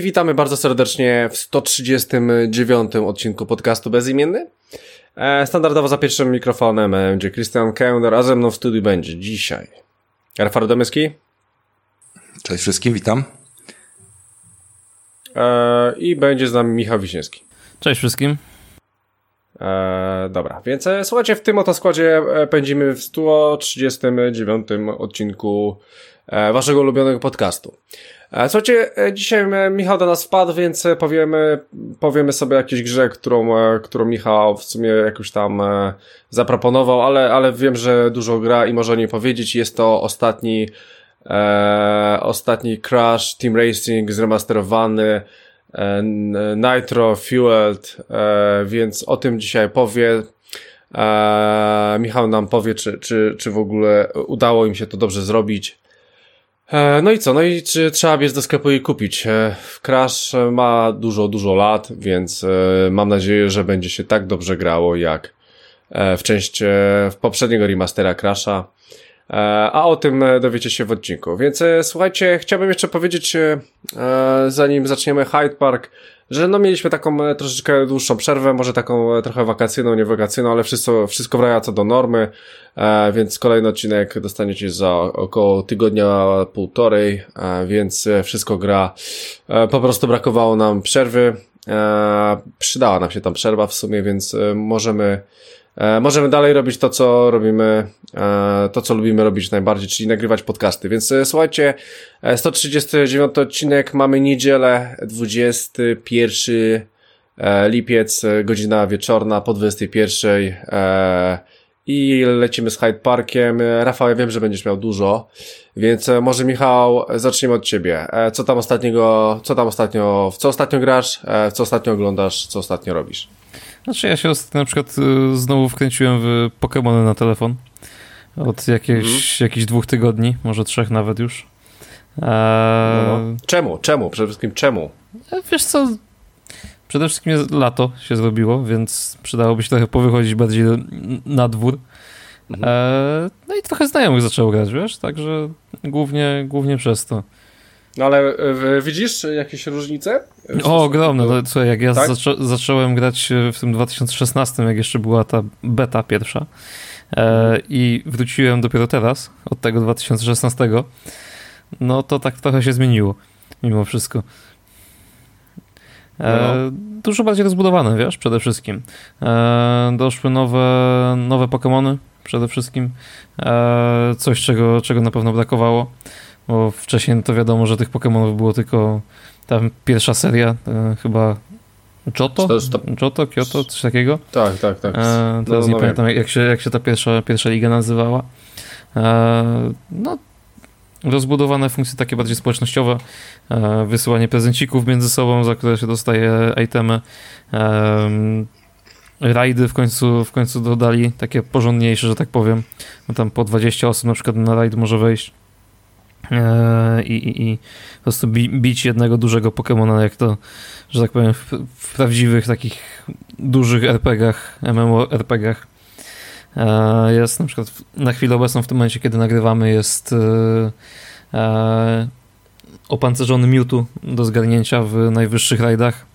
I witamy bardzo serdecznie w 139 odcinku podcastu Bezimienny. E, standardowo za pierwszym mikrofonem będzie Christian Kender, a ze mną w studiu będzie dzisiaj Rafał Domyski. Cześć wszystkim, witam. E, I będzie z nami Michał Wiśniewski. Cześć wszystkim. E, dobra, więc słuchajcie, w tym oto składzie pędzimy w 139 odcinku waszego ulubionego podcastu. E, słuchajcie, e, dzisiaj e, Michał do nas wpadł, więc powiemy, powiemy sobie o jakiejś grze, którą, którą Michał w sumie jakoś tam zaproponował, ale, ale wiem, że dużo gra i może o niej powiedzieć. Jest to ostatni, e, ostatni Crash Team Racing zremasterowany, e, Nitro Fueled, e, więc o tym dzisiaj powie. Michał nam powie, czy, czy, czy w ogóle udało im się to dobrze zrobić. E, no i co? No i czy trzeba biec do sklepu i kupić? E, Crash ma dużo, dużo lat, więc e, mam nadzieję, że będzie się tak dobrze grało jak w części w poprzedniego remastera Crasha. A o tym dowiecie się w odcinku. Więc słuchajcie, chciałbym jeszcze powiedzieć, zanim zaczniemy Hyde Park, że no mieliśmy taką e, troszeczkę dłuższą przerwę, może taką e, trochę wakacyjną, nie wakacyjną, ale wszystko, wszystko wraca do normy, e, więc kolejny odcinek dostaniecie za około tygodnia, półtorej, więc wszystko gra. Po prostu brakowało nam przerwy, przydała nam się tam przerwa w sumie, więc możemy E, możemy dalej robić to, co robimy, e, to, co lubimy robić najbardziej, czyli nagrywać podcasty. Więc e, słuchajcie, 139 odcinek, mamy niedzielę, 21 lipiec, godzina wieczorna po 21 i lecimy z Hyde Parkiem. Rafał, ja wiem, że będziesz miał dużo, więc może Michał, zaczniemy od ciebie. Co tam ostatniego, co tam ostatnio, w co ostatnio grasz, w co ostatnio oglądasz, co ostatnio robisz? Znaczy ja się na przykład y, znowu wkręciłem w Pokémony na telefon. Od jakichś, mhm. jakichś dwóch tygodni, może trzech nawet już. Eee... No, no. Czemu? Czemu? Przede wszystkim czemu? E, wiesz co, przede wszystkim lato się zrobiło, więc przydałoby się trochę powychodzić bardziej na dwór. Mhm. Eee, no i trochę znajomych zaczęło grać, wiesz, także głównie, głównie przez to. No ale e, widzisz jakieś różnice? O, ogromne. No, słuchaj, jak ja tak? zaczą zacząłem grać e, w tym 2016, jak jeszcze była ta beta pierwsza e, i wróciłem dopiero teraz, od tego 2016, no to tak trochę się zmieniło, mimo wszystko. E, no. Dużo bardziej rozbudowane, wiesz, przede wszystkim. E, doszły nowe, nowe Pokémony, przede wszystkim. E, coś, czego, czego na pewno brakowało. Bo wcześniej to wiadomo, że tych Pokémonów było tylko tam pierwsza seria, e, chyba Johto? Johto, Kyoto, coś takiego? Tak, tak, tak. E, teraz no, nie no, pamiętam, jak się, jak się ta pierwsza, pierwsza liga nazywała. E, no, rozbudowane funkcje takie bardziej społecznościowe, e, wysyłanie prezencików między sobą, za które się dostaje itemy. E, rajdy w końcu, w końcu dodali, takie porządniejsze, że tak powiem. No tam po 20 osób na przykład na rajd może wejść. E, i, i, i po prostu bić jednego dużego Pokemona, jak to, że tak powiem, w, w prawdziwych takich dużych RPGach, MMORPGach. E, jest na przykład na chwilę obecną, w tym momencie, kiedy nagrywamy, jest e, opancerzony Mewtwo do zgarnięcia w najwyższych rajdach.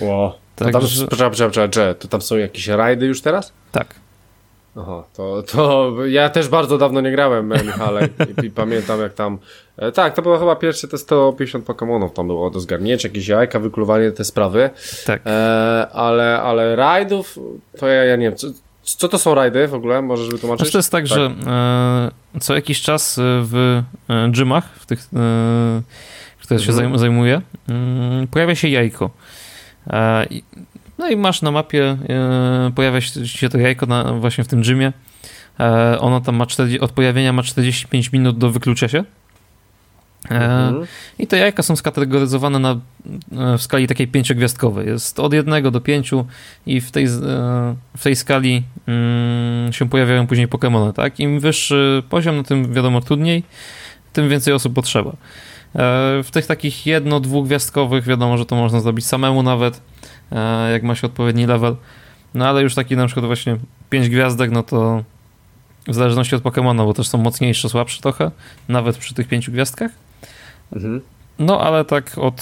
Wow. Tak, tam, że... przepraszam, przepraszam, to tam są jakieś rajdy już teraz? Tak. Aha, to, to ja też bardzo dawno nie grałem, e, Michale, i, i pamiętam jak tam, e, tak, to było chyba pierwsze te 150 Pokémonów tam było do zgarnięcia, jakieś jajka, wykluwanie, te sprawy. Tak. E, ale, ale rajdów, to ja, ja nie wiem, co, co to są rajdy w ogóle? Możesz wytłumaczyć? Znaczy to jest tak, tak. że e, co jakiś czas w e, gymach, w tych, które się mhm. zajmuje, mm, pojawia się jajko. E, no i masz na mapie, e, pojawia się to jajko na, właśnie w tym gymie. E, ono tam ma 40, od pojawienia ma 45 minut do wyklucia się. Mhm. I te jajka są skategoryzowane na, w skali takiej pięciogwiazdkowej. Jest od jednego do pięciu i w tej, w tej skali mm, się pojawiają później Pokémony, tak? Im wyższy poziom, no tym wiadomo trudniej, tym więcej osób potrzeba. W tych takich jedno, dwugwiazdkowych wiadomo, że to można zrobić samemu nawet, jak ma się odpowiedni level. No ale już taki na przykład właśnie 5 gwiazdek, no to w zależności od Pokémona, bo też są mocniejsze, słabsze trochę, nawet przy tych 5 gwiazdkach. Mhm. No ale tak od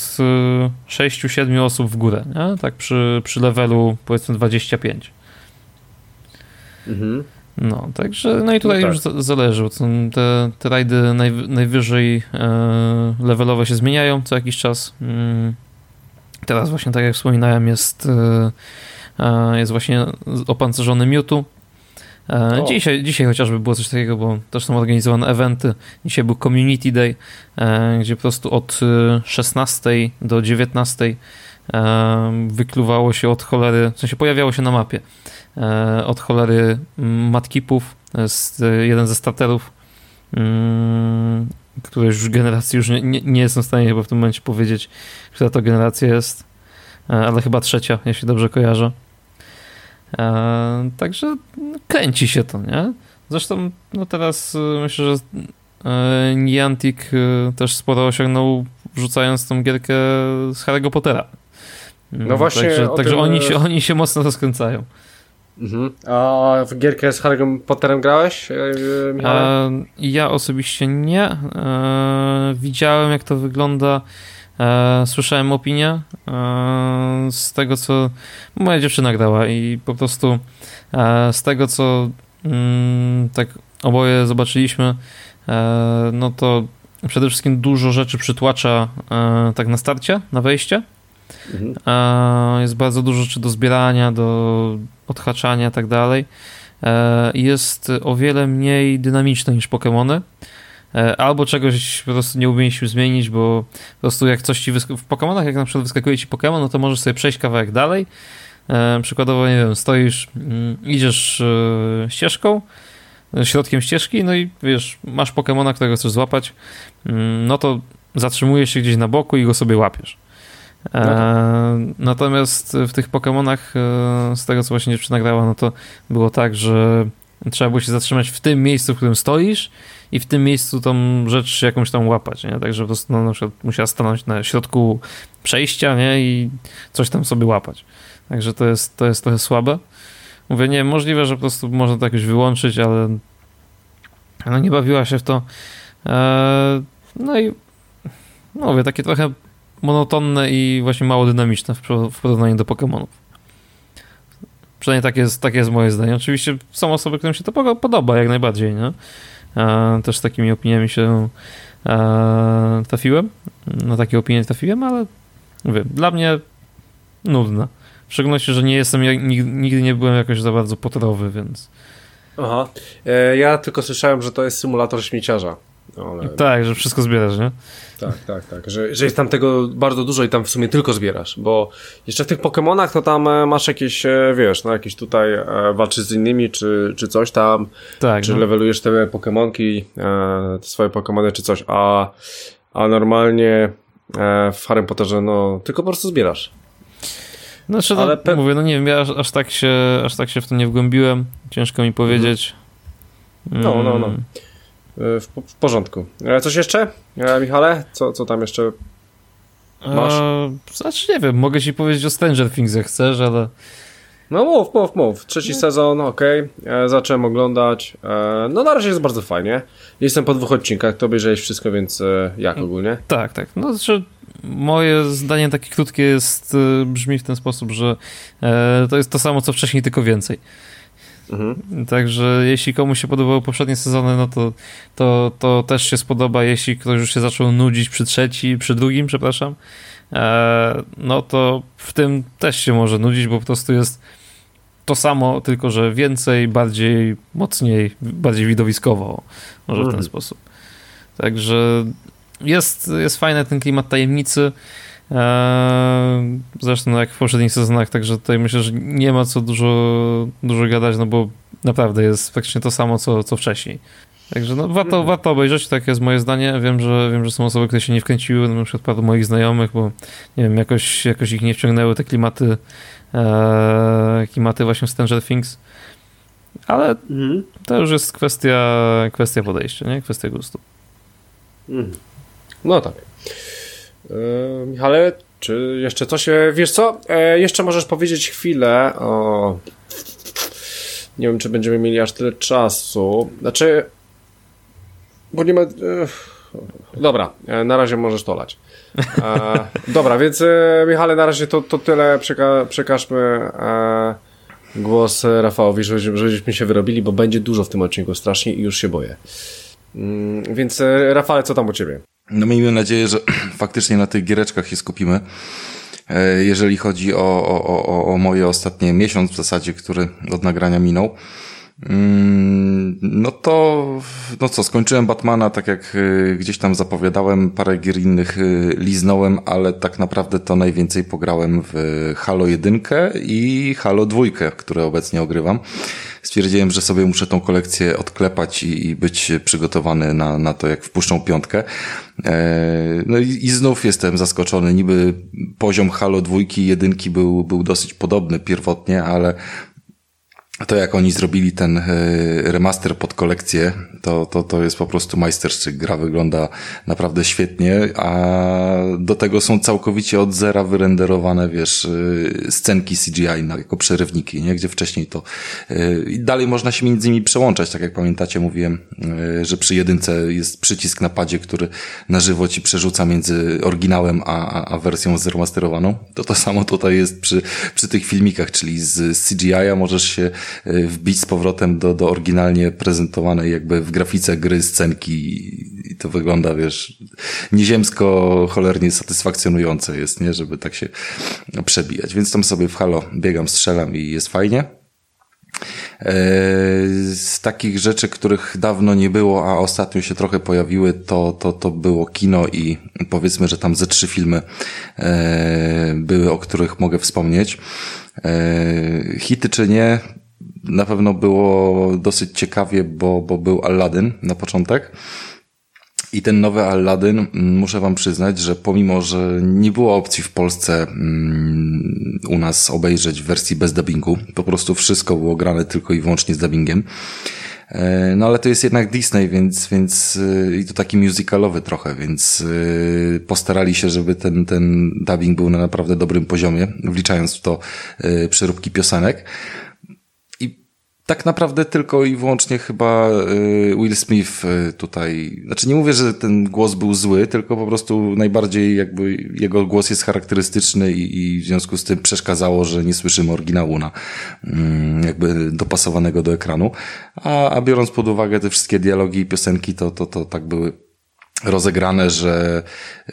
6-7 y, osób w górę, nie? tak przy, przy levelu powiedzmy 25. Mhm. No, także, no i tutaj no tak. już zależy, te, te rajdy naj, najwyżej e, levelowe się zmieniają co jakiś czas. Mm. Teraz właśnie, tak jak wspominałem, jest e, E, jest właśnie opancerzony Mewtwo. E, dzisiaj, dzisiaj chociażby było coś takiego, bo też są organizowane eventy. Dzisiaj był Community Day, e, gdzie po prostu od 16 do 19 wykluwało się od cholery, w sensie pojawiało się na mapie od cholery matkipów, jeden ze starterów, który już generacji już nie, nie, nie jestem w stanie chyba w tym momencie powiedzieć, która to generacja jest, ale chyba trzecia, jeśli dobrze kojarzę. E, także kręci się to, nie? Zresztą no teraz e, myślę, że e, Niantic e, też sporo osiągnął wrzucając tą gierkę z Harry'ego Pottera. No właśnie. Także, także tym... oni, się, oni się mocno rozkręcają. Mhm. A w gierkę z Harry'em Potterem grałeś, Michał? Ja osobiście nie. E, widziałem jak to wygląda E, słyszałem opinię e, z tego, co moja dziewczyna grała i po prostu e, z tego, co mm, tak oboje zobaczyliśmy, e, no to przede wszystkim dużo rzeczy przytłacza e, tak na starcie, na wejście. Mhm. E, jest bardzo dużo rzeczy do zbierania, do odhaczania i tak dalej. Jest o wiele mniej dynamiczne niż Pokémony. E, albo czegoś po prostu nie umieliśmy zmienić, bo po prostu jak coś ci w Pokémonach, jak na przykład wyskakuje ci Pokémon, no to możesz sobie przejść kawałek dalej. E, przykładowo, nie wiem, stoisz, mm, idziesz e, ścieżką, środkiem ścieżki, no i wiesz, masz Pokémona, którego chcesz złapać, mm, no to zatrzymujesz się gdzieś na boku i go sobie łapiesz. No tak. Natomiast w tych Pokémonach, z tego co właśnie dziewczyna grała, no to było tak, że trzeba było się zatrzymać w tym miejscu, w którym stoisz i w tym miejscu tą rzecz jakąś tam łapać, nie? Także po prostu no, na przykład musiała stanąć na środku przejścia, nie? I coś tam sobie łapać. Także to jest, to jest trochę słabe. Mówię, nie, możliwe, że po prostu można to jakoś wyłączyć, ale no nie bawiła się w to. Eee, no i no mówię, takie trochę monotonne i właśnie mało dynamiczne w, porównaniu do Pokémonów. Przynajmniej tak jest, tak jest moje zdanie. Oczywiście są osoby, którym się to podoba jak najbardziej, nie? też z takimi opiniami się trafiłem. Na takie opinie trafiłem, ale mówię, dla mnie nudne. W szczególności, że nie jestem, nigdy nie byłem jakoś za bardzo potorowy, więc. Aha. E, ja tylko słyszałem, że to jest symulator śmieciarza. Ale... Tak, że wszystko zbierasz, nie? Tak, tak, tak. Że, że jest tam tego bardzo dużo i tam w sumie tylko zbierasz, bo jeszcze w tych Pokémonach to tam e, masz jakieś, e, wiesz, no jakieś tutaj e, walczysz z innymi, czy, czy coś tam, tak, czy no. levelujesz te Pokémonki, te swoje Pokémony, czy coś, a, a normalnie w Harry Potterze, no, tylko po prostu zbierasz. Znaczy, no, Ale pe... mówię, no nie wiem, ja aż, aż, tak się, aż tak się w to nie wgłębiłem, ciężko mi powiedzieć. No, no, no. E, w, w porządku. E, coś jeszcze, e, Michale? Co, co tam jeszcze masz? Eee, znaczy nie wiem, mogę ci powiedzieć o Stranger Things jak chcesz, ale... No mów, mów, mów. Trzeci sezon, ok. E, zacząłem oglądać. E, no na razie jest bardzo fajnie. Jestem po dwóch odcinkach, to obejrzałeś wszystko, więc e, jak ogólnie? Tak, tak. No znaczy moje zdanie takie krótkie jest, brzmi w ten sposób, że to jest to samo co wcześniej, tylko więcej. Mhm. Także jeśli komuś się podobały poprzednie sezony, no to, to, to też się spodoba. Jeśli ktoś już się zaczął nudzić przy trzeci, przy drugim, przepraszam, e, no to w tym też się może nudzić, bo po prostu jest to samo, tylko że więcej, bardziej, mocniej, bardziej widowiskowo, może mhm. w ten mhm. sposób. Także jest, jest fajny ten klimat tajemnicy. Eee, zresztą jak w poprzednich sezonach, także tutaj myślę, że nie ma co dużo, dużo gadać, no bo naprawdę jest praktycznie to samo, co, co wcześniej. Także no, warto, mhm. warto obejrzeć, takie jest moje zdanie. Wiem że, wiem, że są osoby, które się nie wkręciły, no, na przykład paru moich znajomych, bo nie wiem, jakoś, jakoś ich nie wciągnęły te klimaty, e, klimaty właśnie Stranger Things. Ale mhm. to już jest kwestia, kwestia podejścia, nie? Kwestia gustu. Mhm. No tak. Michale, czy jeszcze coś, wiesz co? E, jeszcze możesz powiedzieć chwilę o... Nie wiem, czy będziemy mieli aż tyle czasu. Znaczy, bo nie ma... E, dobra, e, na razie możesz to lać. E, dobra, więc e, Michale, na razie to, to tyle. Przeka przekażmy e, głos Rafałowi, żebyśmy się wyrobili, bo będzie dużo w tym odcinku strasznie i już się boję. Mm, więc e, Rafale, co tam u ciebie? No miejmy nadzieję, że faktycznie na tych giereczkach się skupimy. E, jeżeli chodzi o, o, o, o moje ostatnie miesiąc w zasadzie, który od nagrania minął. Mm, no to, no co, skończyłem Batmana, tak jak y, gdzieś tam zapowiadałem, parę gier innych liznąłem, ale tak naprawdę to najwięcej pograłem w Halo 1 i Halo 2, które obecnie ogrywam. Stwierdziłem, że sobie muszę tą kolekcję odklepać i, i być przygotowany na, na to, jak wpuszczą piątkę. E, no i, i znów jestem zaskoczony. Niby poziom Halo 2 i 1 był, był dosyć podobny pierwotnie, ale to jak oni zrobili ten e, remaster pod kolekcję, to, to, to jest po prostu majsterszczyk. Gra wygląda naprawdę świetnie, a do tego są całkowicie od zera wyrenderowane, wiesz, e, scenki CGI na, jako przerywniki, nie? Gdzie wcześniej to e, i dalej można się między nimi przełączać, tak jak pamiętacie, mówiłem, że przy jedynce jest przycisk na padzie, który na żywo ci przerzuca między oryginałem a, a, a wersją zremasterowaną. To to samo tutaj jest przy, przy tych filmikach, czyli z CGI-a możesz się wbić z powrotem do, do oryginalnie prezentowanej jakby w grafice gry scenki i to wygląda, wiesz, nieziemsko cholernie satysfakcjonujące jest, nie? Żeby tak się przebijać. Więc tam sobie w halo biegam, strzelam i jest fajnie. E, z takich rzeczy, których dawno nie było, a ostatnio się trochę pojawiły, to, to, to było kino i powiedzmy, że tam ze trzy filmy e, były, o których mogę wspomnieć. E, hity czy nie, na pewno było dosyć ciekawie, bo, bo był Aladdin na początek. I ten nowy Aladdin, mm, muszę wam przyznać, że pomimo, że nie było opcji w Polsce mm, u nas obejrzeć w wersji bez dubbingu, po prostu wszystko było grane tylko i wyłącznie z dubbingiem. E, no ale to jest jednak Disney, więc, więc e, i to taki musicalowy trochę, więc e, postarali się, żeby ten, ten dubbing był na naprawdę dobrym poziomie, wliczając w to przeróbki piosenek tak naprawdę tylko i wyłącznie chyba y, Will Smith y, tutaj, znaczy nie mówię, że ten głos był zły, tylko po prostu najbardziej jakby jego głos jest charakterystyczny i, i w związku z tym przeszkadzało, że nie słyszymy oryginału na mm, jakby dopasowanego do ekranu, a, a biorąc pod uwagę te wszystkie dialogi i piosenki, to, to, to tak były rozegrane, że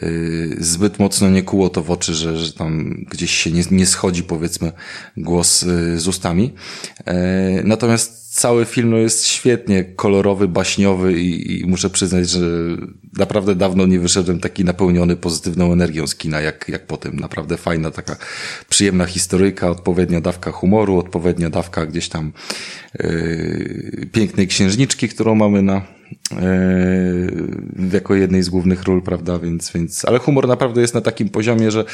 y, zbyt mocno nie kuło to w oczy, że, że tam gdzieś się nie, nie schodzi powiedzmy głos y, z ustami. E, natomiast cały film no, jest świetnie kolorowy, baśniowy i, i, muszę przyznać, że naprawdę dawno nie wyszedłem taki napełniony pozytywną energią z kina, jak, jak po tym. Naprawdę fajna, taka przyjemna historyjka, odpowiednia dawka humoru, odpowiednia dawka gdzieś tam yy, pięknej księżniczki, którą mamy na jako jednej z głównych ról, prawda, więc, więc, ale humor naprawdę jest na takim poziomie, że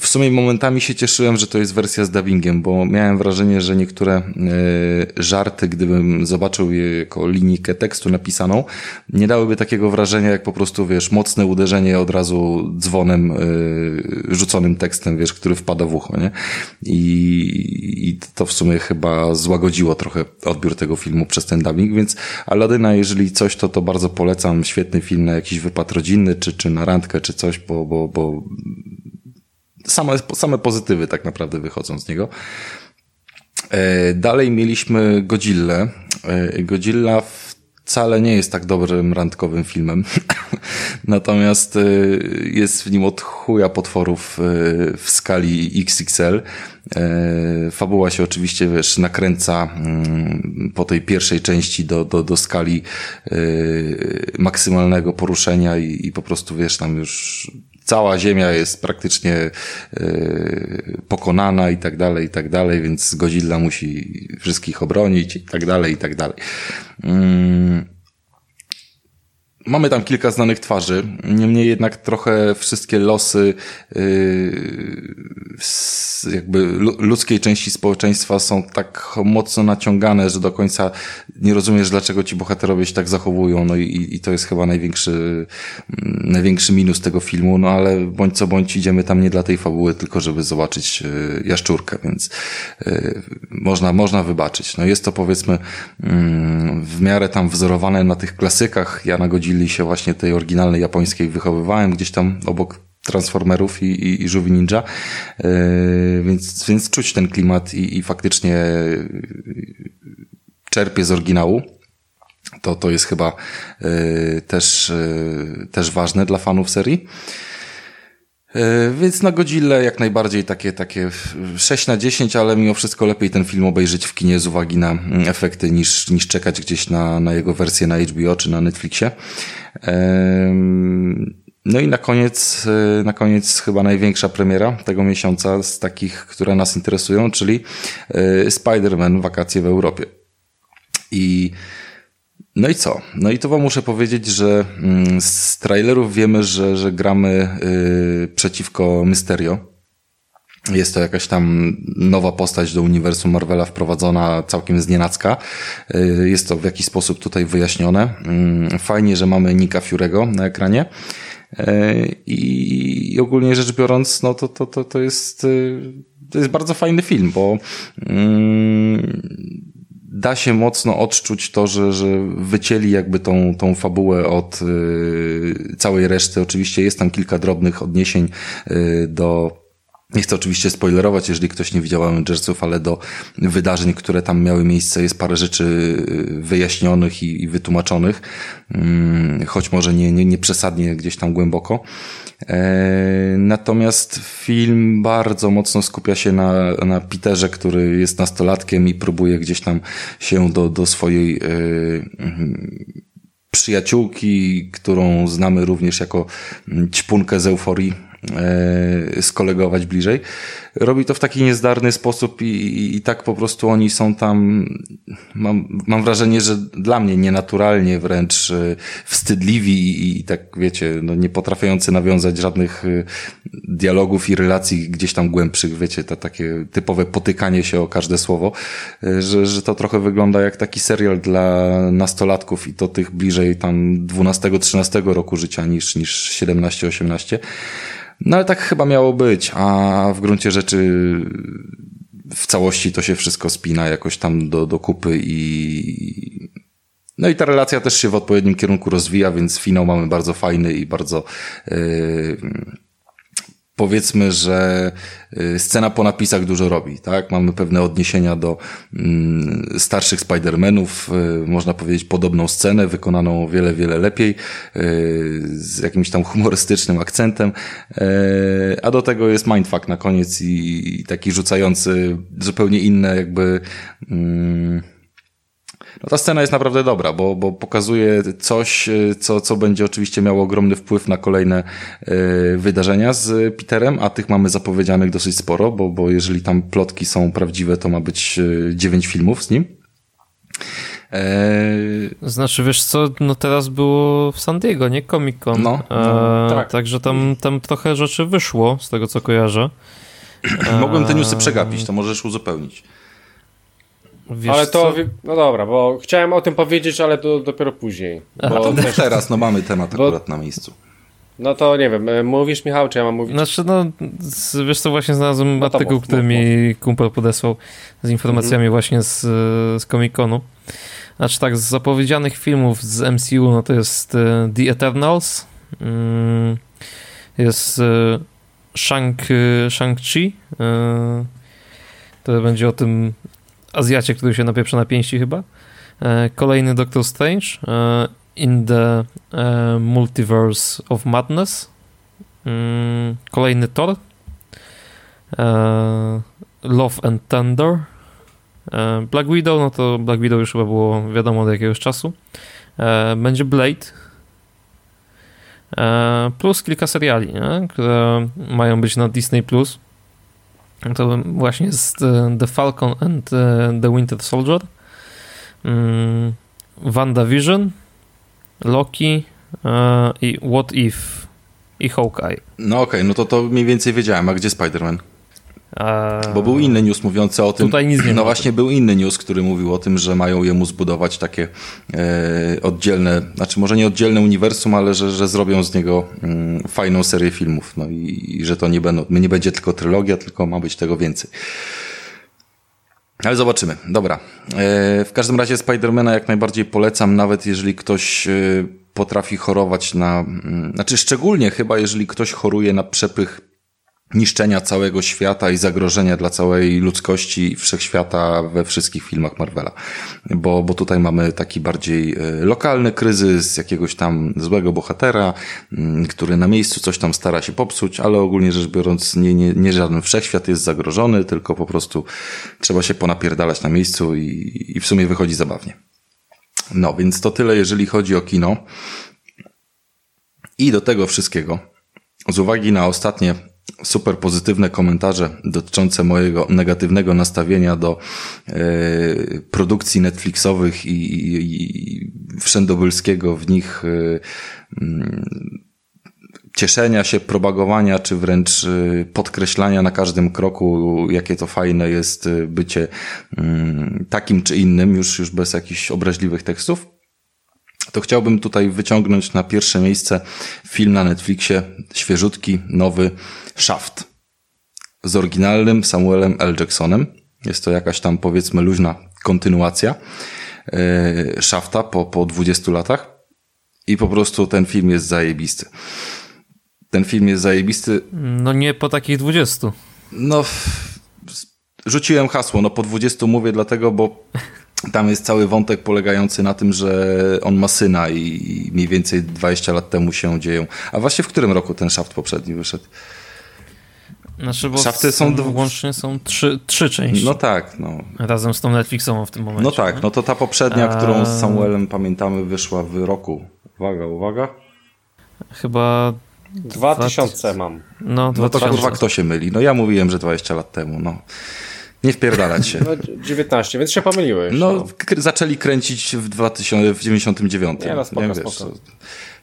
w sumie momentami się cieszyłem, że to jest wersja z dubbingiem, bo miałem wrażenie, że niektóre e, żarty, gdybym zobaczył je jako linijkę tekstu napisaną, nie dałyby takiego wrażenia, jak po prostu, wiesz, mocne uderzenie od razu dzwonem e, rzuconym tekstem, wiesz, który wpada w ucho, nie? I, I to w sumie chyba złagodziło trochę odbiór tego filmu przez ten dubbing, więc Aladyna, jeżeli coś, to to bardzo polecam. Świetny film na jakiś wypad rodzinny, czy, czy na randkę, czy coś, bo, bo, bo same, same pozytywy tak naprawdę wychodzą z niego. E, dalej mieliśmy Godzillę. E, Godzilla wcale nie jest tak dobrym randkowym filmem. Natomiast e, jest w nim od chuja potworów w skali XXL. Fabuła się oczywiście, wiesz, nakręca mm, po tej pierwszej części do, do, do skali maksymalnego poruszenia i, i po prostu, wiesz, tam już cała ziemia jest praktycznie yy, pokonana i tak dalej, i tak dalej, więc Godzilla musi wszystkich obronić i tak dalej, i tak dalej. Yy. Mamy tam kilka znanych twarzy, niemniej jednak trochę wszystkie losy yy, jakby ludzkiej części społeczeństwa są tak mocno naciągane, że do końca nie rozumiesz, dlaczego ci bohaterowie się tak zachowują, no i, i to jest chyba największy, mm, największy minus tego filmu, no ale bądź co bądź idziemy tam nie dla tej fabuły, tylko żeby zobaczyć yy, jaszczurkę, więc yy, można, można wybaczyć. No jest to powiedzmy mm, w miarę tam wzorowane na tych klasykach Jana Godzilla, się właśnie tej oryginalnej japońskiej wychowywałem gdzieś tam obok Transformerów i, i, i Żółwi Ninja, yy, więc, więc czuć ten klimat i, i faktycznie czerpie z oryginału. To, to jest chyba yy, też, yy, też ważne dla fanów serii. E, więc na Godzilla jak najbardziej takie, takie 6 na 10, ale mimo wszystko lepiej ten film obejrzeć w kinie z uwagi na mm, efekty niż, niż czekać gdzieś na, na jego wersję na HBO czy na Netflixie. No i na koniec, e, na koniec chyba największa premiera tego miesiąca z takich, które nas interesują, czyli e, Spider-Man Wakacje w Europie. I no i co? No i to wam muszę powiedzieć, że mm, z trailerów wiemy, że, że gramy yy, przeciwko Mysterio. Jest to jakaś tam nowa postać do uniwersum Marvela wprowadzona całkiem z. Yy, jest to w jakiś sposób tutaj wyjaśnione. Yy, fajnie, że mamy Nika Fiurego na ekranie. Yy, I ogólnie rzecz biorąc, no to, to, to, to jest, yy, to jest bardzo fajny film, bo yy, da się mocno odczuć to, że, że wycięli jakby tą, tą fabułę od y, całej reszty. Oczywiście jest tam kilka drobnych odniesień y, do nie chcę oczywiście spoilerować, jeżeli ktoś nie widział Avengersów, ale do wydarzeń, które tam miały miejsce, jest parę rzeczy y, wyjaśnionych i, i wytłumaczonych, mm, choć może nie, nie, nie przesadnie gdzieś tam głęboko. E, natomiast film bardzo mocno skupia się na, na Peterze, który jest nastolatkiem i próbuje gdzieś tam się do, do swojej e, mhm, przyjaciółki, którą znamy również jako ćpunkę z euforii, skolegować bliżej robi to w taki niezdarny sposób i, i, i, tak po prostu oni są tam, mam, mam wrażenie, że dla mnie nienaturalnie wręcz e, wstydliwi i, i tak wiecie, no nie potrafiący nawiązać żadnych e, dialogów i relacji gdzieś tam głębszych, wiecie, to takie typowe potykanie się o każde słowo, e, że, że to trochę wygląda jak taki serial dla nastolatków i to tych bliżej tam 12-13 roku życia niż, niż 17-18. No ale tak chyba miało być, a w gruncie rzeczy w całości to się wszystko spina jakoś tam do, do kupy i no i ta relacja też się w odpowiednim kierunku rozwija, więc finał mamy bardzo fajny i bardzo yy, powiedzmy, że y, scena po napisach dużo robi, tak? Mamy pewne odniesienia do mm, starszych Spider-Manów, y, można powiedzieć podobną scenę, wykonaną o wiele, wiele lepiej, y, z jakimś tam humorystycznym akcentem, a do tego jest mindfuck na koniec i, taki rzucający zupełnie inne jakby mm, no ta scena jest naprawdę dobra, bo, bo pokazuje coś, e, co, co będzie oczywiście miało ogromny wpływ na kolejne y, wydarzenia z Peterem, a tych mamy zapowiedzianych dosyć sporo, bo, bo jeżeli tam plotki są prawdziwe, to ma być e, dziewięć filmów z nim. Znaczy, wiesz co, no teraz było w San Diego, nie Comic Con. No, no tak. Także tam, tam trochę rzeczy wyszło, z tego co kojarzę. Mogłem te newsy przegapić, to możesz uzupełnić. Wiesz ale to, co? no dobra, bo chciałem o tym powiedzieć, ale to dopiero później. Bo to też... teraz, no mamy temat bo... akurat na miejscu. No to nie wiem, e, mówisz Michał, czy ja mam mówić? Znaczy, no, wiesz co, właśnie znalazłem no artykuł, który mi kumpel podesłał z informacjami mhm. właśnie z, z Comic-Conu. Znaczy tak, z zapowiedzianych filmów z MCU, no to jest e, The Eternals, mm, jest e, Shang, Shang-Chi, to będzie o tym Azjacie, który się napieprza na pięści chyba. E, kolejny Doctor Strange e, in the e, Multiverse of Madness. Mm, kolejny Thor. Love and Thunder. Black Widow, no to Black Widow już chyba było wiadomo od jakiegoś czasu. Będzie Blade. Plus kilka seriali, nie? które mają być na Disney Plus. To właśnie jest The Falcon and e, The Winter Soldier, mm, WandaVision, Loki, e, i What If i Hawkeye. No okej, okay, no to to mniej więcej wiedziałem, a gdzie Spider-Man? Eee, Bo był inny news mówiący o tym. Tutaj nic nie No właśnie był inny news, który mówił o tym, że mają jemu zbudować takie e, oddzielne, znaczy może nie oddzielne uniwersum, ale że, że zrobią z niego mm, fajną serię filmów. No i, i że to nie będą, nie będzie tylko trylogia, tylko ma być tego więcej. Ale zobaczymy. Dobra. E, w każdym razie Spidermana jak najbardziej polecam, nawet jeżeli ktoś e, potrafi chorować na, mm, znaczy szczególnie chyba jeżeli ktoś choruje na przepych niszczenia całego świata i zagrożenia dla całej ludzkości wszechświata we wszystkich filmach Marvela. Bo, bo tutaj mamy taki bardziej e, lokalny kryzys jakiegoś tam złego bohatera, mm, który na miejscu coś tam stara się popsuć, ale ogólnie rzecz biorąc nie, nie, nie żaden wszechświat jest zagrożony, tylko po prostu trzeba się ponapierdalać na miejscu i, i w sumie wychodzi zabawnie. No, więc to tyle, jeżeli chodzi o kino. I do tego wszystkiego, z uwagi na ostatnie super pozytywne komentarze dotyczące mojego negatywnego nastawienia do e, produkcji Netflixowych i, i, i wszędobylskiego w nich e, mm, cieszenia się, propagowania, czy wręcz e, podkreślania na każdym kroku, jakie to fajne jest bycie mm, takim czy innym, już, już bez jakichś obraźliwych tekstów. To chciałbym tutaj wyciągnąć na pierwsze miejsce film na Netflixie, świeżutki, nowy Shaft. Z oryginalnym Samuelem L. Jacksonem. Jest to jakaś tam powiedzmy luźna kontynuacja yy, Shafta po, po 20 latach. I po prostu ten film jest zajebisty. Ten film jest zajebisty. No nie po takich 20. No, rzuciłem hasło, no po 20 mówię dlatego, bo tam jest cały wątek polegający na tym, że on ma syna i mniej więcej 20 lat temu się dzieją. A właśnie w którym roku ten szaft poprzedni wyszedł? Znaczy, bo Szafty są dw- łącznie są trzy, trzy części. No tak, no. Razem z tą Netflixową w tym momencie. No tak, no to ta poprzednia, A- którą z Samuelem pamiętamy, wyszła w roku. Uwaga, uwaga. Chyba 2000 mam. no, No to 2000. kurwa kto się myli? No ja mówiłem, że 20 lat temu, no. Nie wpierdalać się. No, 19, więc się pomyliłeś. No, k- zaczęli kręcić w 2000, w 99. Nie, no, spoko, wiesz, spoko.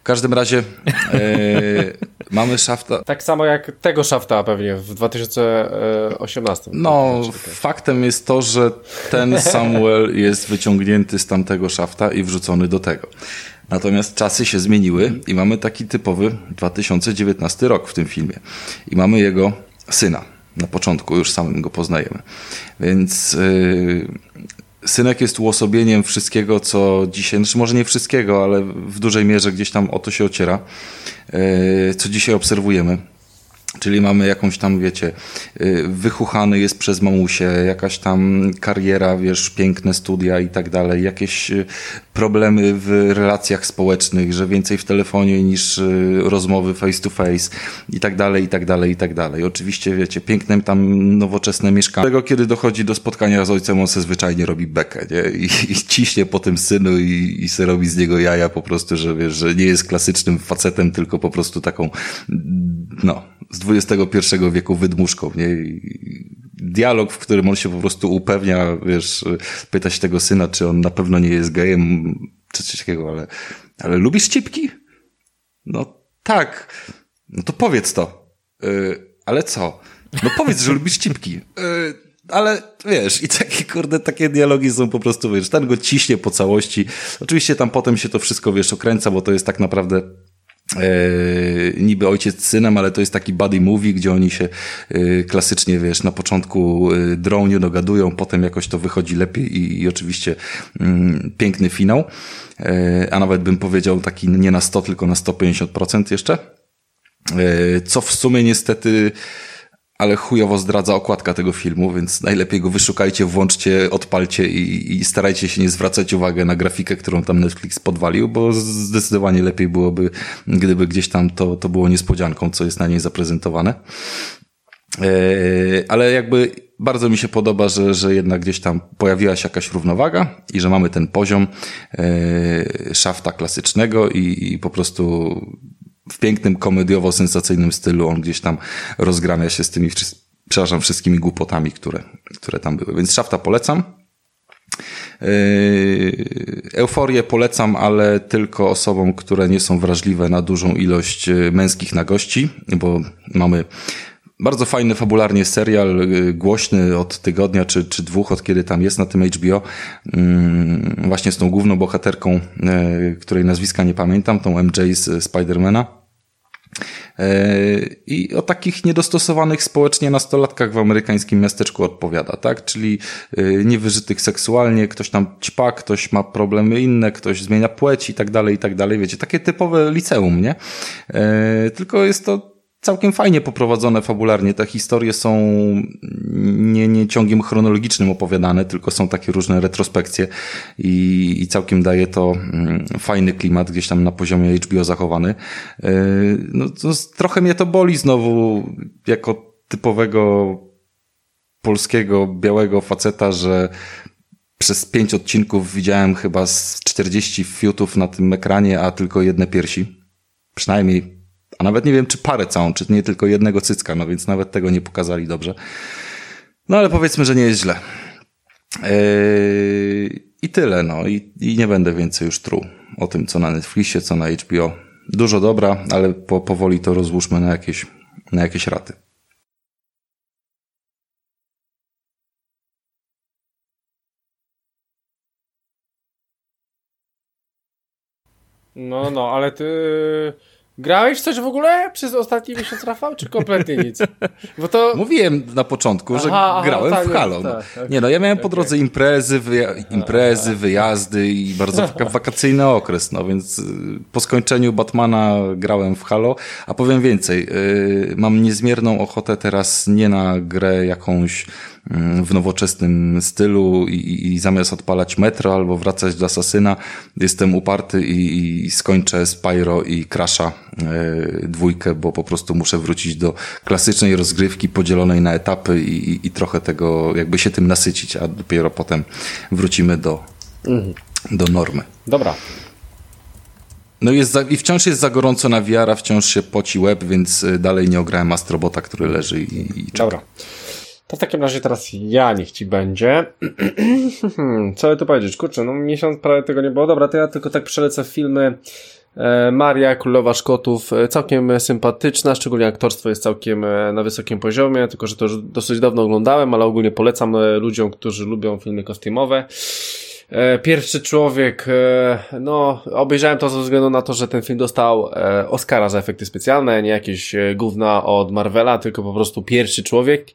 W każdym razie e, mamy szafta. Tak samo jak tego szafta pewnie w 2018. No, faktem jest to, że ten Samuel jest wyciągnięty z tamtego szafta i wrzucony do tego. Natomiast czasy się zmieniły i mamy taki typowy 2019 rok w tym filmie. I mamy jego syna. Na początku już samym go poznajemy. Więc yy, synek jest uosobieniem wszystkiego, co dzisiaj, znaczy może nie wszystkiego, ale w dużej mierze gdzieś tam o to się ociera, yy, co dzisiaj obserwujemy. Czyli mamy jakąś tam, wiecie, y, wychuchany jest przez mamusię, jakaś tam kariera, wiesz, piękne studia i tak dalej, jakieś y, problemy w relacjach społecznych, że więcej w telefonie niż y, rozmowy face to face i tak dalej, i tak dalej, i tak dalej. Oczywiście, wiecie, piękne tam nowoczesne mieszkanie. Tego, kiedy dochodzi do spotkania z ojcem, on se zwyczajnie robi bekę, nie? I, i ciśnie po tym synu i, i se robi z niego jaja po prostu, że wiesz, że nie jest klasycznym facetem, tylko po prostu taką, no, z XXI wieku wydmuszką, nie? I dialog, w którym on się po prostu upewnia, wiesz, pyta się tego syna, czy on na pewno nie jest gejem, czy coś takiego, ale, ale lubisz cipki? No tak. No to powiedz to. Yy, ale co? No powiedz, że lubisz cipki. Yy, ale wiesz, i takie kurde, takie dialogi są po prostu, wiesz, ten go ciśnie po całości. Oczywiście tam potem się to wszystko, wiesz, okręca, bo to jest tak naprawdę niby ojciec synem, ale to jest taki buddy movie, gdzie oni się e, klasycznie, wiesz, na początku e, drą, nie dogadują, potem jakoś to wychodzi lepiej i, i oczywiście mm, piękny finał. E, a nawet bym powiedział taki nie na 100, tylko na 150% jeszcze. E, co w sumie niestety ale chujowo zdradza okładka tego filmu, więc najlepiej go wyszukajcie, włączcie, odpalcie i, i starajcie się nie zwracać uwagi na grafikę, którą tam Netflix podwalił, bo zdecydowanie lepiej byłoby, gdyby gdzieś tam to, to było niespodzianką, co jest na niej zaprezentowane. Eee, ale jakby bardzo mi się podoba, że, że jednak gdzieś tam pojawiła się jakaś równowaga i że mamy ten poziom e, szafta klasycznego i, i po prostu w pięknym, komediowo-sensacyjnym stylu on gdzieś tam rozgramia się z tymi, przepraszam, wszystkimi głupotami, które, które tam były. Więc szafta polecam. Yy, Euforię polecam, ale tylko osobom, które nie są wrażliwe na dużą ilość męskich nagości, bo mamy bardzo fajny fabularnie serial, głośny od tygodnia czy, czy dwóch, od kiedy tam jest na tym HBO. Mm, właśnie z tą główną bohaterką, której nazwiska nie pamiętam, tą MJ z Spidermana. E, I o takich niedostosowanych społecznie nastolatkach w amerykańskim miasteczku odpowiada, tak? Czyli niewyżytych seksualnie, ktoś tam ćpa, ktoś ma problemy inne, ktoś zmienia płeć i tak dalej, i tak dalej. Wiecie, takie typowe liceum, nie? Tylko jest to całkiem fajnie poprowadzone fabularnie. Te historie są nie, nie ciągiem chronologicznym opowiadane, tylko są takie różne retrospekcje i, i całkiem daje to mm, fajny klimat gdzieś tam na poziomie HBO zachowany. E, no, to, trochę mnie to boli znowu jako typowego polskiego, białego faceta, że przez pięć odcinków widziałem chyba z 40 fiutów na tym ekranie, a tylko jedne piersi. Przynajmniej nawet nie wiem, czy parę całą, czy nie tylko jednego cycka, no więc nawet tego nie pokazali dobrze. No ale powiedzmy, że nie jest źle. Yy, I tyle, no. I, I nie będę więcej już truł o tym, co na Netflixie, co na HBO. Dużo dobra, ale po, powoli to rozłóżmy na jakieś, na jakieś raty. No, no, ale ty Grałeś coś w ogóle przez ostatni miesiąc, Rafał, czy kompletnie nic? Bo to... Mówiłem na początku, że aha, grałem aha, tak, w Halo. No. Tak, okay, nie no, ja miałem po drodze imprezy, wyja imprezy, wyjazdy i bardzo wakacyjny okres, no więc y, po skończeniu Batmana grałem w Halo, a powiem więcej, yy, mam niezmierną ochotę teraz nie na grę jakąś w nowoczesnym stylu i, i zamiast odpalać Metro albo wracać do Asasyna, jestem uparty i, i skończę Spyro i Crasha e, dwójkę, bo po prostu muszę wrócić do klasycznej rozgrywki podzielonej na etapy i, i, i trochę tego, jakby się tym nasycić, a dopiero potem wrócimy do, mhm. do normy. Dobra. No jest za, i wciąż jest za gorąco na wiara, wciąż się poci łeb, więc e, dalej nie ograłem Astrobota, który leży i, i czeka. Dobra. To w takim razie teraz ja niech ci będzie. Co by tu powiedzieć? Kurczę, no miesiąc prawie tego nie było. Dobra, to ja tylko tak przelecę filmy. E, Maria, Królowa Szkotów, e, całkiem sympatyczna, szczególnie aktorstwo jest całkiem e, na wysokim poziomie, tylko że to już dosyć dawno oglądałem, ale ogólnie polecam ludziom, którzy lubią filmy kostiumowe. E, pierwszy człowiek, e, no, obejrzałem to ze względu na to, że ten film dostał e, Oscara za efekty specjalne, nie jakieś gówna od Marvela, tylko po prostu pierwszy człowiek.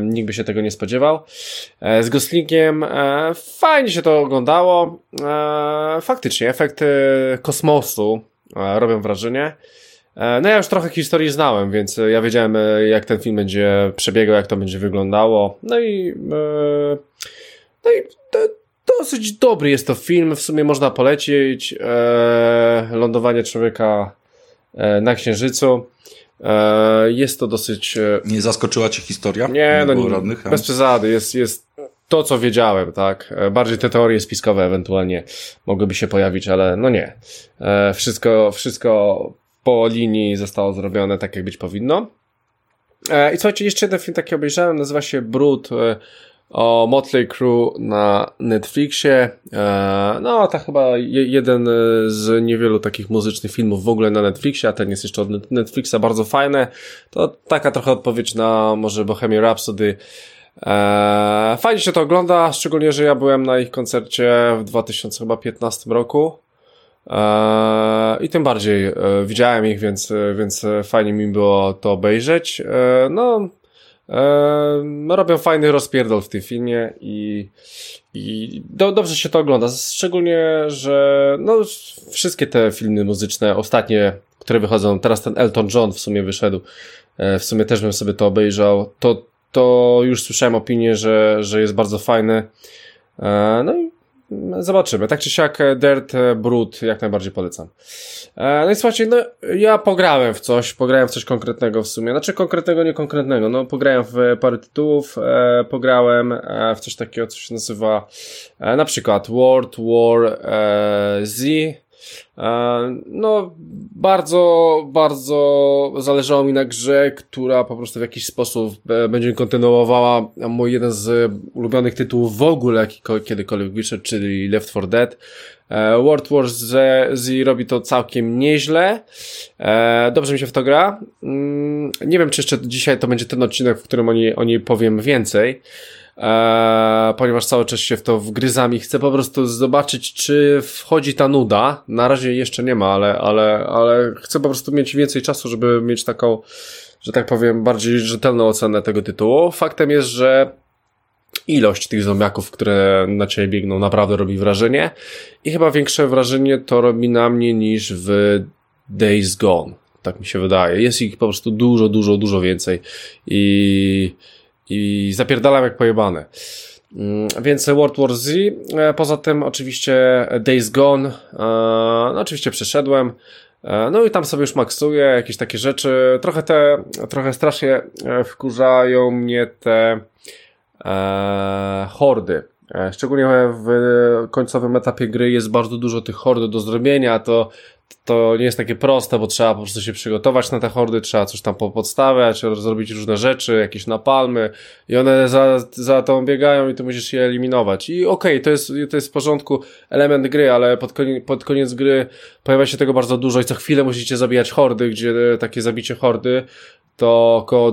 Nikt by się tego nie spodziewał. Z Goslingiem fajnie się to oglądało. Faktycznie, efekty kosmosu robią wrażenie. No ja już trochę historii znałem, więc ja wiedziałem jak ten film będzie przebiegał, jak to będzie wyglądało. No i no i dosyć dobry jest to film, w sumie można polecić. E, lądowanie człowieka e, na Księżycu. E, jest to dosyć... E, nie zaskoczyła cię historia? Nie, no nie, radnych, bez przesady. Jest, jest to, co wiedziałem, tak. Bardziej te teorie spiskowe ewentualnie mogłyby się pojawić, ale no nie. Wszystko, wszystko po linii zostało zrobione tak, jak być powinno. I słuchajcie, jeszcze jeden film taki obejrzałem, nazywa się Brud o Motley Crue na Netflixie. E, no, to chyba jeden z niewielu takich muzycznych filmów w ogóle na Netflixie, a ten jest jeszcze od Netflixa bardzo fajny. To taka trochę odpowiedź na może Bohemian Rhapsody. E, fajnie się to ogląda, szczególnie, że ja byłem na ich koncercie w 2015 roku. E, I tym bardziej widziałem ich, więc, więc fajnie mi było to obejrzeć. No, Eee, robią fajny rozpierdol w tym filmie i, i do, dobrze się to ogląda. Szczególnie, że no, wszystkie te filmy muzyczne, ostatnie, które wychodzą, teraz ten Elton John w sumie wyszedł, e, w sumie też bym sobie to obejrzał, to, to już słyszałem opinię, że, że jest bardzo fajny. E, no i Zobaczymy. Tak czy siak e, Dirt e, Brut jak najbardziej polecam. E, no i słuchajcie, no ja pograłem w coś, pograłem w coś konkretnego w sumie. Znaczy konkretnego, nie konkretnego. No pograłem w parę tytułów, pograłem w coś takiego, co się nazywa na przykład World War Z, No, bardzo, bardzo zależało mi na grze, która po prostu w jakiś sposób będzie kontynuowała mój jeden z ulubionych tytułów w ogóle, kiedykolwiek wyszedł, czyli Left 4 Dead. E, World War Z, robi to całkiem nieźle. E, dobrze mi się w to gra. Mm, nie wiem, czy jeszcze dzisiaj to będzie ten odcinek, w którym o niej, o niej powiem więcej. Eee, ponieważ cały czas się w to wgryzam i chcę po prostu zobaczyć, czy wchodzi ta nuda. Na razie jeszcze nie ma, ale, ale, ale chcę po prostu mieć więcej czasu, żeby mieć taką, że tak powiem, bardziej rzetelną ocenę tego tytułu. Faktem jest, że ilość tych zombiaków, które na ciebie biegną, naprawdę robi wrażenie. I chyba większe wrażenie to robi na mnie niż w Days Gone. Tak mi się wydaje. Jest ich po prostu dużo, dużo, dużo więcej. I, i zapierdalam jak pojebane. Mm, więc World War Z. E, poza tym oczywiście Days Gone. E, no oczywiście przeszedłem. E, no i tam sobie już maksuję jakieś takie rzeczy. Trochę te, trochę strasznie wkurzają mnie te e, hordy. Szczególnie w końcowym etapie gry jest bardzo dużo tych hord do zrobienia, to, to nie jest takie proste, bo trzeba po prostu się przygotować na te hordy, trzeba coś tam podstawiać, zrobić różne rzeczy, jakieś napalmy i one za, za tą biegają i ty musisz je eliminować. I okej, okay, to, jest, to jest w porządku element gry, ale pod koniec, pod koniec gry pojawia się tego bardzo dużo i co chwilę musicie zabijać hordy, gdzie takie zabicie hordy to około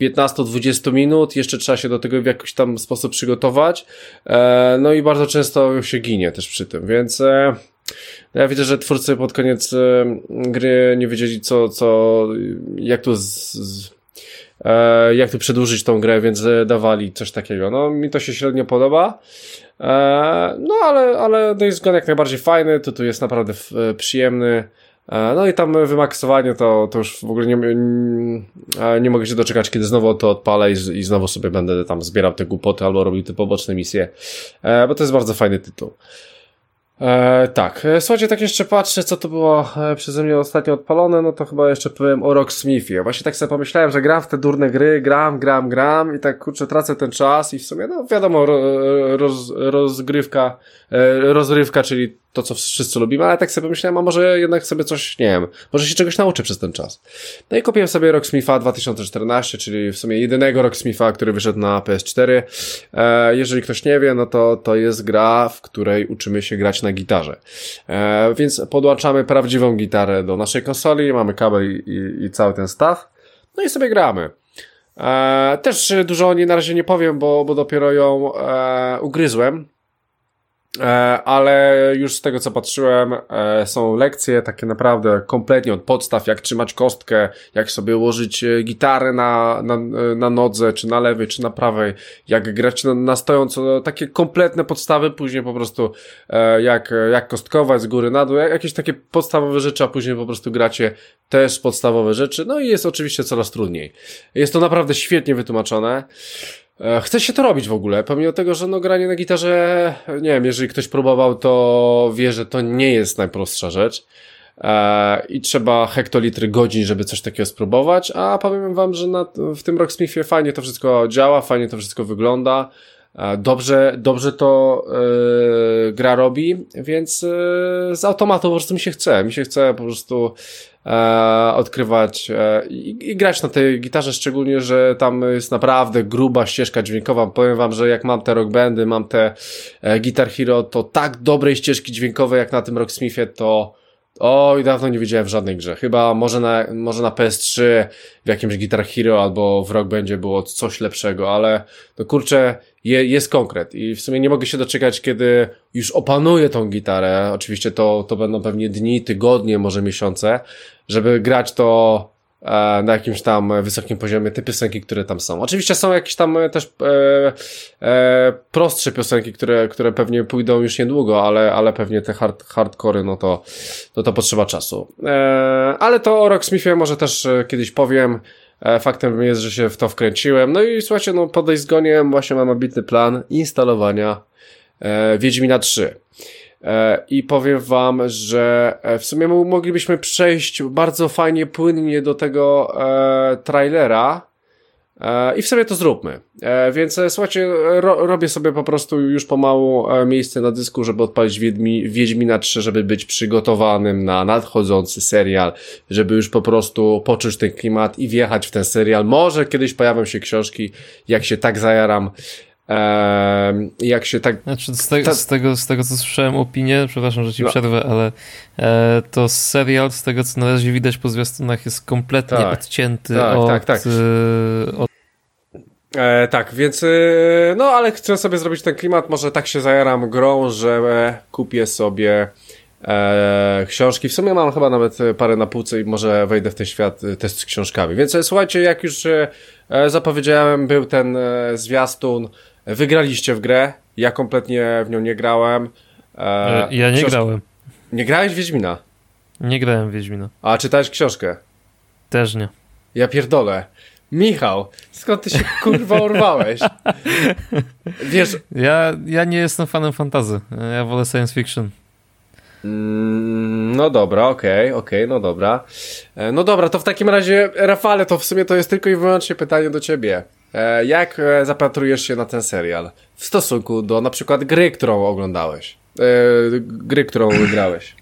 15-20 minut, jeszcze trzeba się do tego w jakiś tam sposób przygotować, e, no i bardzo często się ginie też przy tym, więc e, ja widzę, że twórcy pod koniec e, gry nie wiedzieli co, co, jak tu z, z jak tu przedłużyć tą grę, więc dawali coś takiego. No, mi to się średnio podoba. No, ale, ale Days Gone jak najbardziej fajny, to tu jest naprawdę przyjemny. E, no i tam wymaksowanie to, to już w ogóle nie, nie, mogę się doczekać, kiedy znowu to odpalę i, i znowu sobie będę tam zbierał te głupoty albo robił te poboczne misje, e, bo to jest bardzo fajny tytuł. E, tak, e, słuchajcie, tak jeszcze patrzę, co to było e, przeze mnie ostatnio odpalone, no to chyba jeszcze powiem o Rocksmithie. Właśnie tak sobie pomyślałem, że gram w te durne gry, gram, gram, gram i tak kurczę, tracę ten czas i w sumie, no wiadomo, roz, rozgrywka, e, rozrywka, czyli to, co wszyscy lubimy, ale tak sobie pomyślałem, a może jednak sobie coś, nie wiem, może się czegoś nauczę przez ten czas. No i kupiłem sobie Rocksmitha 2014, czyli w sumie jedynego Rocksmitha, który wyszedł na PS4. E, jeżeli ktoś nie wie, no to to jest gra, w której uczymy się grać na gitarze. E, więc podłączamy prawdziwą gitarę do naszej konsoli, mamy kabel i, i, i cały ten staw, no i sobie gramy. E, też dużo o niej na razie nie powiem, bo, bo dopiero ją e, ugryzłem. E, ale już z tego co patrzyłem, e, są lekcje takie naprawdę kompletnie od podstaw, jak trzymać kostkę, jak sobie ułożyć e, gitarę na, na, na nodze, czy na lewej, czy na prawej, jak grać na, na stojąco, takie kompletne podstawy, później po prostu jak, jak kostkować z góry na dół, jakieś takie podstawowe rzeczy, a później po prostu gracie też podstawowe rzeczy, no i jest oczywiście coraz trudniej. Jest to naprawdę świetnie wytłumaczone. E, chce się to robić w ogóle, pomimo tego, że no granie na gitarze, nie wiem, jeżeli ktoś próbował, to wie, że to nie jest najprostsza rzecz. E, I trzeba hektolitry godzin, żeby coś takiego spróbować, a powiem wam, że na, w tym Rocksmithie fajnie to wszystko działa, fajnie to wszystko wygląda. Dobrze, dobrze to yy, gra robi, więc yy, z automatu po prostu mi się chce. Mi się chce po prostu e, odkrywać e, i, i, grać na tej gitarze, szczególnie, że tam jest naprawdę gruba ścieżka dźwiękowa. Powiem wam, że jak mam te rock bandy, mam te e, Guitar Hero, to tak dobrej ścieżki dźwiękowej jak na tym Rocksmithie, to Oj, dawno nie widziałem w żadnej grze. Chyba może na, może na PS3 w jakimś Guitar Hero albo w Rock będzie było coś lepszego, ale no kurczę, je, jest konkret i w sumie nie mogę się doczekać, kiedy już opanuję tą gitarę. Oczywiście to, to będą pewnie dni, tygodnie, może miesiące, żeby grać to na jakimś tam wysokim poziomie te piosenki, które tam są. Oczywiście są jakieś tam e, też e, e, prostsze piosenki, które, które pewnie pójdą już niedługo, ale, ale pewnie te hard, hardcory, no to, no to potrzeba czasu. E, ale to o Rocksmithie może też e, kiedyś powiem. Faktem jest, że się w to wkręciłem. No i słuchajcie, no po właśnie mam ambitny plan instalowania e, Wiedźmina 3. E, I powiem wam, że e, w sumie moglibyśmy przejść bardzo fajnie, płynnie do tego e, trailera, I w sobie to zróbmy. Więc słuchajcie, ro, robię sobie po prostu już pomału miejsce na dysku, żeby odpalić Wiedźmi, Wiedźmina 3, żeby być przygotowanym na nadchodzący serial, żeby już po prostu poczuć ten klimat i wjechać w ten serial. Może kiedyś pojawią się książki, jak się tak zajaram, Jak się tak... Znaczy z, te, ta... z, tego, z tego, co słyszałem opinię, przepraszam, że ci no. przerwę, ale e, to serial, z tego, co na razie widać po zwiastunach, jest kompletnie tak. odcięty tak, od, tak, tak. E, od... E, tak, więc e, no, ale chcę sobie zrobić ten klimat, może tak się zajaram grą, że kupię sobie e, książki. W sumie mam chyba nawet parę na półce i może wejdę w ten świat e, też z książkami. Więc e, słuchajcie, jak już e, zapowiedziałem, był ten e, zwiastun Wygraliście w grę, ja kompletnie w nią nie grałem. E, ja nie grałem. Nie grałeś w Wiedźmina? Nie grałem w Wiedźmina. A czytałeś książkę? Też nie. Ja pierdolę. Michał, skąd ty się kurwa urwałeś? Wiesz... Ja, ja nie jestem fanem fantazy. Ja wolę science fiction. Mm, no dobra, okej, okay, okej, okay, no dobra. E, no dobra, to w takim razie, Rafale, to w sumie to jest tylko i wyłącznie pytanie do ciebie. E, jak e, zapatrujesz się na ten serial w stosunku do na przykład gry, którą oglądałeś? E, gry, którą grałeś?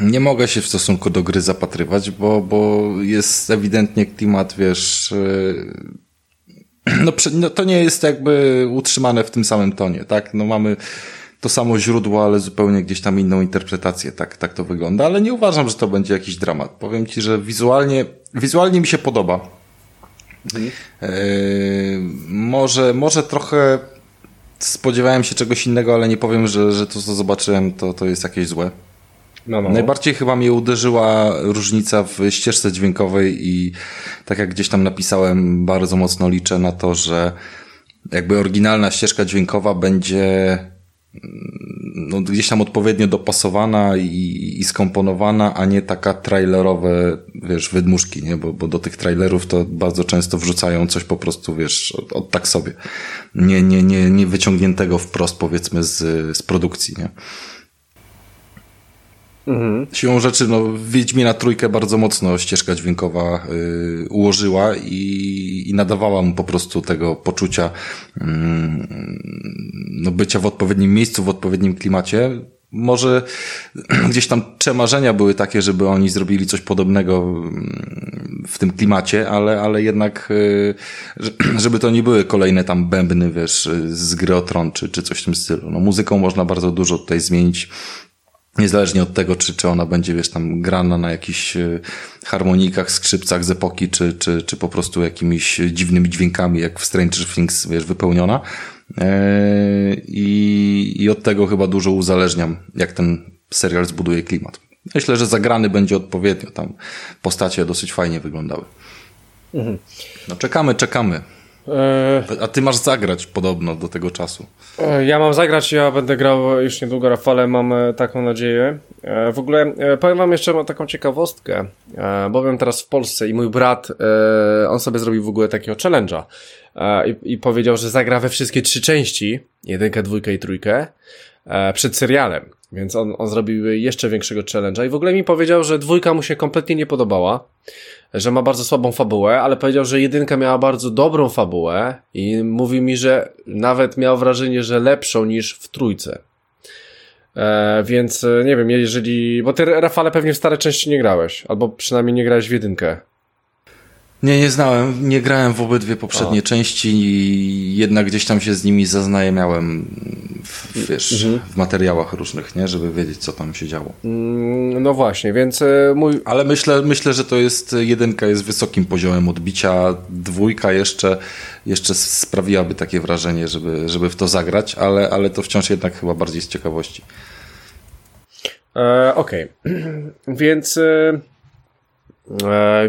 Nie mogę się w stosunku do gry zapatrywać, bo, bo jest ewidentnie klimat, wiesz. No, no to nie jest jakby utrzymane w tym samym tonie, tak? No mamy to samo źródło, ale zupełnie gdzieś tam inną interpretację, tak, tak to wygląda, ale nie uważam, że to będzie jakiś dramat. Powiem ci, że wizualnie, wizualnie mi się podoba. Mhm. może, może trochę spodziewałem się czegoś innego, ale nie powiem, że, że to, co zobaczyłem, to, to jest jakieś złe. No, no. Najbardziej chyba mnie uderzyła różnica w ścieżce dźwiękowej i tak jak gdzieś tam napisałem, bardzo mocno liczę na to, że jakby oryginalna ścieżka dźwiękowa będzie no, gdzieś tam odpowiednio dopasowana i, i skomponowana, a nie taka trailerowe, wiesz, wydmuszki, nie? Bo, bo do tych trailerów to bardzo często wrzucają coś po prostu, wiesz, od, od tak sobie. Nie, nie, nie, nie wyciągniętego wprost, powiedzmy, z, z produkcji, nie? Mhm. Siłą rzeczy, no, Wiedźmina trójkę bardzo mocno ścieżka dźwiękowa y, ułożyła i, i nadawała mu po prostu tego poczucia y, no, bycia w odpowiednim miejscu, w odpowiednim klimacie. Może gdzieś tam przemarzenia były takie, żeby oni zrobili coś podobnego w tym klimacie, ale, ale jednak, y, żeby to nie były kolejne tam bębny, wiesz, z gry o tron, czy, czy coś w tym stylu. No, muzyką można bardzo dużo tutaj zmienić Niezależnie od tego, czy, czy ona będzie, wiesz, tam grana na jakichś e, harmonikach, skrzypcach z epoki, czy, czy, czy po prostu jakimiś dziwnymi dźwiękami, jak w Stranger Things, wiesz, wypełniona. Eee, I, I od tego chyba dużo uzależniam, jak ten serial zbuduje klimat. Myślę, że zagrany będzie odpowiednio. Tam postacie dosyć fajnie wyglądały. Mhm. No czekamy, czekamy. E, A ty masz zagrać podobno do tego czasu. E, ja mam zagrać, ja będę grał już niedługo, Rafale, mam e, taką nadzieję. W ogóle powiem wam jeszcze taką ciekawostkę, bowiem teraz w Polsce i mój brat, on sobie zrobił w ogóle takiego challenge'a i, i powiedział, że zagra we wszystkie trzy części, jedynkę, dwójkę i trójkę, przed serialem. Więc on, on zrobił jeszcze większego challenge'a i w ogóle mi powiedział, że dwójka mu się kompletnie nie podobała że ma bardzo słabą fabułę, ale powiedział, że jedynka miała bardzo dobrą fabułę i mówi mi, że nawet miał wrażenie, że lepszą niż w trójce. E, więc e, nie wiem, jeżeli. Bo ty, Rafale, pewnie w stare części nie grałeś, albo przynajmniej nie grałeś w jedynkę. Nie, nie znałem, nie grałem w obydwie poprzednie o. części i jednak gdzieś tam się z nimi zaznajemiałem w, wiesz, mhm. w materiałach różnych, nie? Żeby wiedzieć, co tam się działo. Mm, no właśnie, więc e, mój... Ale myślę, myślę, że to jest, jedynka jest wysokim poziomem odbicia, dwójka jeszcze, jeszcze sprawiłaby takie wrażenie, żeby, żeby w to zagrać, ale, ale to wciąż jednak chyba bardziej z ciekawości. E, Okej, okay. więc... E E,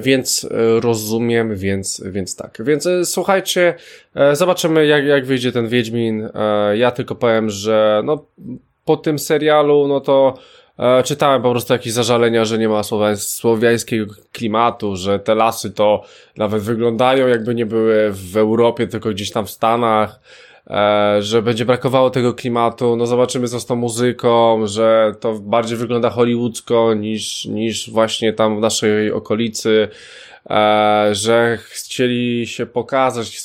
więc e, rozumiem, więc, więc tak. Więc e, słuchajcie, zobaczymy jak, jak wyjdzie ten Wiedźmin. Ja tylko powiem, że no, po tym serialu, no to czytałem po prostu jakieś zażalenia, że nie ma słowiańskiego klimatu, że te lasy to nawet wyglądają jakby nie były w Europie, tylko gdzieś tam w Stanach. E, że będzie brakowało tego klimatu, no zobaczymy co z tą muzyką, że to bardziej wygląda hollywoodzko niż, niż właśnie tam w naszej okolicy, e, że chcieli się pokazać,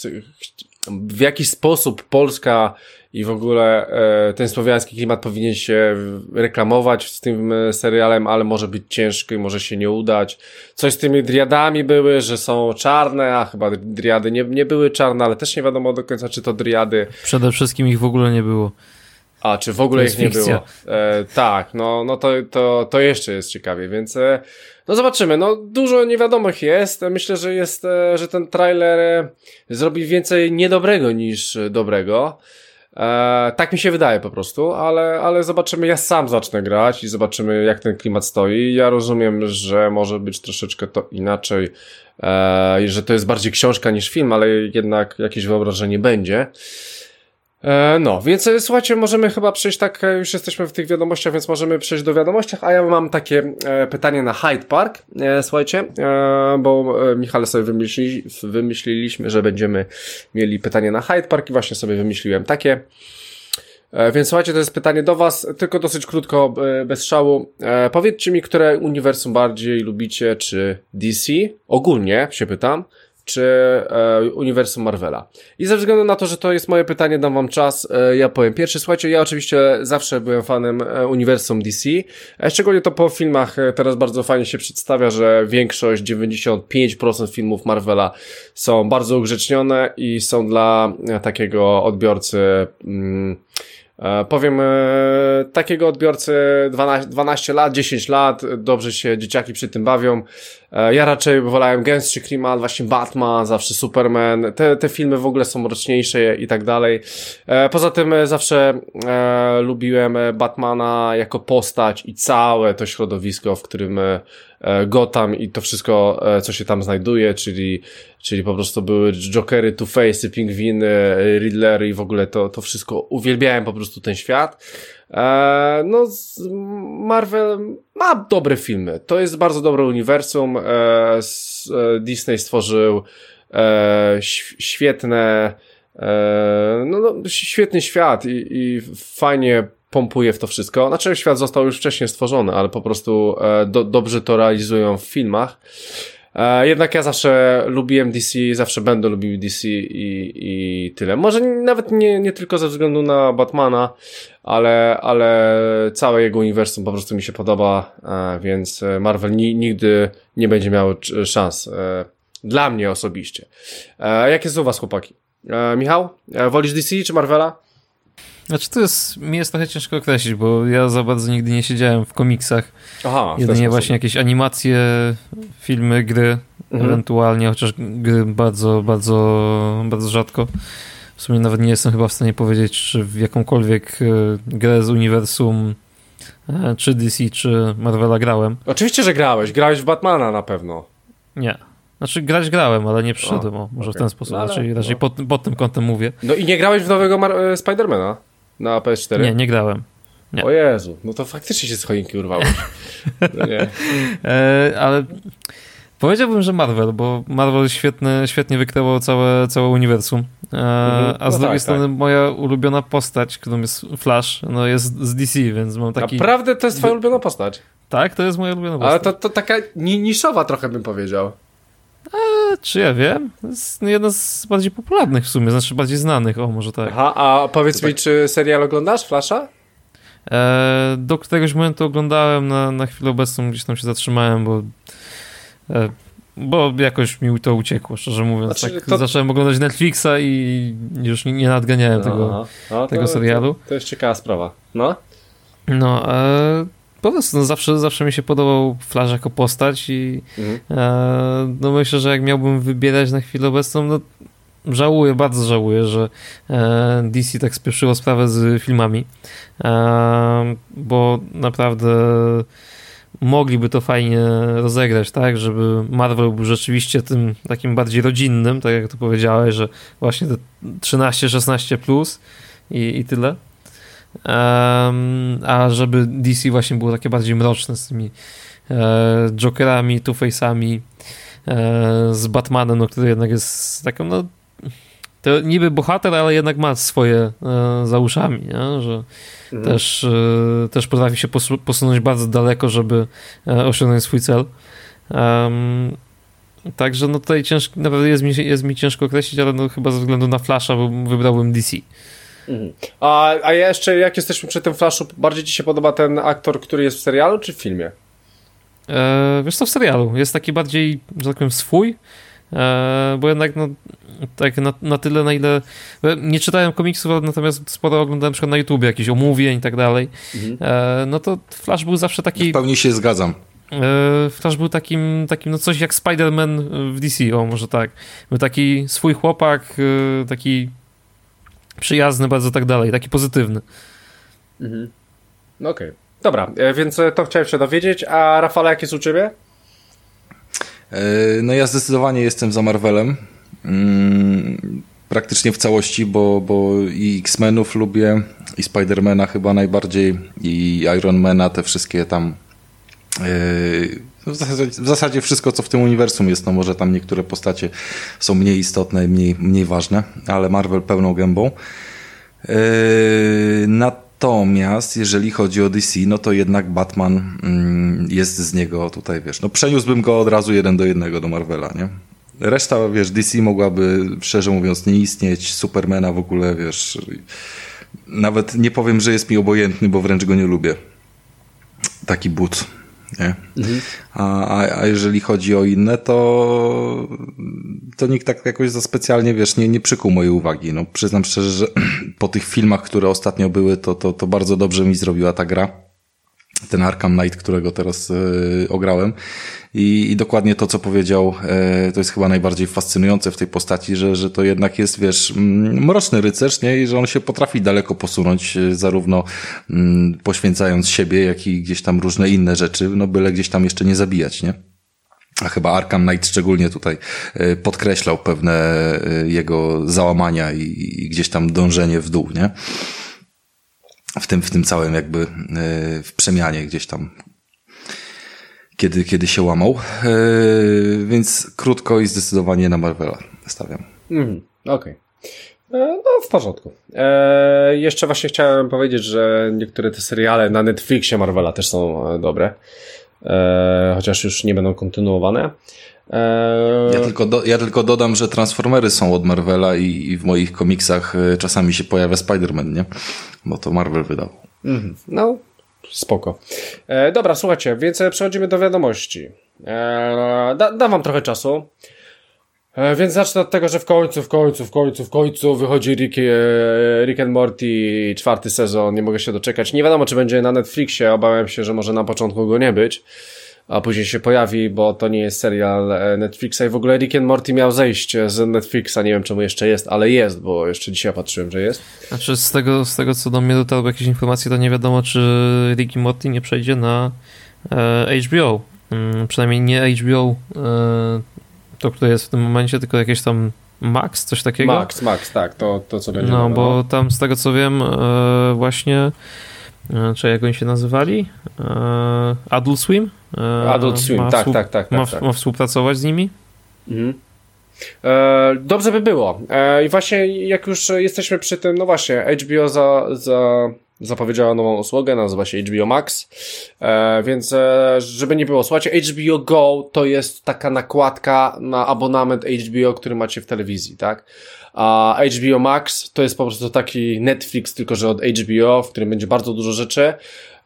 w jaki sposób Polska i w ogóle e, ten słowiański klimat powinien się reklamować z tym e, serialem, ale może być ciężki, może się nie udać. Coś z tymi driadami były, że są czarne, a chyba driady nie, nie były czarne, ale też nie wiadomo do końca, czy to driady. Przede wszystkim ich w ogóle nie było. A, czy w ogóle ich nie było? E, tak, no, no to, to, to jeszcze jest ciekawie, więc e, no zobaczymy. No dużo niewiadomych jest. Myślę, że jest, e, że ten trailer e, zrobi więcej niedobrego niż dobrego. E, tak mi się wydaje po prostu, ale, ale zobaczymy. Ja sam zacznę grać i zobaczymy, jak ten klimat stoi. Ja rozumiem, że może być troszeczkę to inaczej, e, że to jest bardziej książka niż film, ale jednak jakieś wyobrażenie będzie. E, no, więc e, słuchajcie, możemy chyba przejść tak, e, już jesteśmy w tych wiadomościach, więc możemy przejść do wiadomościach, a ja mam takie e, pytanie na Hyde Park, e, słuchajcie, e, bo Michale sobie wymyśli, wymyśliliśmy, że będziemy mieli pytanie na Hyde Park i właśnie sobie wymyśliłem takie. Więc słuchajcie, to jest pytanie do Was, tylko dosyć krótko, bez szału. Powiedzcie mi, które uniwersum bardziej lubicie, czy DC? Ogólnie się pytam czy e, uniwersum Marvela. I ze względu na to, że to jest moje pytanie, dam wam czas, e, ja powiem pierwszy. Słuchajcie, ja oczywiście zawsze byłem fanem e, uniwersum DC, e, szczególnie to po filmach e, teraz bardzo fajnie się przedstawia, że większość, 95% filmów Marvela są bardzo ugrzecznione i są dla e, takiego odbiorcy mm, powiem, e, takiego odbiorcy 12, 12 lat, 10 lat, dobrze się dzieciaki przy tym bawią. E, ja raczej wolałem gęstszy klimat, właśnie Batman, zawsze Superman. Te, te filmy w ogóle są mroczniejsze i tak dalej. Poza tym zawsze e, lubiłem Batmana jako postać i całe to środowisko, w którym Gotham i to wszystko, co się tam znajduje, czyli czyli po prostu były Jokery, Two-Face'y, Pingwiny, Riddlery i w ogóle to, to wszystko, uwielbiałem po prostu ten świat. E, no, Marvel ma dobre filmy, to jest bardzo dobre uniwersum, e, e, Disney stworzył e, świetne, e, no, no, świetny świat i, i fajnie pompuje w to wszystko. Znaczy świat został już wcześniej stworzony, ale po prostu e, do, dobrze to realizują w filmach. E, jednak ja zawsze lubiłem DC, zawsze będę lubił DC i, i tyle. Może nawet nie, nie tylko ze względu na Batmana, ale, ale całe jego uniwersum po prostu mi się podoba, e, więc Marvel ni, nigdy nie będzie miał szans. Dla mnie osobiście. Jak jest u was, chłopaki? Michał, wolisz DC czy Marvela? Znaczy to jest, mi jest trochę ciężko określić, bo ja za bardzo nigdy nie siedziałem w komiksach. Aha, Jedynie właśnie jakieś animacje, filmy, gry, mhm. ewentualnie, chociaż gry bardzo, bardzo, bardzo rzadko. W sumie nawet nie jestem chyba w stanie powiedzieć, czy w jakąkolwiek e, grę z uniwersum e, czy DC, czy Marvela grałem. Oczywiście, że grałeś. Grałeś w Batmana na pewno. Nie. Znaczy grać grałem, ale nie przyszedłem, o, może okay. w ten sposób, no, ale, raczej, raczej no. pod, pod, tym kątem mówię. No i nie grałeś w nowego Mar e, Spidermana? Na PS4? Nie, nie grałem. Nie. O Jezu, no to faktycznie się z choinki urwałeś. No nie. E, ale powiedziałbym, że Marvel, bo Marvel świetny, świetnie wykreował całe, całe uniwersum. E, mhm. a no z drugiej tak, strony tak. moja ulubiona postać, którą jest Flash, no jest z DC, więc mam taki... Naprawdę to jest twoja ulubiona postać? Tak, to jest moja ulubiona postać. Ale to, to taka niszowa trochę bym powiedział. A, czy ja wiem? To jest jedna z bardziej popularnych w sumie, znaczy bardziej znanych, o może tak. Aha, a powiedz mi, tak. czy serial oglądasz, Flasha? E, do któregoś momentu oglądałem, na, na chwilę obecną gdzieś tam się zatrzymałem, bo e, bo jakoś mi to uciekło, szczerze mówiąc. Znaczy, tak, to... Zacząłem oglądać Netflixa i już nie, nie nadganiałem tego, no, tego serialu. To, to, jest ciekawa sprawa. No, no e, po no zawsze, zawsze mi się podobał Flash jako postać i mhm. e, no myślę, że jak miałbym wybierać na chwilę obecną, no żałuję, bardzo żałuję, że e, DC tak spieszyło sprawę z filmami, e, bo naprawdę mogliby to fajnie rozegrać, tak, żeby Marvel był rzeczywiście tym takim bardziej rodzinnym, tak jak to powiedziałeś, że właśnie te 13-16 plus i, i tyle. A żeby DC właśnie było takie bardziej mroczne z tymi e, Jokerami, Two-Face'ami, e, z Batmanem, no, który jednak jest taką no, to niby bohater, ale jednak ma swoje e, za uszami, nie? że mhm. też, też potrafi się posunąć bardzo daleko, żeby osiągnąć swój cel. Um, także no tutaj ciężko, naprawdę jest mi, jest mi ciężko określić, ale no chyba ze względu na Flasha wybrałbym DC. Mhm. A, a jeszcze, jak jesteśmy przy tym Flashu, bardziej ci się podoba ten aktor, który jest w serialu, czy w filmie? E, wiesz co, w serialu. Jest taki bardziej, że tak powiem, swój, e, bo jednak no, tak na, na tyle, na ile... Nie czytałem komiksów, natomiast sporo oglądałem na przykład na YouTube jakieś omówień i tak dalej. Mhm. E, no to Flash był zawsze taki... W pełni się zgadzam. E, Flash był takim, takim no coś jak Spider-Man w DC, o może tak. Był taki swój chłopak, e, taki przyjazny, bardzo tak dalej, taki pozytywny. Mhm. No okej. Okay. Dobra, e, więc to chciałem się dowiedzieć. A Rafale, jak jest u ciebie? No ja zdecydowanie jestem za Marvelem. Mm, praktycznie w całości, bo, bo i X-Menów lubię, i Spidermana chyba najbardziej, i Ironmana, te wszystkie tam w zasadzie, w zasadzie, wszystko, co w tym uniwersum jest, no może tam niektóre postacie są mniej istotne, mniej, mniej ważne, ale Marvel pełną gębą. Natomiast jeżeli chodzi o DC, no to jednak Batman mm, jest z niego tutaj, wiesz, no przeniósłbym go od razu jeden do jednego do Marvela, nie? Reszta, wiesz, DC mogłaby, szczerze mówiąc, nie istnieć, Supermana w ogóle, wiesz, nawet nie powiem, że jest mi obojętny, bo wręcz go nie lubię. Taki but nie? Mhm. A, a, a jeżeli chodzi o inne, to, to nikt tak jakoś za specjalnie, wiesz, nie, nie przykuł mojej uwagi. No, przyznam szczerze, że po tych filmach, które ostatnio były, to, to, to bardzo dobrze mi zrobiła ta gra ten Arkham Knight, którego teraz yy, ograłem. I, I, dokładnie to, co powiedział, yy, to jest chyba najbardziej fascynujące w tej postaci, że, że to jednak jest, wiesz, mm, mroczny rycerz, nie? I że on się potrafi daleko posunąć, yy, zarówno mm, poświęcając siebie, jak i gdzieś tam różne inne rzeczy, no byle gdzieś tam jeszcze nie zabijać, nie? A chyba Arkham Knight szczególnie tutaj podkreślał pewne jego załamania i, i gdzieś tam dążenie w dół, nie? W tym, w tym całym jakby e, w przemianie gdzieś tam kiedy, kiedy się łamał. E, więc krótko i zdecydowanie na Marvela stawiam. Mm, Okej. Okay. E, no, w porządku. E, jeszcze właśnie chciałem powiedzieć, że niektóre te seriale na Netflixie Marvela też są dobre. E, chociaż już nie będą kontynuowane. E... Ja, tylko do, ja tylko dodam, że Transformery są od Marvela i, i w moich komiksach e, czasami się pojawia Spider-Man, nie? Bo to Marvel wydał. Mm, no, spoko. E, dobra, słuchajcie, więc przechodzimy do wiadomości. E, da, dam wam trochę czasu. E, więc zacznę od tego, że w końcu, w końcu, w końcu, w końcu wychodzi Rick, e, Rick and Morty czwarty sezon. Nie mogę się doczekać. Nie wiadomo, czy będzie na Netflixie. Obawiam się, że może na początku go nie być a później się pojawi, bo to nie jest serial e, Netflixa i w ogóle Rick and Morty miał zejść z Netflixa, nie wiem czemu jeszcze jest, ale jest, bo jeszcze dzisiaj patrzyłem, że jest. Znaczy z tego, z tego co do mnie dotarły jakieś informacje, to nie wiadomo, czy Rick and Morty nie przejdzie na e, HBO. Hmm, przynajmniej nie HBO e, to, które jest w tym momencie, tylko jakieś tam Max, coś takiego? Max, Max, tak, to, to co będzie. No, bo tam z tego co wiem, e, właśnie E, czy jak oni się nazywali? E, Adult Swim? E, Adult Swim, tak, tak, tak, ma, tak, ma współpracować z nimi? Mhm. dobrze by było. I właśnie jak już jesteśmy przy tym, no właśnie, HBO za, za zapowiedziała nową usługę, nazywa się HBO Max, więc żeby nie było, słuchajcie, HBO Go to jest taka nakładka na abonament HBO, który macie w telewizji, tak? A HBO Max to jest po prostu taki Netflix, tylko że od HBO, w którym będzie bardzo dużo rzeczy.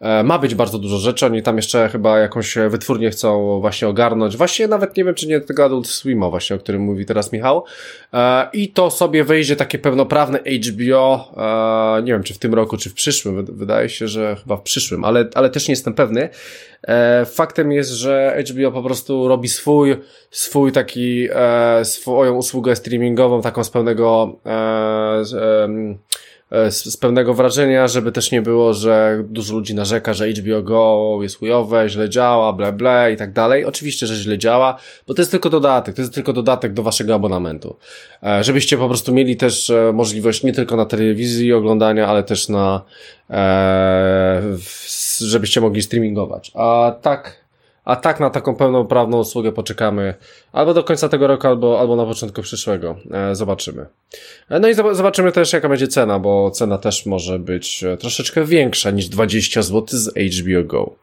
E, ma być bardzo dużo rzeczy, oni tam jeszcze chyba jakąś wytwórnię chcą właśnie ogarnąć. Właśnie nawet nie wiem, czy nie tego Adult Swima właśnie, o którym mówi teraz Michał. E, I to sobie wyjdzie takie pełnoprawne HBO, e, nie wiem, czy w tym roku, czy w przyszłym. Wydaje się, że chyba w przyszłym, ale, ale też nie jestem pewny. Faktem jest, że HBO po prostu robi swój, swój taki, swoją usługę streamingową, taką z pełnego, E, z, z, pewnego wrażenia, żeby też nie było, że dużo ludzi narzeka, że HBO Go jest chujowe, źle działa, ble ble i tak dalej. Oczywiście, że źle działa, bo to jest tylko dodatek, to jest tylko dodatek do waszego abonamentu. E, żebyście po prostu mieli też e, możliwość nie tylko na telewizji oglądania, ale też na, e, żebyście mogli streamingować. A tak, a tak na taką pełnoprawną usługę poczekamy albo do końca tego roku, albo, albo na początku przyszłego. E, zobaczymy. E, no i zobaczymy też, jaka będzie cena, bo cena też może być e, troszeczkę większa niż 20 zł z HBO Go.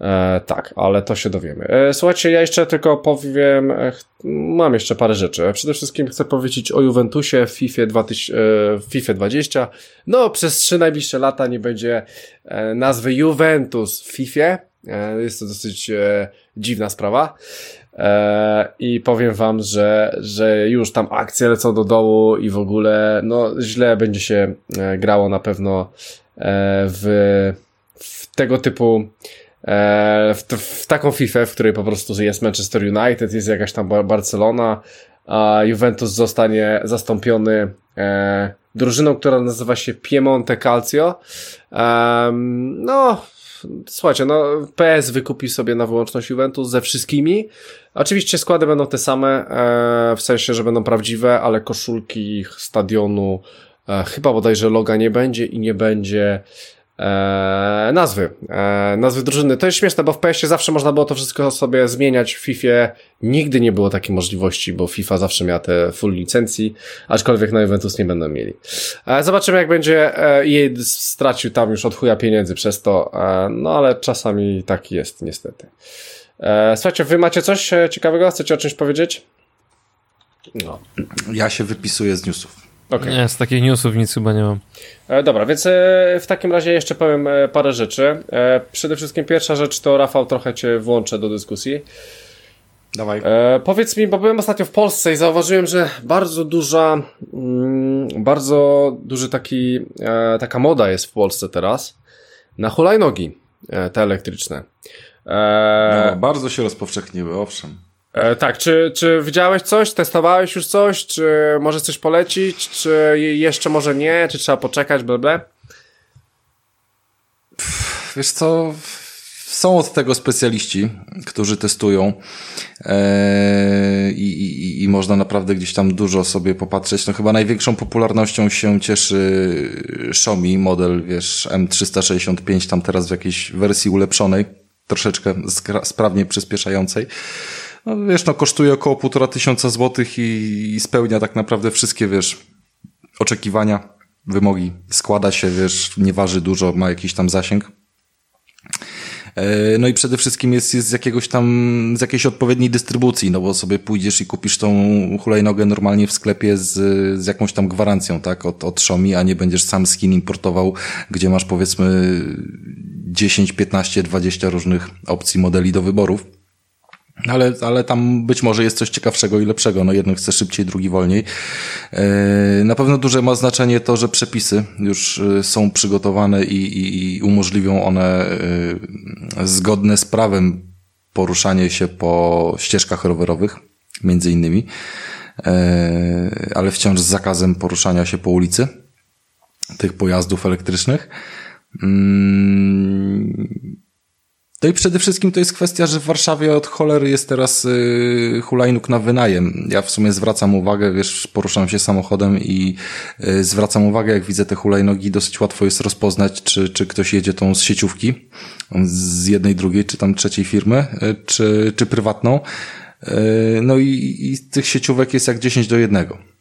E, tak, ale to się dowiemy. E, słuchajcie, ja jeszcze tylko powiem, e, mam jeszcze parę rzeczy. Przede wszystkim chcę powiedzieć o Juventusie w FIFA, 20, e, FIFA 20. No, przez trzy najbliższe lata nie będzie nazwy Juventus w FIFA. E, jest to dosyć dziwna sprawa. I powiem wam, że, że już tam akcje lecą do dołu i w ogóle, no, źle będzie się grało na pewno w, w tego typu E, w, w, taką FIFA, w której po prostu jest Manchester United, jest jakaś tam Barcelona, a Juventus zostanie zastąpiony e, drużyną, która nazywa się Piemonte Calcio. E, no, słuchajcie, no PS wykupi sobie na wyłączność Juventus ze wszystkimi. Oczywiście składy będą te same, e, w sensie, że będą prawdziwe, ale koszulki stadionu e, chyba bodajże loga nie będzie i nie będzie e, nazwy, e, nazwy drużyny. To jest śmieszne, bo w PS-ie zawsze można było to wszystko sobie zmieniać, w FIFA nigdy nie było takiej możliwości, bo FIFA zawsze miała te full licencji, aczkolwiek na Juventus nie będą mieli. E, zobaczymy jak będzie, e, jej stracił tam już od chuja pieniędzy przez to, e, no ale czasami tak jest niestety. E, słuchajcie, wy macie coś e, ciekawego? Chcecie o czymś powiedzieć? No. Ja się wypisuję z newsów. Okay. Nie, z takich newsów nic chyba nie mam. E, dobra, więc e, w takim razie jeszcze powiem e, parę rzeczy. E, przede wszystkim pierwsza rzecz to Rafał, trochę cię włączę do dyskusji. Dawaj. E, powiedz mi, bo byłem ostatnio w Polsce i zauważyłem, że bardzo duża, mm, bardzo duży taki, e, taka moda jest w Polsce teraz na hulajnogi te elektryczne. No, bardzo się rozpowszechniły, owszem. E, tak, czy, czy widziałeś coś, testowałeś już coś, czy możesz coś polecić, czy jeszcze może nie, czy trzeba poczekać, bla? Wiesz co, są od tego specjaliści, którzy testują e, i, i, i można naprawdę gdzieś tam dużo sobie popatrzeć. No chyba największą popularnością się cieszy Xiaomi model, wiesz, M365, tam teraz w jakiejś wersji ulepszonej, troszeczkę sprawnie przyspieszającej no wiesz, no kosztuje około półtora tysiąca złotych i, spełnia tak naprawdę wszystkie, wiesz, oczekiwania, wymogi. Składa się, wiesz, nie waży dużo, ma jakiś tam zasięg. E, no i przede wszystkim jest, jest z jakiegoś tam, z jakiejś odpowiedniej dystrybucji, no bo sobie pójdziesz i kupisz tą hulajnogę normalnie w sklepie z, z jakąś tam gwarancją, tak, od, od Xiaomi, a nie będziesz sam skin importował, gdzie masz powiedzmy 10, 15, 20 różnych opcji modeli do wyborów. Ale, ale tam być może jest coś ciekawszego i lepszego. No jeden chce szybciej, drugi wolniej. E, na pewno duże ma znaczenie to, że przepisy już e, są przygotowane i, i, i umożliwią one e, zgodne z prawem poruszanie się po ścieżkach rowerowych, między innymi, ale wciąż z zakazem poruszania się po ulicy tych pojazdów elektrycznych. Mm, no i przede wszystkim to jest kwestia, że w Warszawie od cholery jest teraz y, hulajnóg na wynajem. Ja w sumie zwracam uwagę, wiesz, poruszam się samochodem i y, zwracam uwagę, jak widzę te hulajnogi, dosyć łatwo jest rozpoznać, czy, czy ktoś jedzie tą z sieciówki, z jednej, drugiej, czy tam trzeciej firmy, y, czy, czy prywatną. Y, no i, i tych sieciówek jest jak 10 do jednego.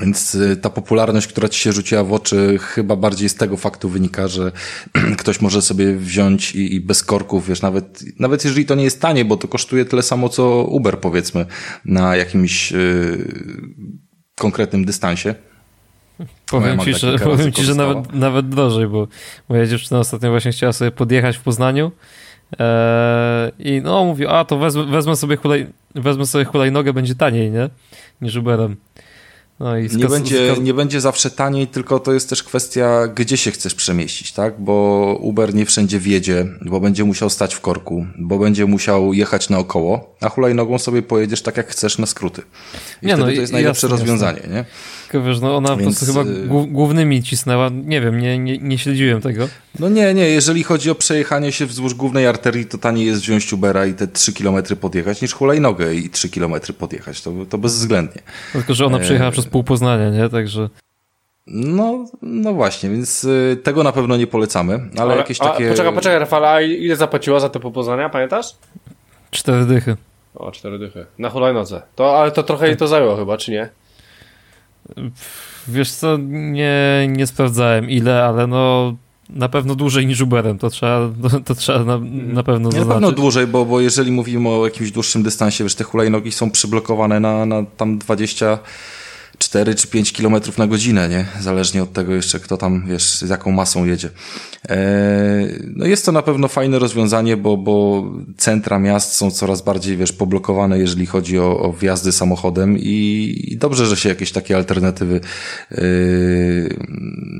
Więc y, ta popularność, która ci się rzuciła w oczy, chyba bardziej z tego faktu wynika, że ktoś może sobie wziąć i, i, bez korków, wiesz, nawet, nawet jeżeli to nie jest tanie, bo to kosztuje tyle samo co Uber, powiedzmy, na jakimś yy, konkretnym dystansie. Powiem ci, że, powiem ci, że nawet, nawet drożej, bo moja dziewczyna ostatnio właśnie chciała sobie podjechać w Poznaniu Eee, I no, mówi, a to wezmę, wezmę, sobie hulaj, wezmę sobie hulajnogę, będzie taniej, nie? Niż Uberem. No i nie, będzie, nie będzie zawsze taniej, tylko to jest też kwestia, gdzie się chcesz przemieścić, tak? Bo Uber nie wszędzie wjedzie, bo będzie musiał stać w korku, bo będzie musiał jechać naokoło, a hulajnogą sobie pojedziesz tak, jak chcesz na skróty. I nie, wtedy no, to jest najlepsze jasne, rozwiązanie, jasne. nie? Tylko wiesz, no ona Więc... po prostu chyba y, głównymi cisnęła, nie wiem, nie, nie, nie śledziłem tego. No nie, nie, jeżeli chodzi o przejechanie się wzdłuż głównej arterii, to taniej jest wziąć Ubera i te 3 km podjechać, niż hulajnogę i 3 km podjechać, to, to bezwzględnie. Tylko, że ona przejechała e... przez pół Poznania, nie? Także... No, no właśnie, więc y, tego na pewno nie polecamy, ale, ale jakieś takie... A, poczekaj, poczekaj, Rafał, a ile zapłaciła za te pół Poznania, pamiętasz? Cztery dychy. O, cztery dychy. Na hulajnodze. To, ale to trochę jej to zajęło chyba, czy nie? Wiesz co, nie, nie sprawdzałem ile, ale no na pewno dłużej niż Uberem, to trzeba, to, trzeba na, na pewno zaznaczyć. na pewno dłużej, bo, bo jeżeli mówimy o jakimś dłuższym dystansie, wiesz, te hulajnogi są przyblokowane na, na tam 24 czy 5 kilometrów na godzinę, nie? Zależnie od tego jeszcze, kto tam, wiesz, z jaką masą jedzie. Eee, no jest to na pewno fajne rozwiązanie, bo, bo centra miast są coraz bardziej, wiesz, poblokowane, jeżeli chodzi o, o wjazdy samochodem i, i dobrze, że się jakieś takie alternatywy, eee,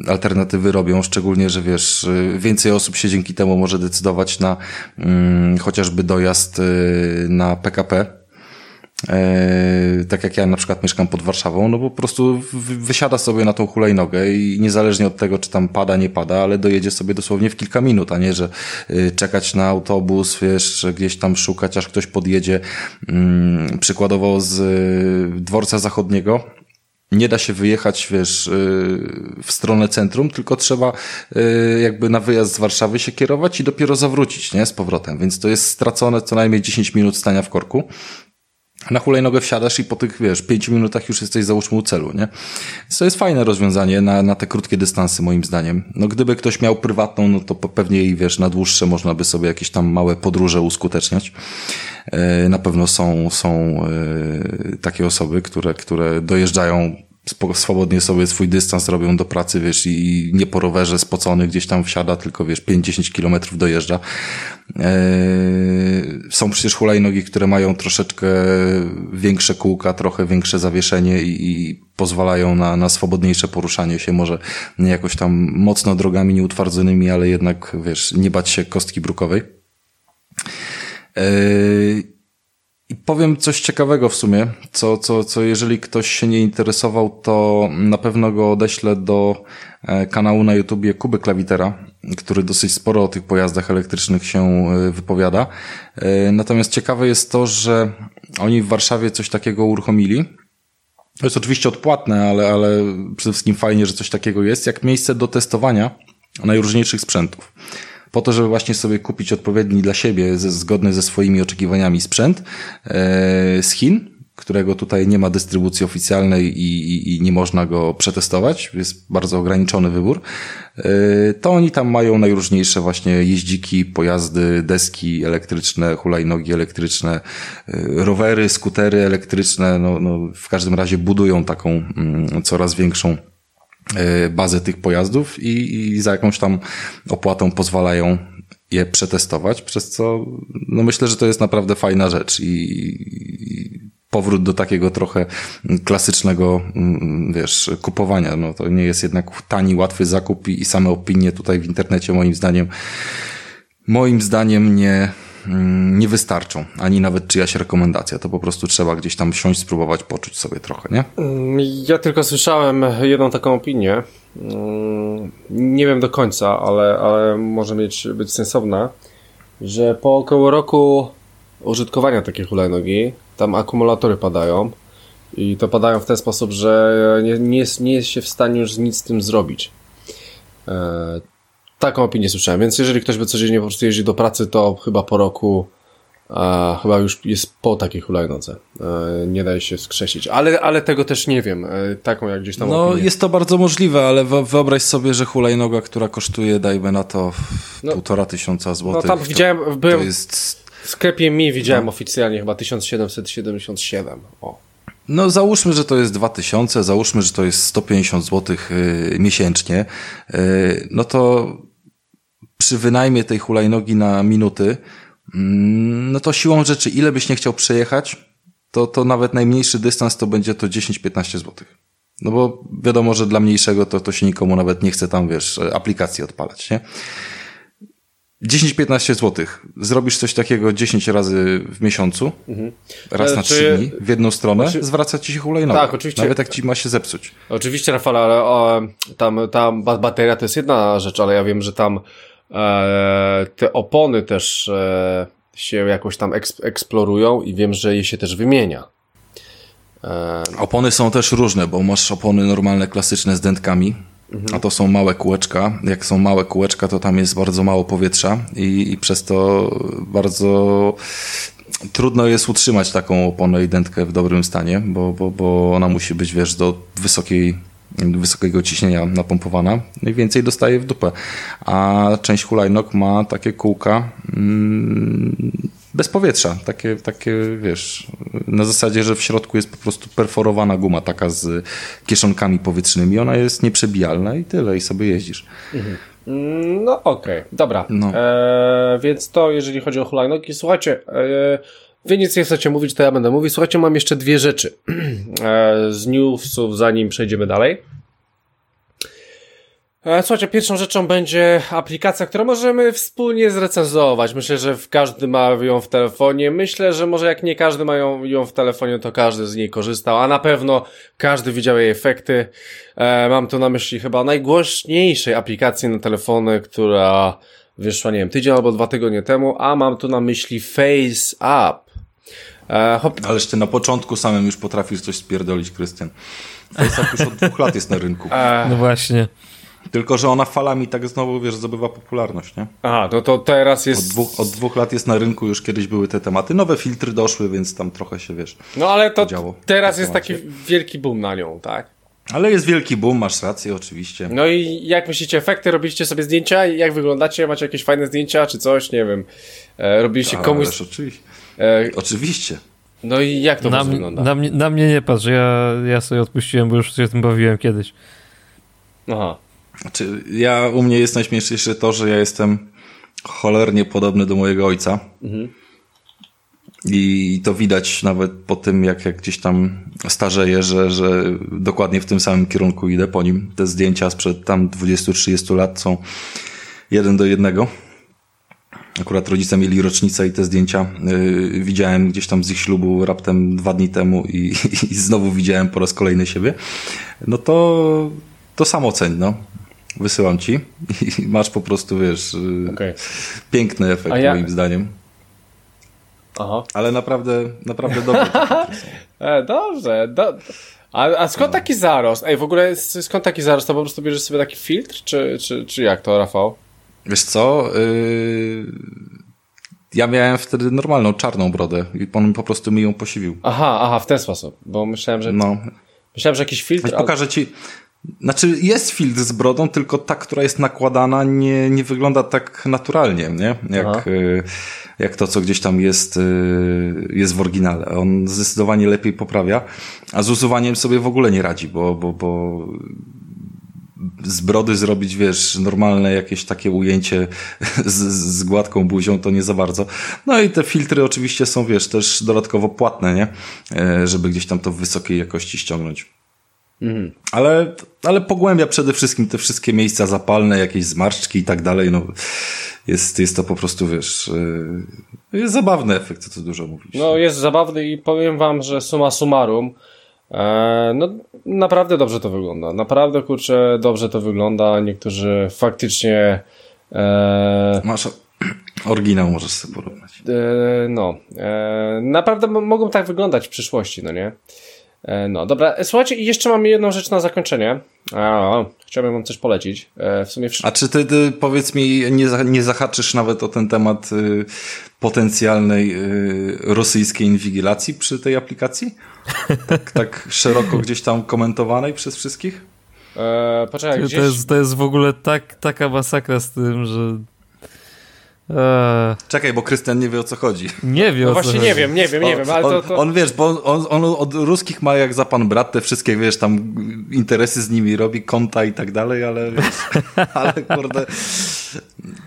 alternatywy robią, szczególnie, że wiesz, y, więcej osób się dzięki temu może decydować na mm, chociażby dojazd y, na PKP, E, tak jak ja na przykład mieszkam pod Warszawą, no po prostu wysiada sobie na tą hulajnogę i niezależnie od tego, czy tam pada, nie pada, ale dojedzie sobie dosłownie w kilka minut, a nie, że y, czekać na autobus, wiesz, gdzieś tam szukać, aż ktoś podjedzie. Mm, Przykładowo z y, dworca zachodniego nie da się wyjechać, wiesz, y, w stronę centrum, tylko trzeba jakby na wyjazd z Warszawy się kierować i dopiero zawrócić, nie, z powrotem. Więc to jest stracone co najmniej 10 minut stania w korku. Na hulajnogę wsiadasz i po tych, wiesz, pięciu minutach już jesteś załóżmy u celu, nie? Więc to jest fajne rozwiązanie na, na te krótkie dystanse, moim zdaniem. No gdyby ktoś miał prywatną, no to pe- pewnie i wiesz, na dłuższe można by sobie jakieś tam małe podróże uskuteczniać. E, Na pewno są, są e, takie osoby, które, które dojeżdżają swobodnie sobie swój dystans robią do pracy, wiesz, i nie po rowerze spocony gdzieś tam wsiada, tylko wiesz, 5-10 kilometrów dojeżdża. Eee, Są przecież hulajnogi, które mają troszeczkę większe kółka, trochę większe zawieszenie i, i pozwalają na, na swobodniejsze poruszanie się, może nie jakoś tam mocno drogami nieutwardzonymi, ale jednak, wiesz, nie bać się kostki brukowej. Eee, i powiem coś ciekawego w sumie, co, co, co jeżeli ktoś się nie interesował, to na pewno go odeślę do e, kanału na YouTubie Kuby Klawitera, który dosyć sporo o tych pojazdach elektrycznych się e, wypowiada. E, Natomiast ciekawe jest to, że oni w Warszawie coś takiego uruchomili. To jest oczywiście odpłatne, ale, ale przede wszystkim fajnie, że coś takiego jest, jak miejsce do testowania najróżniejszych sprzętów po to, żeby właśnie sobie kupić odpowiedni dla siebie, zgodny ze swoimi oczekiwaniami sprzęt e, z Chin, którego tutaj nie ma dystrybucji oficjalnej i, i, i nie można go przetestować, jest bardzo ograniczony wybór, e, to oni tam mają najróżniejsze właśnie jeździki, pojazdy, deski elektryczne, hulajnogi elektryczne, e, rowery, skutery elektryczne, no, no w każdym razie budują taką mm, coraz większą bazę tych pojazdów i, i za jakąś tam opłatą pozwalają je przetestować, przez co no myślę, że to jest naprawdę fajna rzecz i, i powrót do takiego trochę klasycznego, mm, wiesz, kupowania. No to nie jest jednak tani, łatwy zakup i, i same opinie tutaj w internecie moim zdaniem moim zdaniem nie, nie wystarczą, ani nawet czyjaś rekomendacja. To po prostu trzeba gdzieś tam siąść, spróbować poczuć sobie trochę, nie? Mm, Ja tylko słyszałem jedną taką opinię. Mm, Nie wiem do końca, ale, ale może mieć, być sensowna, że po około roku użytkowania takiej hulajnogi tam akumulatory padają i to padają w ten sposób, że nie, nie, jest, nie jest się w stanie już nic z tym zrobić. E, taką opinię słyszałem, więc jeżeli ktoś by codziennie po prostu jeździł do pracy, to chyba po roku a chyba już jest po takiej hulajnodze. E, nie daje się wskrzesić. Ale, ale tego też nie wiem. E, taką jak gdzieś tam No, opinię. jest to bardzo możliwe, ale wyo- wyobraź sobie, że hulajnoga, która kosztuje, dajmy na to, No. półtora tysiąca No złotych. tam to- widziałem, byłem jest, w sklepie mi widziałem oficjalnie chyba 1777. O. no załóżmy, że to jest 2000, załóżmy, że to jest 150 złotych y, miesięcznie, y, no to przy wynajmie tej hulajnogi na minuty, mm, no to siłą rzeczy, ile byś nie chciał przejechać, to, to nawet najmniejszy dystans to będzie to 10-15 złotych. No bo wiadomo, że dla mniejszego to, to się nikomu nawet nie chce tam, wiesz, aplikacji odpalać, nie? 10-15 złotych. Zrobisz coś takiego 10 razy w miesiącu, raz Ale na czy- 3 dni, w jedną stronę, Znaczy- zwraca ci się hulajnoga. Tak, oczywiście. Nawet jak ci ma się zepsuć. Oczywiście, Rafał, ale o, tam, tam ba- bateria to jest jedna rzecz, ale ja wiem, że tam e, te opony też e, się jakoś tam eks, eksplorują i wiem, że je się też wymienia. E, Opony są też różne, bo masz opony normalne, klasyczne z dętkami, a to są małe kółeczka. Jak są małe kółeczka, to tam jest bardzo mało powietrza i, i przez to bardzo trudno jest utrzymać taką oponę i w dobrym stanie, bo, bo, bo ona musi być, wiesz, do wysokiej wysokiego ciśnienia napompowana, najwięcej dostaje w dupę. A część hulajnok ma takie kółka mm, bez powietrza, takie, takie, wiesz, na zasadzie, że w środku jest po prostu perforowana guma taka z kieszonkami powietrznymi, ona jest nieprzebijalna i tyle, i sobie jeździsz. Mhm. No okej, okay. dobra. No. E, więc to jeżeli chodzi o hulajnogi. Słuchajcie, e, wy nic nie chcecie mówić, to ja będę mówić. Słuchajcie, mam jeszcze dwie rzeczy e, z newsów, zanim przejdziemy dalej. E, słuchajcie, pierwszą rzeczą będzie aplikacja, którą możemy wspólnie zrecenzować. Myślę, że każdy ma ją w telefonie. Myślę, że może jak nie każdy ma ją, ją w telefonie, to każdy z niej korzystał, a na pewno każdy widział jej efekty. E, mam tu na myśli chyba najgłośniejszej aplikacji na telefony, która wyszła, nie wiem, tydzień albo dwa tygodnie temu, a mam tu na myśli Face App. E, hop... Ależ ty na początku samym już potrafisz coś spierdolić, Krystian. Face App już od dwóch lat jest na rynku. E... No właśnie. Tylko, że ona falami tak znowu, wiesz, zdobywa popularność, nie? Aha, no to teraz jest... Od dwóch, od dwóch lat jest na rynku, już kiedyś były te tematy. Nowe filtry doszły, więc tam trochę się, wiesz... No ale to teraz jest taki wielki boom na nią, tak? Ale jest wielki boom, masz rację, oczywiście. No i jak myślicie, efekty? Robiliście sobie zdjęcia? Jak wyglądacie? Macie jakieś fajne zdjęcia, czy coś? Nie wiem. E, robiliście A, komuś... oczywiście. E... Oczywiście. No i jak to na, wygląda? Na mnie, na mnie nie patrz, ja, ja sobie odpuściłem, bo już się tym bawiłem kiedyś. Aha. Znaczy, ja, u mnie jest najśmieszniejsze to, że ja jestem cholernie podobny do mojego ojca. Mhm. I to widać nawet po tym, jak, jak gdzieś tam starzeję, że, że dokładnie w tym samym kierunku idę po nim. Te zdjęcia sprzed tam 20-30 lat są jeden do jednego. Akurat rodzice mieli rocznicę i te zdjęcia yy, widziałem gdzieś tam z ich ślubu raptem dwa dni temu i, i znowu widziałem po raz kolejny siebie. No to, to samo ceń, no wysyłam ci i masz po prostu, wiesz, y, okay. piękny efekt ja... moim zdaniem. Aha. Ale naprawdę, naprawdę dobrze. e, dobrze. Do... A, a skąd no. taki zarost? Ej, w ogóle skąd taki zarost? To po prostu bierzesz sobie taki filtr, czy, czy, czy jak to, Rafał? Wiesz co? Yy... Ja miałem wtedy normalną, czarną brodę i on po prostu mi ją posiwił. Aha, aha, w ten sposób, bo myślałem, że... No. Myślałem, że jakiś filtr... Pokażę ci, znaczy jest filtr z brodą, tylko ta, która jest nakładana nie, nie wygląda tak naturalnie, nie? Jak, y, jak to, co gdzieś tam jest, y, jest w oryginale. On zdecydowanie lepiej poprawia, a z usuwaniem sobie w ogóle nie radzi, bo, bo, bo z brody zrobić, wiesz, normalne jakieś takie ujęcie z, z gładką buzią, to nie za bardzo. No i te filtry oczywiście są, wiesz, też dodatkowo płatne, nie? E, żeby gdzieś tam to w wysokiej jakości ściągnąć. Mhm. Ale, ale pogłębia przede wszystkim te wszystkie miejsca zapalne, jakieś zmarszczki i tak dalej. No, jest, jest to po prostu, wiesz, yy, jest zabawny efekt, co tu dużo mówić. No, jest zabawny i powiem wam, że suma summarum, e, no, naprawdę dobrze to wygląda. Naprawdę, kurczę, dobrze to wygląda. Niektórzy faktycznie... E, Masz oryginał, możesz sobie porównać. E, no, e, naprawdę mogą tak wyglądać w przyszłości, no nie? E, no dobra, e, słuchajcie, i jeszcze mamy jedną rzecz na zakończenie. A, chciałbym wam coś polecić. E, w sumie A czy ty, ty powiedz mi, nie, nie zahaczysz nawet o ten temat y, potencjalnej y, rosyjskiej inwigilacji przy tej aplikacji? Tak, tak szeroko gdzieś tam komentowanej przez wszystkich? E, poczekaj, to, jest, to jest w ogóle tak, taka masakra z tym, że Eee. Czekaj, bo Krystian nie wie o co chodzi. Nie wie no o właśnie co nie wiem, nie wiem, nie wiem, ale on, to, to... on wiesz, bo on, on, od ruskich ma jak za pan brat te wszystkie, wiesz, tam interesy z nimi robi, konta i tak dalej, ale wiesz, ale kurde,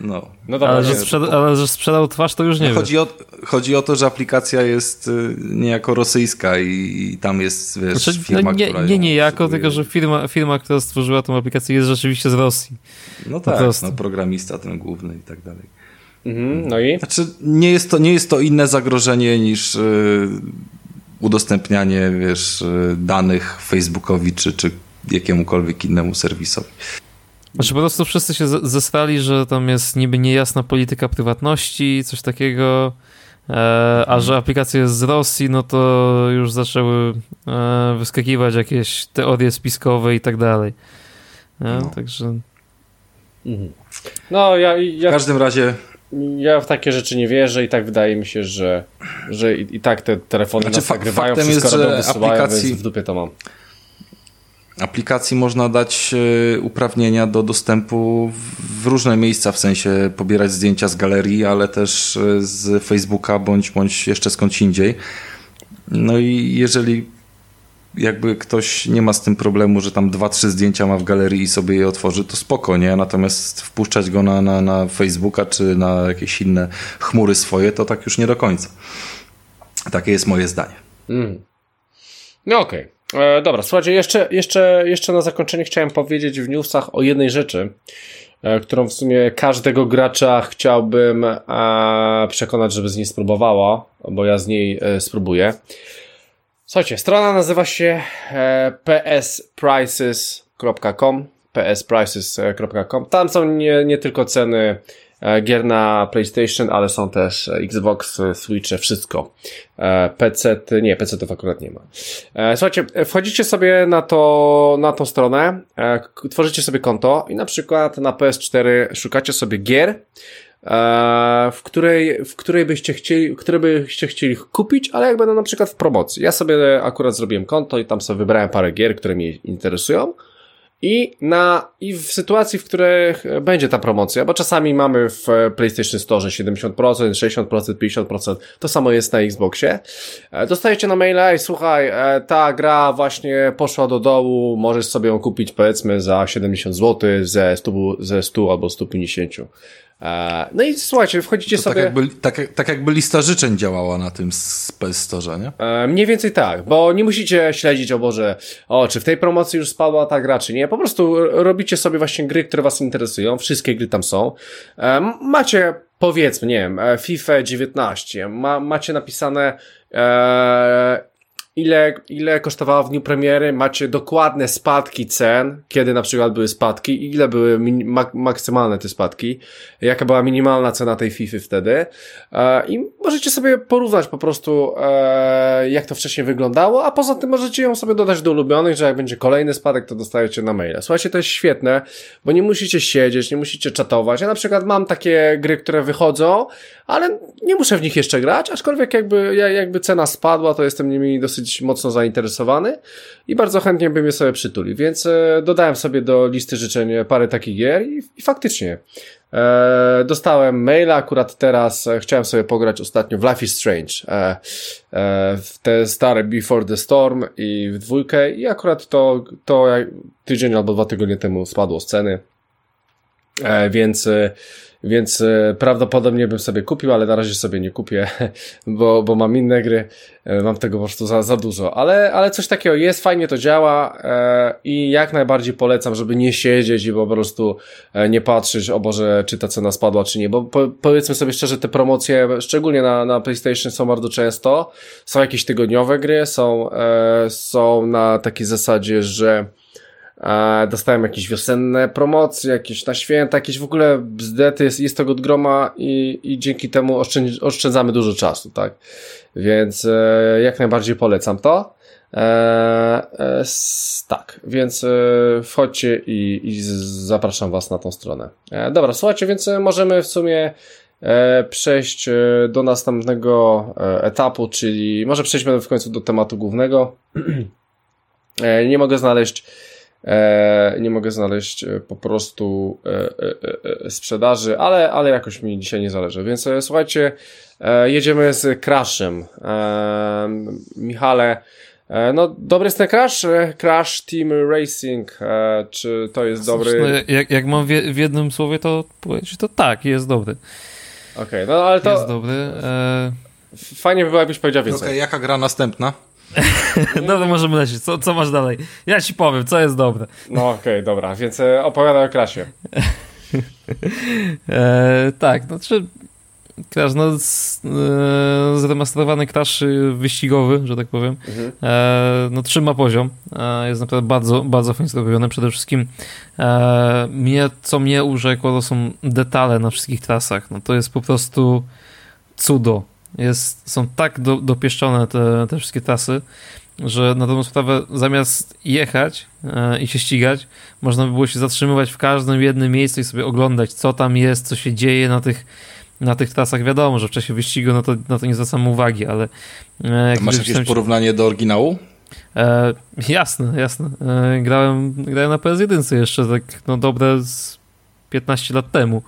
no. no dobra, ale, że sprzeda ale że sprzedał twarz, to już nie no, chodzi o, chodzi o to, że aplikacja jest y, niejako rosyjska i, i tam jest, wiesz, znaczy, firma, no, nie, która Nie, niejako, tylko że firma, firma, która stworzyła tą aplikację jest rzeczywiście z Rosji. No tak, no, programista ten główny i tak dalej. Mhm, no i? Znaczy, nie jest to, nie jest to inne zagrożenie niż yy, udostępnianie, wiesz, yy, danych Facebookowi czy, czy jakiemukolwiek innemu serwisowi. Znaczy po prostu wszyscy się zesrali, że tam jest niby niejasna polityka prywatności, coś takiego, e, a mhm. że aplikacja jest z Rosji, no to już zaczęły e, wyskakiwać jakieś teorie spiskowe i tak dalej. No. Także... Mhm. No, ja, ja... W każdym razie ja w takie rzeczy nie wierzę i tak wydaje mi się, że, że i, i tak te telefony znaczy, nas nagrywają, wszystko jest, robią, wysyłają, aplikacji... więc w dupie to mam aplikacji można dać e, uprawnienia do dostępu w różne miejsca, w sensie pobierać zdjęcia z galerii, ale też e, z Facebooka bądź, bądź jeszcze skądś indziej. No i jeżeli jakby ktoś nie ma z tym problemu, że tam dwa, trzy zdjęcia ma w galerii i sobie je otworzy, to spoko, nie? Natomiast wpuszczać go na, na, na Facebooka czy na jakieś inne chmury swoje, to tak już nie do końca. Takie jest moje zdanie. Mm. No okej. Okay. E, dobra, słuchajcie, jeszcze, jeszcze, jeszcze na zakończenie chciałem powiedzieć w newsach o jednej rzeczy, e, którą w sumie każdego gracza chciałbym e, przekonać, żeby z niej spróbowała, bo ja z niej e, spróbuję. Słuchajcie, strona nazywa się e, psprices.com psprices.com Tam są nie, nie tylko ceny E, gier na PlayStation, ale są też Xbox, Switche, wszystko. E, PC, nie, PC to akurat nie ma. Słuchajcie, wchodzicie sobie na to, na tą stronę, tworzycie sobie konto i na przykład na PS4 szukacie sobie gier, w której, w której byście chcieli, które byście chcieli kupić, ale jak będą na przykład w promocji. Ja sobie akurat zrobiłem konto i tam sobie wybrałem parę gier, które mnie interesują. I, na, I w sytuacji, w których będzie ta promocja, bo czasami mamy w PlayStation Store 70%, 60%, 50%, to samo jest na Xboxie, e, dostajecie na maila i słuchaj, e, ta gra właśnie poszła do dołu, możesz sobie ją kupić powiedzmy za 70 zł, ze 100, ze 100 albo 150. E, no i słuchajcie, wchodzicie to tak sobie... Tak jakby, tak, tak jakby lista życzeń działała na tym Store, nie? E, mniej więcej tak, bo nie musicie śledzić, o Boże, o, czy w tej promocji już spadła ta gra, czy nie. Po prostu robicie sobie właśnie gry, które was interesują. Wszystkie gry tam są. E, macie, powiedzmy, nie wiem, FIFA 19. Ma, macie napisane ile, ile kosztowała w dniu premiery, macie dokładne spadki cen, kiedy na przykład były spadki, ile były mak maksymalne te spadki, jaka była minimalna cena tej FIFA wtedy? E, i możecie sobie porównać po prostu e, jak to wcześniej wyglądało, a poza tym możecie ją sobie dodać do ulubionych, że jak będzie kolejny spadek, to dostajecie na maila. Słuchajcie, to jest świetne, bo nie musicie siedzieć, nie musicie czatować. Ja na przykład mam takie gry, które wychodzą, ale nie muszę w nich jeszcze grać, aczkolwiek jakby, jakby cena spadła, to jestem nimi dosyć mocno zainteresowany i bardzo chętnie bym je sobie przytulił, więc e, dodałem sobie do listy życzeń parę takich gier i, i faktycznie e, dostałem maila, akurat teraz e, chciałem sobie pograć ostatnio w Life is Strange, e, e, w te stare Before the Storm i w dwójkę i akurat to, to tydzień albo dwa tygodnie temu spadło z ceny, e, więc więc e, prawdopodobnie bym sobie kupił, ale na razie sobie nie kupię, bo, bo mam inne gry, e, mam tego po prostu za, za dużo, ale, ale coś takiego jest, fajnie to działa e, i jak najbardziej polecam, żeby nie siedzieć i po prostu nie patrzeć, o Boże, czy ta cena spadła, czy nie, bo po, powiedzmy sobie szczerze, te promocje, szczególnie na, na PlayStation są bardzo często, są jakieś tygodniowe gry, są, są na takiej zasadzie, że dostałem jakieś wiosenne promocje, jakieś na święta, jakieś w ogóle bzdety, jest, jest tego groma i, i dzięki temu oszczędz, oszczędzamy dużo czasu, tak? Więc e, jak najbardziej polecam to. E, e, tak, więc e, wchodźcie i, i zapraszam Was na tą stronę. E, dobra, słuchajcie, więc e, możemy w sumie przejść do następnego etapu, czyli może przejdźmy w końcu do tematu głównego. nie mogę znaleźć E, nie mogę znaleźć e, po prostu e, sprzedaży, ale, ale jakoś mi dzisiaj nie zależy. Więc słuchajcie, jedziemy z Crashem. Michale, no, dobry jest ten Crash? Crash Team Racing, czy to jest dobry? No, jak, jak mam w jednym słowie to powiedzieć, to tak, jest dobry. Okej, okay, no ale to... Jest dobry. E... Fajnie by było, jakbyś powiedział więcej. Okej, okay, jaka gra następna? Dobra, możemy lecieć. Co, co masz dalej? Ja ci powiem, co jest dobre. No okej, okay, dobra, więc e, opowiadaj o Krasie. e, tak, no czy Crash, no z, e, zremasterowany Crash wyścigowy, że tak powiem. Mhm. E, no trzyma poziom. E, jest naprawdę bardzo, bardzo fajnie zrobiony. Przede wszystkim e, mnie, co mnie urzekło, to są detale na wszystkich trasach. No to jest po prostu cudo jest, są tak do, dopieszczone te, te wszystkie trasy, że na tą sprawę zamiast jechać e, i się ścigać, można by było się zatrzymywać w każdym jednym miejscu i sobie oglądać, co tam jest, co się dzieje na tych na tych trasach wiadomo, że w czasie wyścigu no to, na to nie zwracam uwagi, ale... E, masz jakieś porównanie do oryginału? E, jasne, jasne. E, grałem, grałem na PS1 jeszcze tak no dobre z 15 lat temu.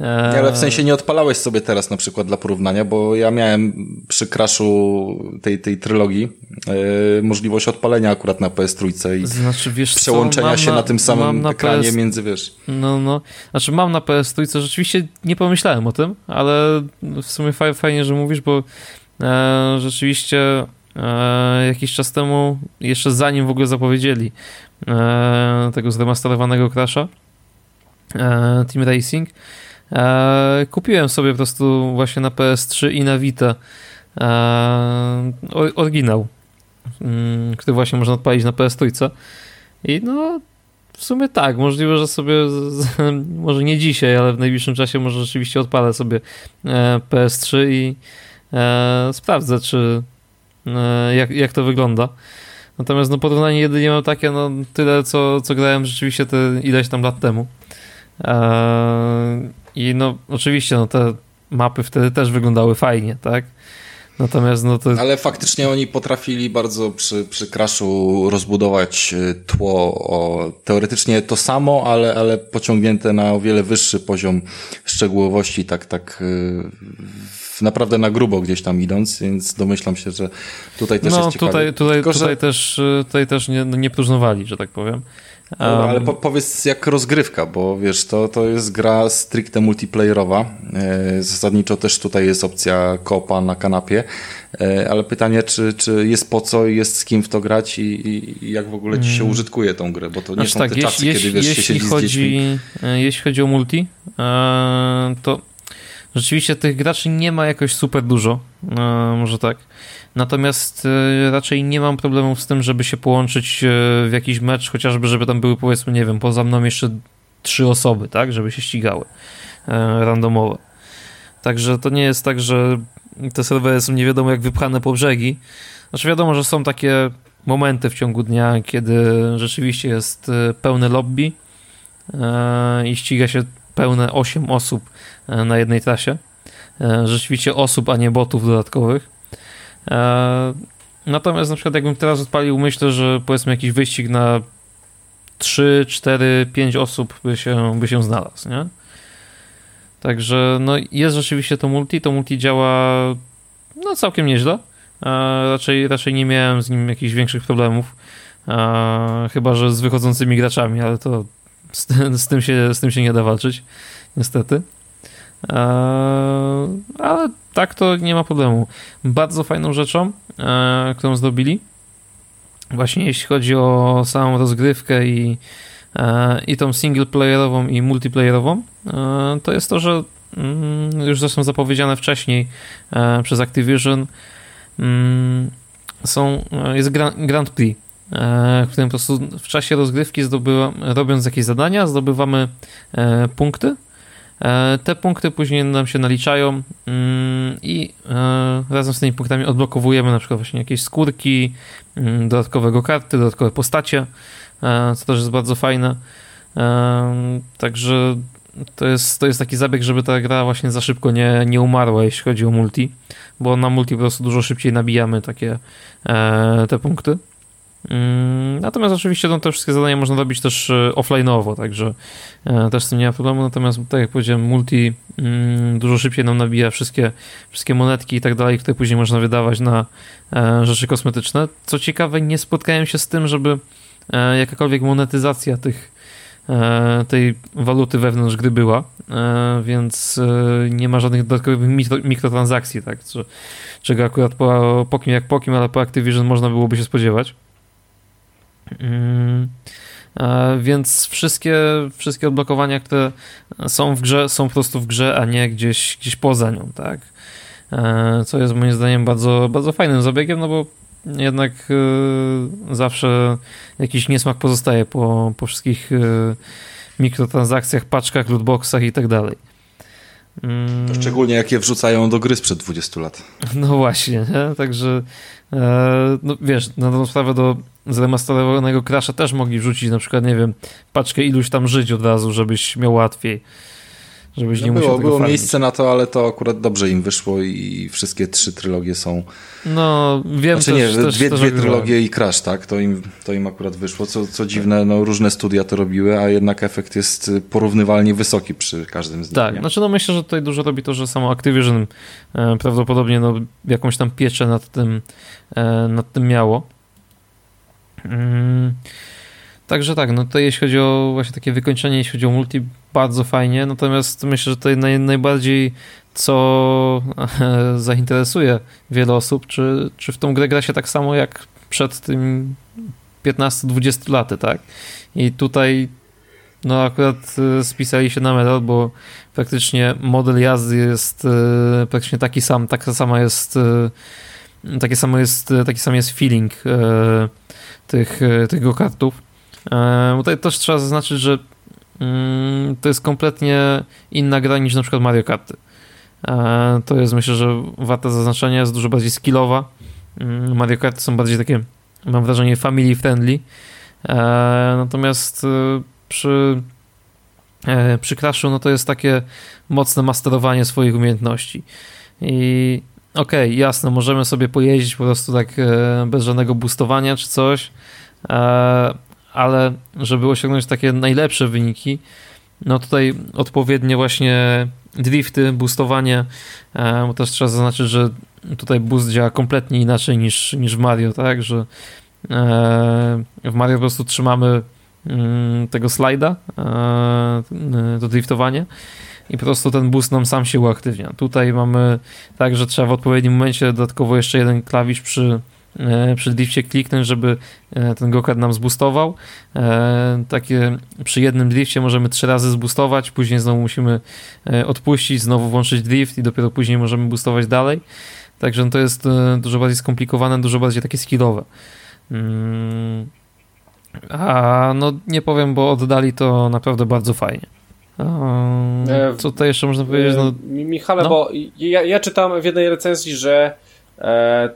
Nie, ale w sensie nie odpalałeś sobie teraz na przykład dla porównania, bo ja miałem przy crashu tej, tej trylogii yy, możliwość odpalenia akurat na PS3 i znaczy, wiesz przełączenia się na, na, tym samym na ekranie PS... między, wiesz. No, no. Znaczy mam na PS3, rzeczywiście nie pomyślałem o tym, ale w sumie fajnie, że mówisz, bo e, rzeczywiście e, jakiś czas temu, jeszcze zanim w ogóle zapowiedzieli e, tego zremasterowanego crasha, Team Racing, E, kupiłem sobie po prostu właśnie na PS3 i na Vita e, oryginał, mm, który właśnie można odpalić na PS3. I no, w sumie tak, możliwe, że sobie, może nie dzisiaj, ale w najbliższym czasie może rzeczywiście odpalę sobie e, PS3 i sprawdzę, czy jak, jak to wygląda. Natomiast no, porównanie jedynie mam takie, no tyle, co, co grałem rzeczywiście te ileś tam lat temu. I no, oczywiście, no te mapy wtedy też wyglądały fajnie, tak? Natomiast no to... Ale faktycznie oni potrafili bardzo przy, przy Crashu rozbudować e, tło o teoretycznie to samo, ale, ale pociągnięte na o wiele wyższy poziom szczegółowości, tak, tak e, naprawdę na grubo gdzieś tam idąc, więc domyślam się, że tutaj też no, jest ciekawe. Tutaj, tutaj, Tylko, tutaj że... też, e, tutaj też nie, nie próżnowali, że tak powiem. No, ale po, powiedz jak rozgrywka, bo wiesz, to, to jest gra stricte multiplayerowa. E, zasadniczo też tutaj jest opcja kopa na kanapie, e, ale pytanie, czy, czy jest po co, jest z kim w to grać i, i jak w ogóle ci się hmm. użytkuje tą grę, bo to znaczy nie są tak, te jeśli, czasy, jeśli, kiedy wiesz, jeśli się siedzi chodzi, z dziećmi. E, jeśli chodzi o multi, to rzeczywiście tych graczy nie ma jakoś super dużo, może tak. Natomiast e, raczej nie mam problemów z tym, żeby się połączyć e, w jakiś mecz, chociażby, żeby tam były powiedzmy, nie wiem, poza mną jeszcze trzy osoby, tak, żeby się ścigały e, randomowe. Także to nie jest tak, że te serwery są nie wiadomo jak wypchane po brzegi. Znaczy wiadomo, że są takie momenty w ciągu dnia, kiedy rzeczywiście jest pełne lobby i ściga się pełne 8 osób na jednej trasie. Rzeczywiście osób, a nie botów dodatkowych. E, natomiast na przykład jakbym teraz odpalił, myślę, że powiedzmy jakiś wyścig na 3, 4, 5 osób by się, by się znalazł, nie? Także no jest rzeczywiście to multi, to multi działa no całkiem nieźle. E, raczej, raczej nie miałem z nim jakichś większych problemów. E, chyba, że z wychodzącymi graczami, ale to z, z, tym się, z tym się nie da walczyć, niestety. Eee, ale tak to nie ma problemu. Bardzo fajną rzeczą, eee, którą zrobili, właśnie jeśli chodzi o samą rozgrywkę i, eee, i tą singleplayerową i multiplayerową, to jest to, że mm, już zresztą zapowiedziane wcześniej przez Activision mm, są, jest Grand Prix, w którym po prostu w czasie rozgrywki zdobywa, robiąc jakieś zadania, zdobywamy punkty E, te punkty później nam się naliczają mm, i e, razem z tymi punktami odblokowujemy na przykład właśnie jakieś skórki, mm, dodatkowego karty, dodatkowe postacie, e, co też jest bardzo fajne. Także to jest, to jest taki zabieg, żeby ta gra właśnie za szybko nie, nie umarła, jeśli chodzi o multi, bo na multi po prostu dużo szybciej nabijamy takie te punkty. Mm, natomiast oczywiście no, te wszystkie zadania można robić też e, offline'owo, także e, też z tym nie ma problemu. Natomiast tak jak powiedziałem, multi mm, dużo szybciej nam nabija wszystkie, wszystkie monetki i tak dalej, które później można wydawać na e, rzeczy kosmetyczne. Co ciekawe, nie spotkałem się z tym, żeby jakakolwiek monetyzacja tych, tej waluty wewnątrz gry była, więc nie ma żadnych dodatkowych mikro, mikrotransakcji, tak? czego akurat po, po kim jak po kim, ale po Activision można byłoby się spodziewać. Mm, e, więc wszystkie, wszystkie odblokowania, które są w grze, są po prostu w grze, a nie gdzieś, gdzieś poza nią, tak? E, co jest moim zdaniem bardzo, bardzo fajnym zabiegiem, no bo jednak e, zawsze jakiś niesmak pozostaje po, po wszystkich mikrotransakcjach, paczkach, lootboxach i tak dalej. Szczególnie jak je wrzucają do gry sprzed 20 lat. No właśnie, nie? także no wiesz, na tą sprawę do zremasterowanego Crasha też mogli wrzucić na przykład, nie wiem, paczkę iluś tam żyć od razu, żebyś miał łatwiej. Żebyś no nie było, musiał Było farmić. miejsce na to, ale to akurat dobrze im wyszło i wszystkie trzy trylogie są... No, wiem Znaczy też, nie, też, dwie, też dwie trylogie i Crash, tak? To im, to im akurat wyszło. Co, co dziwne, no różne studia to robiły, a jednak efekt jest y, porównywalnie wysoki przy każdym z nich. Tak, nie? znaczy no myślę, że tutaj dużo robi to, że samo Activision e, prawdopodobnie no, jakąś tam pieczę nad tym, e, nad tym miało. Mm, także tak, no tutaj jeśli chodzi o właśnie takie wykończenie, jeśli chodzi o multi, bardzo fajnie, natomiast myślę, że tutaj naj, najbardziej co zainteresuje wiele osób, czy, czy w tą grę gra się tak samo jak przed tym 15-20 laty, tak? I tutaj no akurat y, spisali się na medal, bo praktycznie model jazdy jest y, praktycznie taki sam, taka sama jest y, takie samo jest, taki sam jest feeling tych, tych go-kartów. E, Tutaj też trzeba zaznaczyć, że mm, to jest kompletnie inna gra niż na przykład Mario Karty. E, To jest myślę, że warte zaznaczenia, jest dużo bardziej skillowa. Mm, Mario Karty są bardziej takie, mam wrażenie, family friendly. E, Natomiast przy, e, przy Crashu no to jest takie mocne masterowanie swoich umiejętności. I okej, okay, jasne, możemy sobie pojeździć po prostu tak e, bez żadnego boostowania czy coś, e, ale żeby osiągnąć takie najlepsze wyniki, no tutaj odpowiednie właśnie drifty, boostowanie, e, bo też trzeba zaznaczyć, że tutaj boost działa kompletnie inaczej niż, niż w Mario, tak, że e, w Mario po prostu trzymamy mm, tego slajda e, do driftowania i po prostu ten boost nam sam się uaktywnia. Tutaj mamy tak, że trzeba w odpowiednim momencie dodatkowo jeszcze jeden klawisz przy, przy drifcie kliknąć, żeby e, ten go-kart nam zboostował. E, takie przy jednym drifcie możemy trzy razy zboostować, później znowu musimy e, odpuścić, znowu włączyć drift i dopiero później możemy boostować dalej. Także to jest e, dużo bardziej skomplikowane, dużo bardziej takie skillowe. Mm. A no nie powiem, bo oddali to naprawdę bardzo fajnie. E, Co tutaj jeszcze można powiedzieć? No, Mi- Michale, no. bo ja, ja czytam w jednej recenzji, że e,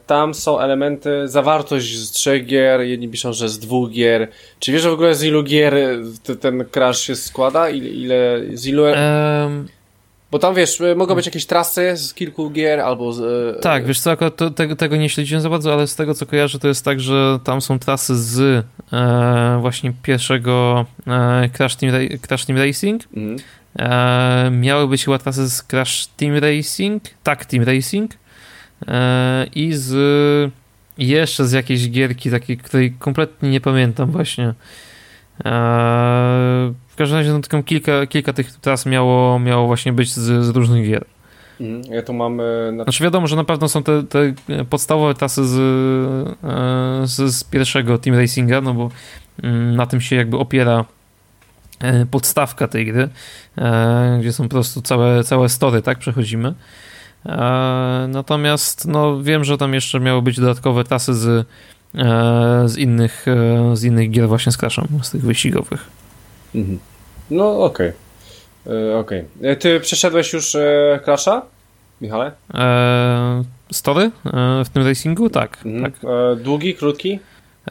tam są elementy, zawartość z trzech gier, jedni piszą, że z dwóch gier. Czy wiesz w ogóle z ilu gier t- ten crash się składa? Ile, ile z ilu... em, Bo tam wiesz, mogą być jakieś trasy z kilku gier, albo z... e, tak, wiesz co, akurat to, tego, tego nie śledziłem za bardzo, ale z tego co kojarzę, to jest tak, że tam są trasy z e, właśnie pierwszego e, Crash, Team, Ra- Crash Team Racing. Mhm. E, miały być chyba trasy z Crash Team Racing, tak, Team Racing e, i z jeszcze z jakiejś gierki takiej, której kompletnie nie pamiętam właśnie. E, w każdym razie no, tylko kilka, kilka tych tras miało, miało właśnie być z, z różnych gier. Mhm. Ja tu mam... e, Na... Znaczy wiadomo, że na pewno są te, te podstawowe trasy z, e, z, z pierwszego Team Racinga, no bo mm, na tym się jakby opiera e, podstawka tej gry, e, gdzie są po prostu całe, całe story, tak, przechodzimy. E, Natomiast no, wiem, że tam jeszcze miały być dodatkowe trasy z, e, z, innych, e, z innych gier właśnie z Crashem, z tych wyścigowych. Mhm. No, okej. Okej. E, Ty przeszedłeś już Crasha, Michale? E, Story w tym racingu? Tak, Mhm. tak. E, Długi, krótki?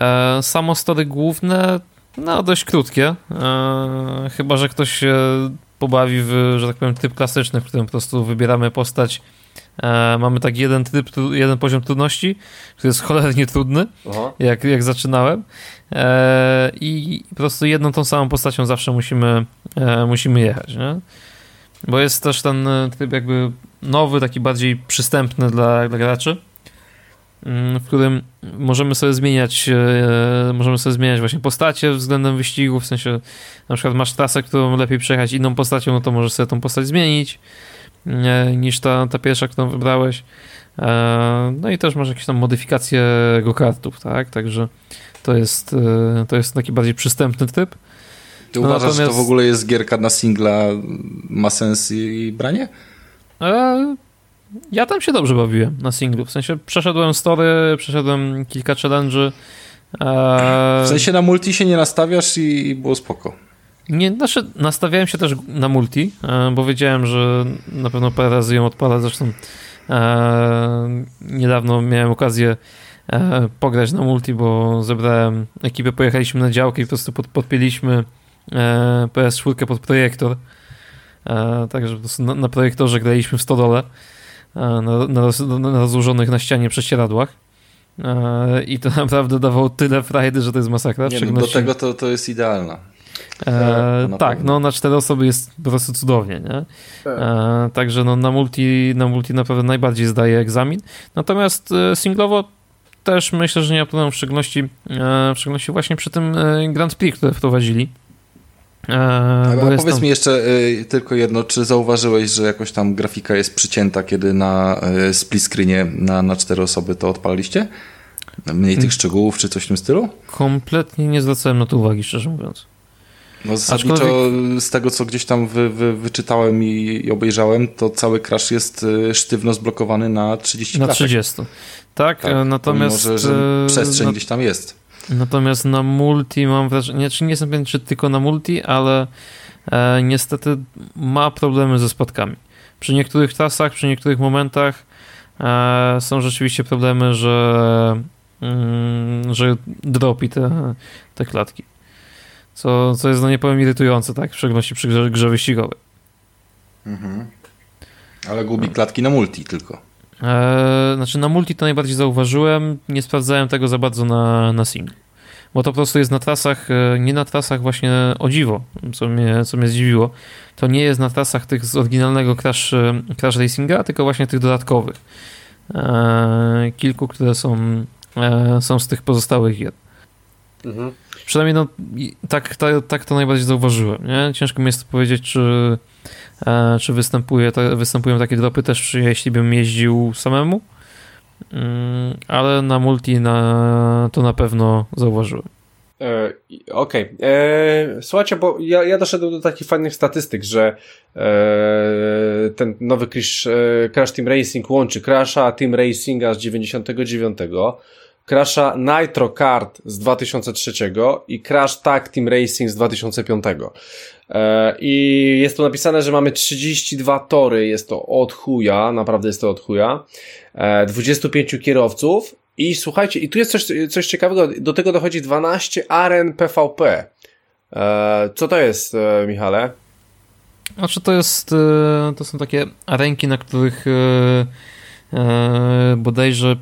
E, Samo story główne, no dość krótkie. E, Chyba, że ktoś się pobawi w, że tak powiem, tryb klasyczny, w którym po prostu wybieramy postać. E, Mamy tak jeden tryb, jeden poziom trudności, który jest cholernie trudny, Aha. jak, jak zaczynałem. E, I po prostu jedną tą samą postacią zawsze musimy, e, musimy jechać, nie? Bo jest też ten tryb jakby nowy, taki bardziej przystępny dla, dla graczy, mm, w którym możemy sobie zmieniać możemy sobie zmieniać właśnie postacie względem wyścigu, w sensie na przykład masz trasę, którą lepiej przejechać inną postacią, no to możesz sobie tą postać zmienić niż ta, ta pierwsza, którą wybrałeś. E, No i też masz jakieś tam modyfikacje go-kartów, tak? Także to jest, e, to jest taki bardziej przystępny tryb. Ty No uważasz, że to natomiast- w ogóle jest gierka na singla, ma sens i branie? E, Ja tam się dobrze bawiłem na singlu. W sensie przeszedłem story, przeszedłem kilka challenge'y. E, W sensie na multi się nie nastawiasz i, i było spoko. Nie, znaczy nastawiałem się też na multi, e, bo wiedziałem, że na pewno parę razy ją odpalę. Zresztą e, niedawno miałem okazję e, pograć na multi, bo zebrałem ekipę, pojechaliśmy na działkę i po prostu pod, podpięliśmy e, PS4 pod projektor E, także na, na projektorze graliśmy w stodole e, na, na, na rozłożonych na ścianie prześcieradłach. E, I to naprawdę dawało tyle frajdy, że to jest masakra. Nie, no do tego to, to jest idealna. E, tak, no na cztery osoby jest po prostu cudownie, nie? Tak. E, także no, na, multi, na multi naprawdę najbardziej zdaje egzamin. Natomiast e, singlowo też myślę, że nie ma problemu, w szczególności, e, w szczególności właśnie przy tym e, Grand Prix, które wprowadzili. E, A powiedz tam... mi jeszcze tylko jedno, czy zauważyłeś, że jakoś tam grafika jest przycięta, kiedy na split screenie na, na cztery osoby to odpaliliście? Mniej tych hmm. szczegółów, czy coś w tym stylu? Kompletnie nie zwracałem na to uwagi, szczerze mówiąc. No zasadniczo Aczkolwiek... z tego, co gdzieś tam wy, wy, wyczytałem i, i, obejrzałem, to cały crash jest y, sztywno zblokowany na 30 Na 30. Tak, tak natomiast... Może, że e, przestrzeń na... gdzieś tam jest. Natomiast na multi mam wrażenie, nie, nie jestem pewien, czy tylko na multi, ale e, niestety ma problemy ze spadkami. Przy niektórych trasach, przy niektórych momentach e, są rzeczywiście problemy, że, mm, że dropi te, te klatki. Co, co jest, no nie powiem, irytujące, tak? W szczególności przy grze, grze wyścigowej. Mhm. Ale gubi klatki na multi tylko. Eee, znaczy na multi to najbardziej zauważyłem, nie sprawdzałem tego za bardzo na, na single. Bo to po prostu jest na trasach, e, nie na trasach właśnie o dziwo, co mnie, co mnie zdziwiło. To nie jest na trasach tych z oryginalnego Crash, e, Crash Racinga, tylko właśnie tych dodatkowych. Eee, kilku, które są, e, są z tych pozostałych gier. Mhm. Przynajmniej no, tak, tak, tak to najbardziej zauważyłem. Nie? Ciężko mi jest powiedzieć, czy, e, czy występuje, te, występują takie dropy też, jeśli bym jeździł samemu, mm, ale na multi na, to na pewno zauważyłem. E, Okej. Okay. E, słuchajcie, bo ja, ja doszedłem do takich fajnych statystyk, że e, ten nowy Crash, e, Crash Team Racing łączy Crasha Team Racinga z 99 Crasha Nitro Kart z 2003 i Crash Tag Team Racing z 2005. E, I jest tu napisane, że mamy 32 tory, jest to od chuja, naprawdę jest to od chuja, 25 e, kierowców i słuchajcie, i tu jest coś, coś ciekawego, do tego dochodzi 12 aren PvP. E, co to jest, Michale? Znaczy to jest, to są takie arenki, na których bodajże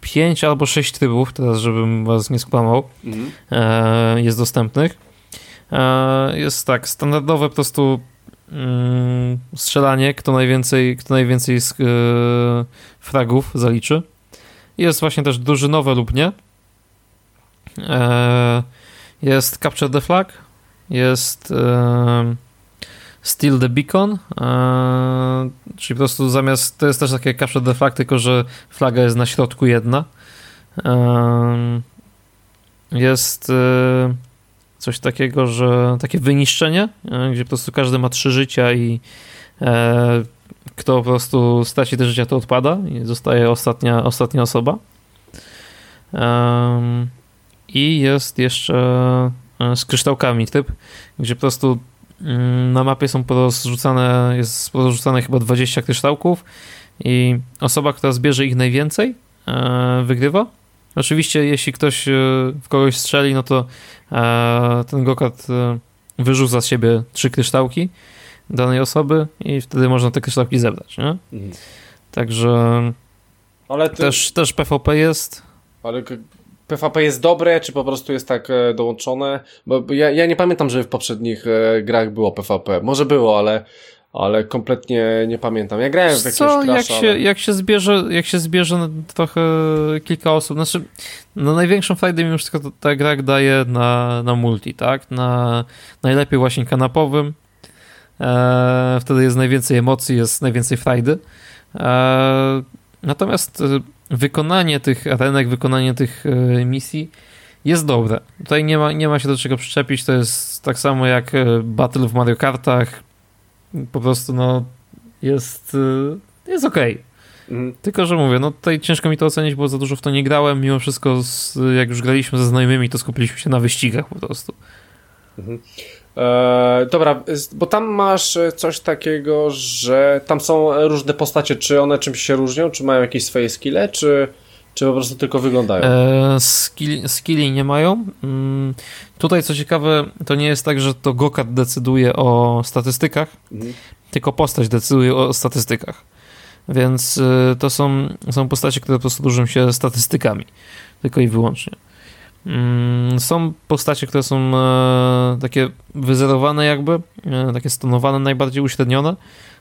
pięć albo sześć trybów, teraz żebym was nie skłamał, mhm. e, jest dostępnych. E, jest tak, standardowe po prostu mm, strzelanie, kto najwięcej, kto najwięcej z, e, fragów zaliczy. Jest właśnie też drużynowe lub nie. Jest Capture the Flag, jest Steal the Beacon, e, czyli po prostu zamiast, to jest też takie capture the flag, tylko że flaga jest na środku jedna. E, jest e, coś takiego, że takie wyniszczenie, gdzie po prostu każdy ma trzy życia i kto po prostu straci te życia, to odpada i zostaje ostatnia, ostatnia osoba. I jest jeszcze z kryształkami typ, gdzie po prostu na mapie są porozrzucane, jest porozrzucane chyba 20 kryształków i osoba, która zbierze ich najwięcej, e, wygrywa. Oczywiście, jeśli ktoś e, w kogoś strzeli, no to e, ten gokart wyrzuca z siebie trzy kryształki danej osoby i wtedy można te kryształki zebrać, nie? Mhm. Także ale ty... też, też PvP jest. Ale PvP jest dobre, czy po prostu jest tak e, dołączone? Bo ja, ja nie pamiętam, że w poprzednich e, grach było PvP. Może było, ale, ale kompletnie nie pamiętam. Ja grałem w jakieś Co, jak się, ale... jak się zbierze, jak się zbierze trochę kilka osób, znaczy no największą frajdę mimo wszystko ta gra daje na, na multi, tak? Na najlepiej właśnie kanapowym. E, wtedy jest najwięcej emocji, jest najwięcej frajdy. E, natomiast wykonanie tych arenek, wykonanie tych e, misji jest dobre. Tutaj nie ma, nie ma się do czego przyczepić, to jest tak samo jak e, Battle w Mario Kartach. Po prostu no jest, e, jest okej. Okay. Mhm. Tylko, że mówię, no tutaj ciężko mi to ocenić, bo za dużo w to nie grałem. Mimo wszystko, jak już graliśmy ze znajomymi, to skupiliśmy się na wyścigach po prostu. Mhm. E, dobra, bo tam masz coś takiego, że tam są różne postacie. Czy one czymś się różnią? Czy mają jakieś swoje skille? Czy, czy po prostu tylko wyglądają? E, skill, skilli nie mają. Mm, tutaj co ciekawe, to nie jest tak, że to Gokart decyduje o statystykach, mhm. tylko postać decyduje o statystykach. Więc to są, są postacie, które po prostu dłużą się statystykami, tylko i wyłącznie. Mm, są postacie, które są e, takie wyzerowane jakby, e, takie stonowane, najbardziej uśrednione.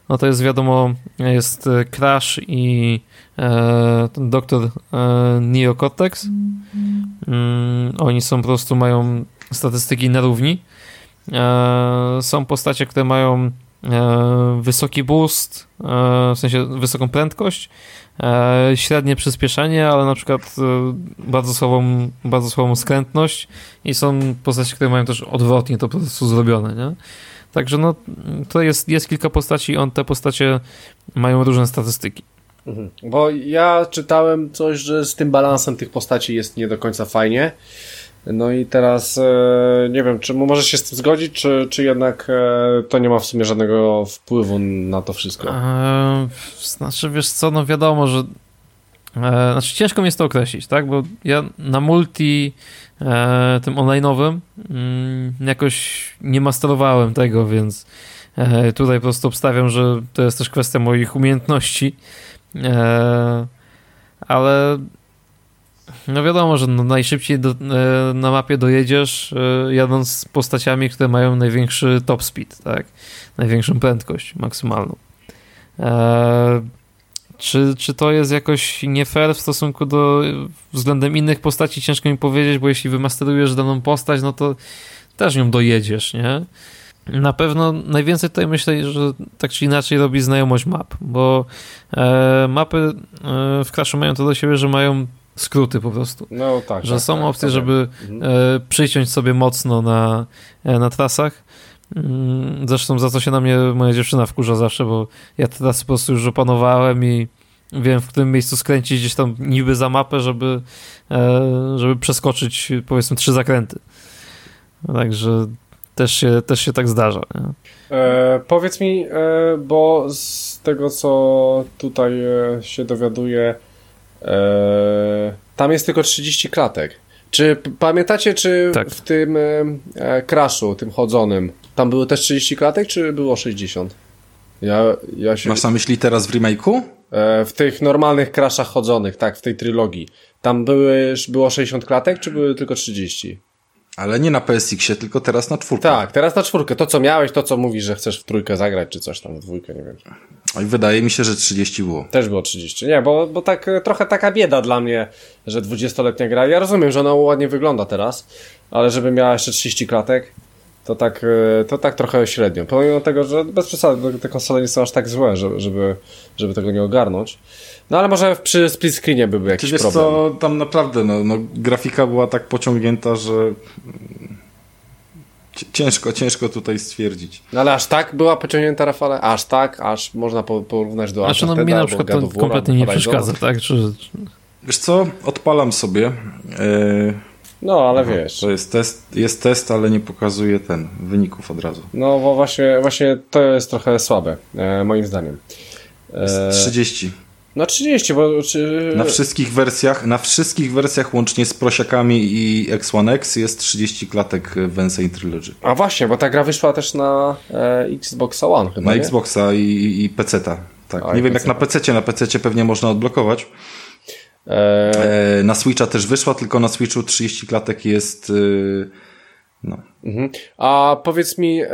No to jest wiadomo, jest Crash i e, ten doktor Neo Cortex. Mm, oni są po prostu, mają statystyki na równi. Są postacie, które mają wysoki boost, w sensie wysoką prędkość, E, średnie przyspieszenie, ale na przykład e, bardzo słabą, bardzo słabą skrętność i są postaci, które mają też odwrotnie to po prostu zrobione, nie? Także no, to jest, jest kilka postaci on te postacie mają różne statystyki. Mhm. Bo ja czytałem coś, że z tym balansem tych postaci jest nie do końca fajnie. No i teraz e, nie wiem, czy możesz się z tym zgodzić, czy, czy jednak e, to nie ma w sumie żadnego wpływu na to wszystko? E, znaczy, wiesz co, no wiadomo, że e, znaczy ciężko mi jest to określić, tak, bo ja na multi e, tym online'owym mm, jakoś nie masterowałem tego, więc e, tutaj po prostu obstawiam, że to jest też kwestia moich umiejętności, ale no wiadomo, że no najszybciej do, e, na mapie dojedziesz e, jadąc z postaciami, które mają największy top speed, tak? Największą prędkość maksymalną. E, czy, czy to jest jakoś nie fair w stosunku do względem innych postaci? Ciężko mi powiedzieć, bo jeśli wymasterujesz daną postać, no to też nią dojedziesz, nie? Na pewno najwięcej tutaj myślę, że tak czy inaczej robi znajomość map, bo e, mapy e, w Crashu mają to do siebie, że mają skróty po prostu. No tak. Że tak, są tak, opcje, żeby mhm. przyciąć sobie mocno na, e, na trasach. Mm, zresztą za co się na mnie moja dziewczyna wkurza zawsze, bo ja te trasy po prostu już opanowałem i wiem w którym miejscu skręcić gdzieś tam niby za mapę, żeby, e, żeby przeskoczyć powiedzmy trzy zakręty. Także też się, też się tak zdarza. E, powiedz mi, bo z tego co tutaj się dowiaduję, tam jest tylko 30 klatek. Czy pamiętacie, czy tak. w tym e, crashu, tym chodzonym, tam było też 30 klatek, czy było 60? Ja, ja się... Masz na myśli teraz w remake'u? E, w tych normalnych crashach chodzonych, tak, w tej trylogii. Tam były, było 60 klatek, czy były tylko 30? Ale nie na PSX-ie, tylko teraz na czwórkę. Tak, teraz na czwórkę. To, co miałeś, to, co mówisz, że chcesz w trójkę zagrać, czy coś tam, w dwójkę, nie wiem. Oj, wydaje mi się, że 30 było. Też było 30. Nie, bo, bo tak e, trochę taka bieda dla mnie, że 20-letnia gra. Ja rozumiem, że ona ładnie wygląda teraz, ale żeby miała jeszcze 30 klatek, to tak, e, to tak trochę średnio. Pomimo tego, że bez przesady, te konsole nie są aż tak złe, żeby, żeby tego nie ogarnąć. No ale może przy split screenie by był jakiś wiesz problem. Co, tam naprawdę, no, no, grafika była tak pociągnięta, że ciężko, ciężko tutaj stwierdzić. No ale aż tak była pociągnięta Rafale? Aż tak? Aż można porównać do Znaczy no mi na przykład to kompletnie nie przeszkadza, tak? Czy... Wiesz co, odpalam sobie. Yy... No, ale Aha, wiesz. To jest test, jest test, ale nie pokazuje ten wyników od razu. No, bo właśnie, właśnie to jest trochę słabe, e, moim zdaniem. E... 30. No 30, bo... Czy... Na wszystkich wersjach, na wszystkich wersjach łącznie z prosiakami i X1X jest 30 klatek w Insane Trilogy. A właśnie, bo ta gra wyszła też na e, Xboxa One chyba, Na nie? Xboxa i, i PC-ta. Tak. A, nie wiem PC. jak na PC, na PC pewnie można odblokować. E... E, na Switcha też wyszła, tylko na Switchu 30 klatek jest... Y, no. Mhm. A powiedz mi, e,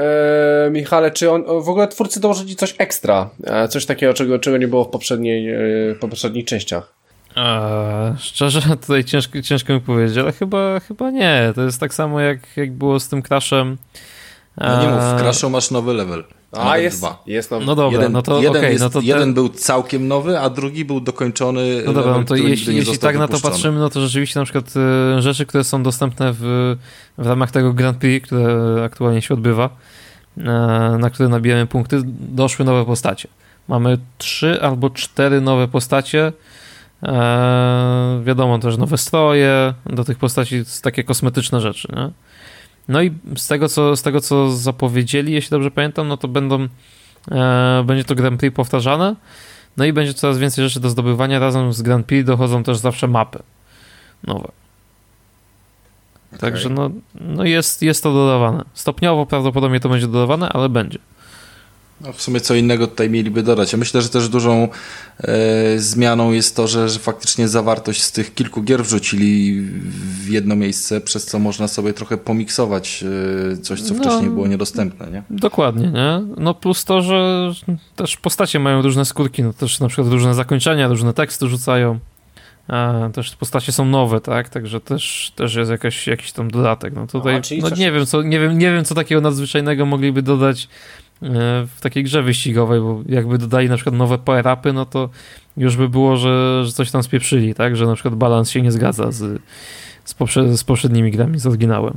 Michale, czy on, w ogóle twórcy dołożyli coś ekstra? E, coś takiego, czego, czego nie było w poprzedniej, e, po poprzednich częściach? Eee, szczerze, tutaj ciężko, ciężko mi powiedzieć, ale chyba, chyba nie. To jest tak samo jak, jak było z tym Crashem. No nie mów, w Crashu masz nowy level. A, jest, dwa. jest nowy. No dobra, jeden, no to jeden, okay, jest, no to jeden ten... był całkiem nowy, a drugi był dokończony. No dobra, no to jeśli, jeśli tak na to patrzymy, no to rzeczywiście na przykład y, rzeczy, które są dostępne w, w ramach tego Grand Prix, które aktualnie się odbywa, y, na które nabijamy punkty, doszły nowe postacie. Mamy trzy albo cztery nowe postacie. E, wiadomo, też nowe stroje, do tych postaci takie kosmetyczne rzeczy. Nie? No i z tego, co, z tego, co zapowiedzieli, jeśli dobrze pamiętam, no to będą, e, będzie to Grand Prix powtarzane. No i będzie coraz więcej rzeczy do zdobywania. Razem z Grand Prix dochodzą też zawsze mapy nowe. Okay. Także no, no jest, jest to dodawane. Stopniowo prawdopodobnie to będzie dodawane, ale będzie. No w sumie co innego tutaj mieliby dodać. Ja myślę, że też dużą e, zmianą jest to, że, że faktycznie zawartość z tych kilku gier wrzucili w jedno miejsce, przez co można sobie trochę pomiksować e, coś, co no, wcześniej było niedostępne, nie? Dokładnie, nie? No plus to, że też postacie mają różne skórki, no też na przykład różne zakończenia, różne teksty rzucają. A, też postacie są nowe, tak? Także też, też jest jakaś, jakiś tam dodatek. No tutaj no, nie, wiem, co, nie, wiem, nie wiem, co takiego nadzwyczajnego mogliby dodać w takiej grze wyścigowej, bo jakby dodali na przykład nowe power-upy, no to już by było, że, że coś tam spieprzyli, tak? Że na przykład balans się nie zgadza z, z, poprze z poprzednimi grami, z oryginałem.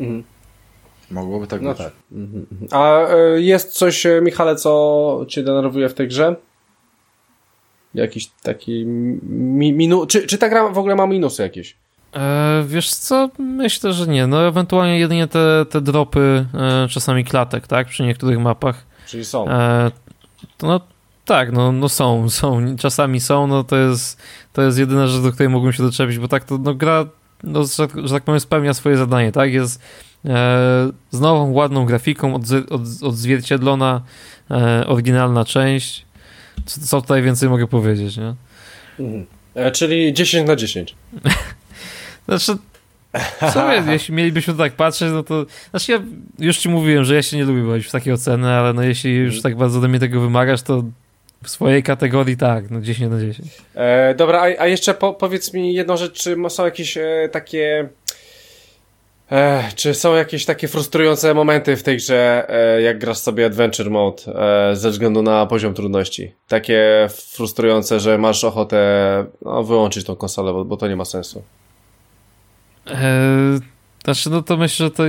Mhm. Mogłoby tak no być. Tak. Mhm. A y, jest coś, e, Michale, co cię denerwuje w tej grze? Jakiś taki mi, minu... Czy, czy ta gra w ogóle ma minusy jakieś? E, wiesz co? Myślę, że nie. No ewentualnie jedynie te, te dropy e, czasami klatek, tak? Przy niektórych mapach. Czyli są. E, no tak, no, no są, są. Czasami są, no to jest, to jest jedyna rzecz, do której mógłbym się doczepić, bo tak to no, gra, no, że, że tak powiem, spełnia swoje zadanie, tak? Jest e, z nową, ładną grafiką, od, od, odzwierciedlona e, oryginalna część co, co tutaj więcej mogę powiedzieć, nie? Mhm. E, czyli 10 na 10. znaczy, co jeśli mielibyśmy tak patrzeć, no to... Znaczy ja już ci mówiłem, że ja się nie lubię bawić w takie oceny, ale no jeśli już tak bardzo do mnie tego wymagasz, to w swojej kategorii tak, no 10 na 10. E, dobra, a, a jeszcze po, powiedz mi jedną rzecz, czy są jakieś e, takie E, czy są jakieś takie frustrujące momenty w tej grze, e, jak grasz sobie Adventure Mode, e, ze względu na poziom trudności? Takie frustrujące, że masz ochotę no, wyłączyć tą konsolę, bo, bo to nie ma sensu. E, znaczy, no to myślę, że to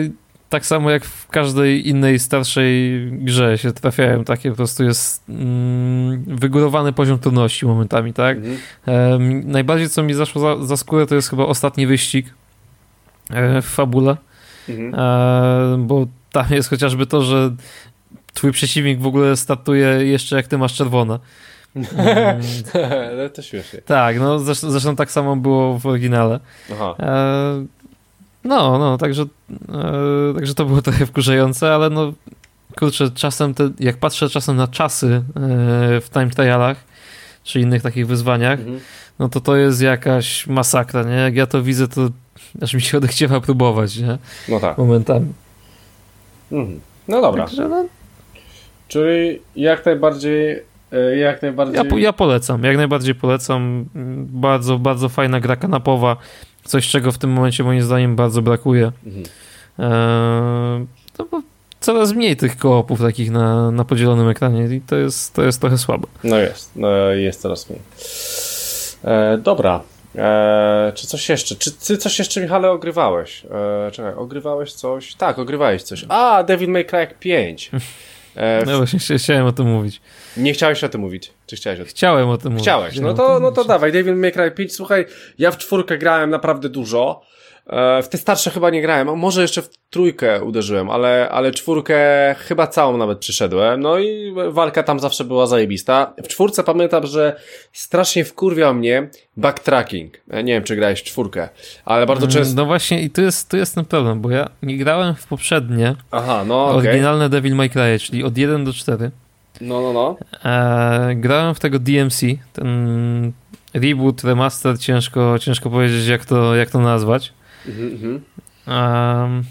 tak samo jak w każdej innej starszej grze się trafiają takie, po prostu jest mm, wygórowany poziom trudności momentami, tak? Mhm. E, najbardziej co mi zaszło za, za skórę to jest chyba ostatni wyścig, E, w fabule, mhm. E, bo tam jest chociażby to, że twój przeciwnik w ogóle statuje jeszcze jak ty masz czerwone. Ale to śmiesznie. Tak, no zresztą, zresztą, tak samo było w oryginale. Aha. E, no, no, także, także to było trochę wkurzające, ale no kurczę, czasem, te, jak patrzę czasem na czasy w time trialach, czy innych takich wyzwaniach, mhm. no to to jest jakaś masakra, nie? Jak ja to widzę, to aż mi się odechciewa próbować, nie? No tak. Momentami. Mhm. No dobra. Także, no... Czyli jak najbardziej e, jak najbardziej... Ja, ja polecam, jak najbardziej polecam. Bardzo, bardzo fajna gra kanapowa. Coś, czego w tym momencie moim zdaniem bardzo brakuje. Mhm. Eee, no bo coraz mniej tych koopów takich na, na podzielonym ekranie i to jest, to jest trochę słabe. No jest, no jest coraz mniej. E, dobra, Eee, czy coś jeszcze? Czy ty coś jeszcze, Michale, ogrywałeś? Eee, czekaj, ogrywałeś coś? Tak, ogrywałeś coś. A, Devil May Cry 5. Eee, no właśnie, chciałem o tym mówić. Nie chciałeś o tym mówić? Czy chciałeś o tym? Chciałem o tym mówić. Chciałeś, no to, no to dawaj, Devil May Cry 5. Słuchaj, ja w czwórkę grałem naprawdę dużo. E, w te starsze chyba nie grałem, może jeszcze w trójkę uderzyłem, ale, ale czwórkę chyba całą nawet przyszedłem, no i walka tam zawsze była zajebista. W czwórce pamiętam, że strasznie wkurwiał mnie backtracking. E, nie wiem, czy grałeś w czwórkę, ale bardzo mm, często... No właśnie i tu jest, tu jest ten problem, bo ja nie grałem w poprzednie Aha, no okay. oryginalne Devil May Cry, czyli od 1 do 4. No, no, no. E, grałem w tego DMC, ten reboot, remaster, ciężko, ciężko powiedzieć jak to, jak to nazwać. Mhm, um,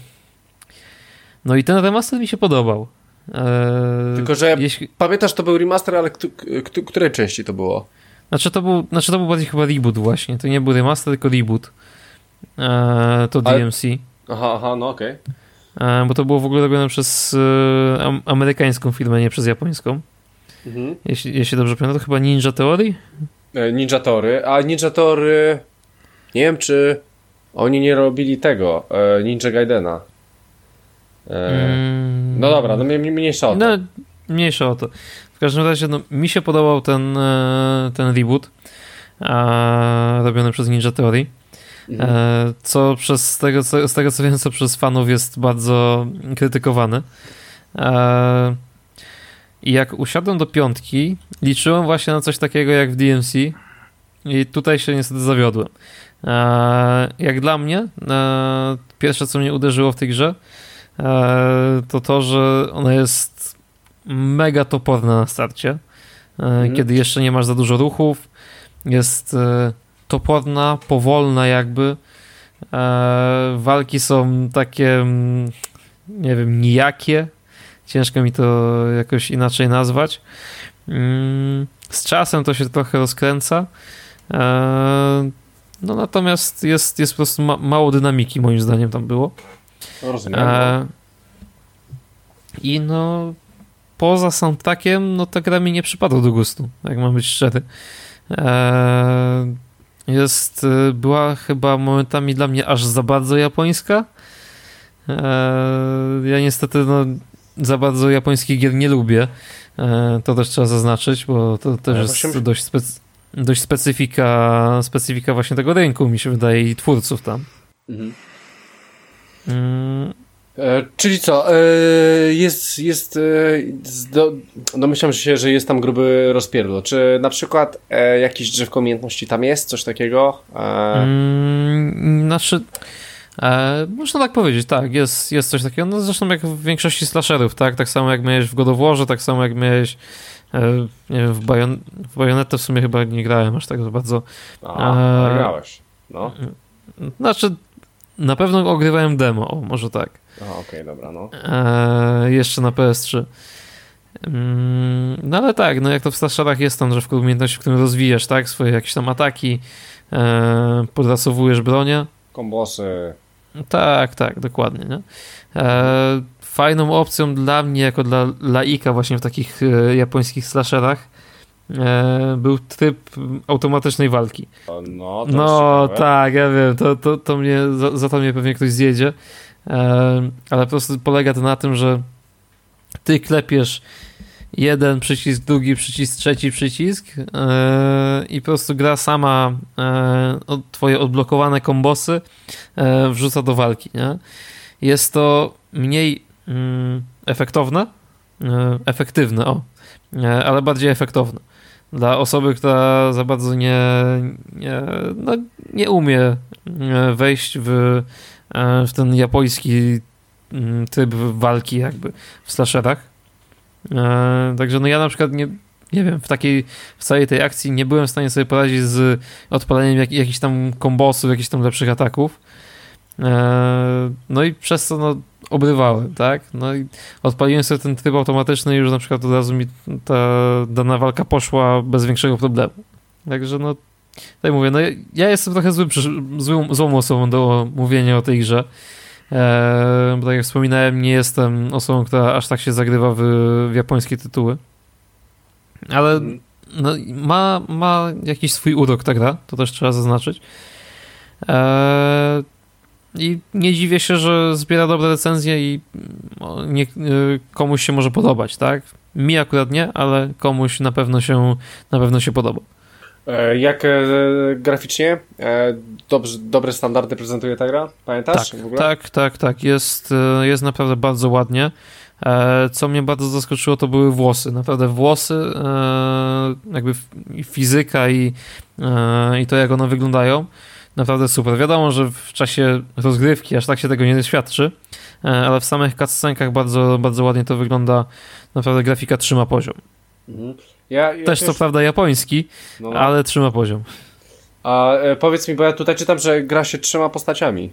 no i ten remaster mi się podobał. Tylko, że jeśli... pamiętasz, to był remaster, ale której części to było? Znaczy to, był, znaczy to był bardziej chyba reboot właśnie. To nie był remaster, tylko reboot. E, to ale... DMC. Aha, aha, no okej. Okay. E, bo to było w ogóle robione przez e, amerykańską firmę, nie przez japońską. Mhm. Jeśli, jeśli dobrze pamiętam, to chyba Ninja Theory? Ninja Theory, a Ninja Theory nie wiem, czy oni nie robili tego, e, Ninja Gaidena. E, mm. No dobra, no mniejsza o to. No, mniejsza o to. W każdym razie, no, mi się podobał ten, e, ten reboot a, robiony przez Ninja Theory. Mhm. Co przez tego, co, z tego co wiem, co przez fanów jest bardzo krytykowany. I jak usiadłem do piątki, liczyłem właśnie na coś takiego jak w DMC i tutaj się niestety zawiodłem. E, jak dla mnie, e, pierwsze co mnie uderzyło w tej grze, e, to to, że ona jest mega toporna na starcie, mhm. kiedy jeszcze nie masz za dużo ruchów. Jest toporna, powolna jakby. Walki są takie, mm, nie wiem, nijakie. Ciężko mi to jakoś inaczej nazwać. Mm, z czasem to się trochę rozkręca. No natomiast jest, jest po prostu ma, mało dynamiki moim zdaniem tam było. Rozumiem. E, I no poza soundtrackiem, no ta gra mi nie przypadła do gustu, jak mam być szczery. E, jest, e, była chyba momentami dla mnie aż za bardzo japońska. E, ja niestety no, za bardzo japońskich gier nie lubię. E, to też trzeba zaznaczyć, bo to też jest dość specyficzne dość specyfika, specyfika właśnie tego rynku, mi się wydaje, i twórców tam. Mhm. Mm. E, czyli co, e, jest, jest e, do, domyślam się, że jest tam gruby rozpierdol. Czy na przykład e, jakieś drzewko umiejętności tam jest, coś takiego? E... Mm, znaczy, e, można tak powiedzieć, tak, jest, jest coś takiego, no zresztą jak w większości slasherów, tak, tak samo jak miałeś w God tak samo jak miałeś wiem, w, Bajon w Bajonetę w sumie chyba nie grałem aż tak bardzo. A, e, grałeś. No. Znaczy, na pewno ogrywałem demo, o, może tak. okej, okay, dobra, no. E, jeszcze na PS3. Mm, no ale tak, no jak to w Slasherach jest tam, że w umiejętności, w którym rozwijasz, tak, swoje jakieś tam ataki, e, podrasowujesz bronię. Kombosy. Tak, tak, dokładnie, nie? E, fajną opcją dla mnie, jako dla laika właśnie w takich e, japońskich slasherach e, był tryb automatycznej walki. No, no tak, ja wiem, to, to, to mnie, za, za to mnie pewnie ktoś zjedzie, e, ale po prostu polega to na tym, że ty klepiesz jeden przycisk, drugi przycisk, trzeci przycisk yy, i po prostu gra sama yy, twoje odblokowane kombosy yy, wrzuca do walki. Nie? Jest to mniej efektowne, e, efektywne, o, e, ale bardziej efektowne. Dla osoby, która za bardzo nie, nie, no, nie umie e, wejść w, w ten japoński mm, tryb walki jakby w slasherach. Także no ja na przykład nie, nie wiem, w takiej, w całej tej akcji nie byłem w stanie sobie poradzić z odpaleniem jak, jakichś tam kombosów, jakichś tam lepszych ataków. No i przez to no, obrywałem, tak? No i odpaliłem sobie ten tryb automatyczny i już na przykład od razu mi ta dana walka poszła bez większego problemu. Także no, tak mówię, no ja jestem trochę złym, złą, złą osobą do mówienia o tej grze. Eee, bo tak jak wspominałem, nie jestem osobą, która aż tak się zagrywa w, w japońskie tytuły. Ale no, ma, ma jakiś swój urok ta gra, to też trzeba zaznaczyć. Eee, i nie dziwię się, że zbiera dobre recenzje i nie, y, komuś się może podobać, tak? Mi akurat nie, ale komuś na pewno się, na pewno się podoba. E, jak e, graficznie? E, dobrze, dobre standardy prezentuje ta gra? Pamiętasz? Tak, tak, tak, tak. Jest, jest naprawdę bardzo ładnie. Co mnie bardzo zaskoczyło, to były włosy. Naprawdę włosy, jakby fizyka i, i to, jak one wyglądają naprawdę super. Wiadomo, że w czasie rozgrywki aż tak się tego nie doświadczy, e, ale w samych cutscenkach bardzo, bardzo ładnie to wygląda. Naprawdę grafika trzyma poziom. Mhm. Ja, ja też, też co prawda japoński, no, ale trzyma poziom. A e, powiedz mi, bo ja tutaj czytam, że gra się trzyma postaciami.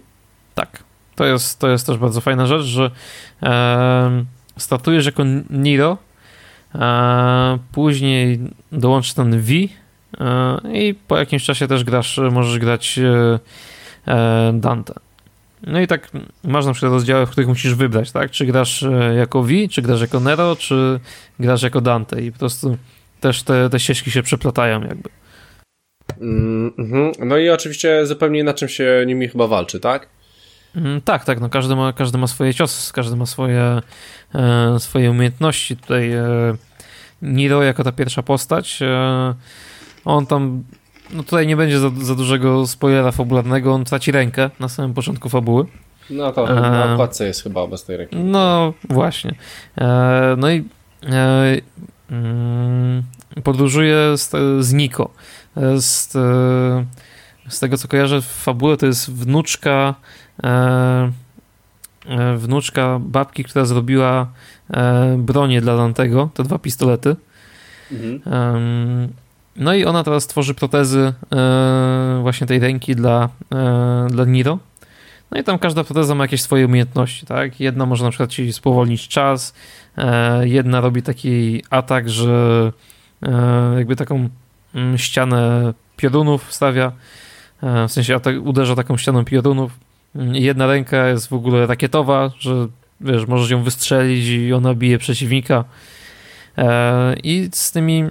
Tak. To jest, to jest też bardzo fajna rzecz, że e, startujesz jako Niro, e, później dołączy ten V, i po jakimś czasie też grasz, możesz grać e, e, Dante. No i tak masz na przykład rozdziały, w których musisz wybrać, tak? Czy grasz jako V, czy grasz jako Nero, czy grasz jako Dante i po prostu też te, te ścieżki się przeplatają jakby. Mm -hmm. No i oczywiście zupełnie na czym się nimi chyba walczy, tak? Mm, tak, tak, no każdy ma, każdy ma swoje ciosy, każdy ma swoje, e, swoje umiejętności. Tutaj e, Niro jako ta pierwsza postać e, on tam, no tutaj nie będzie za, za dużego spoilera fabularnego, on traci rękę na samym początku fabuły. No to na okładce jest chyba bez tej ręki. No właśnie. E, no i e, mm, podróżuje z, z Niko. E, z, z tego co kojarzę w fabule to jest wnuczka wnuczka babki, która zrobiła bronię dla Dantego, te dwa pistolety. Mhm. No i ona teraz tworzy protezy właśnie tej ręki dla, dla Niro. No i tam każda proteza ma jakieś swoje umiejętności, tak? Jedna może na przykład ci spowolnić czas, jedna robi taki atak, że jakby taką mm, ścianę piorunów stawia, w sensie uderza taką ścianą piorunów. Jedna ręka jest w ogóle rakietowa, że wiesz, możesz ją wystrzelić i ona bije przeciwnika. I z tymi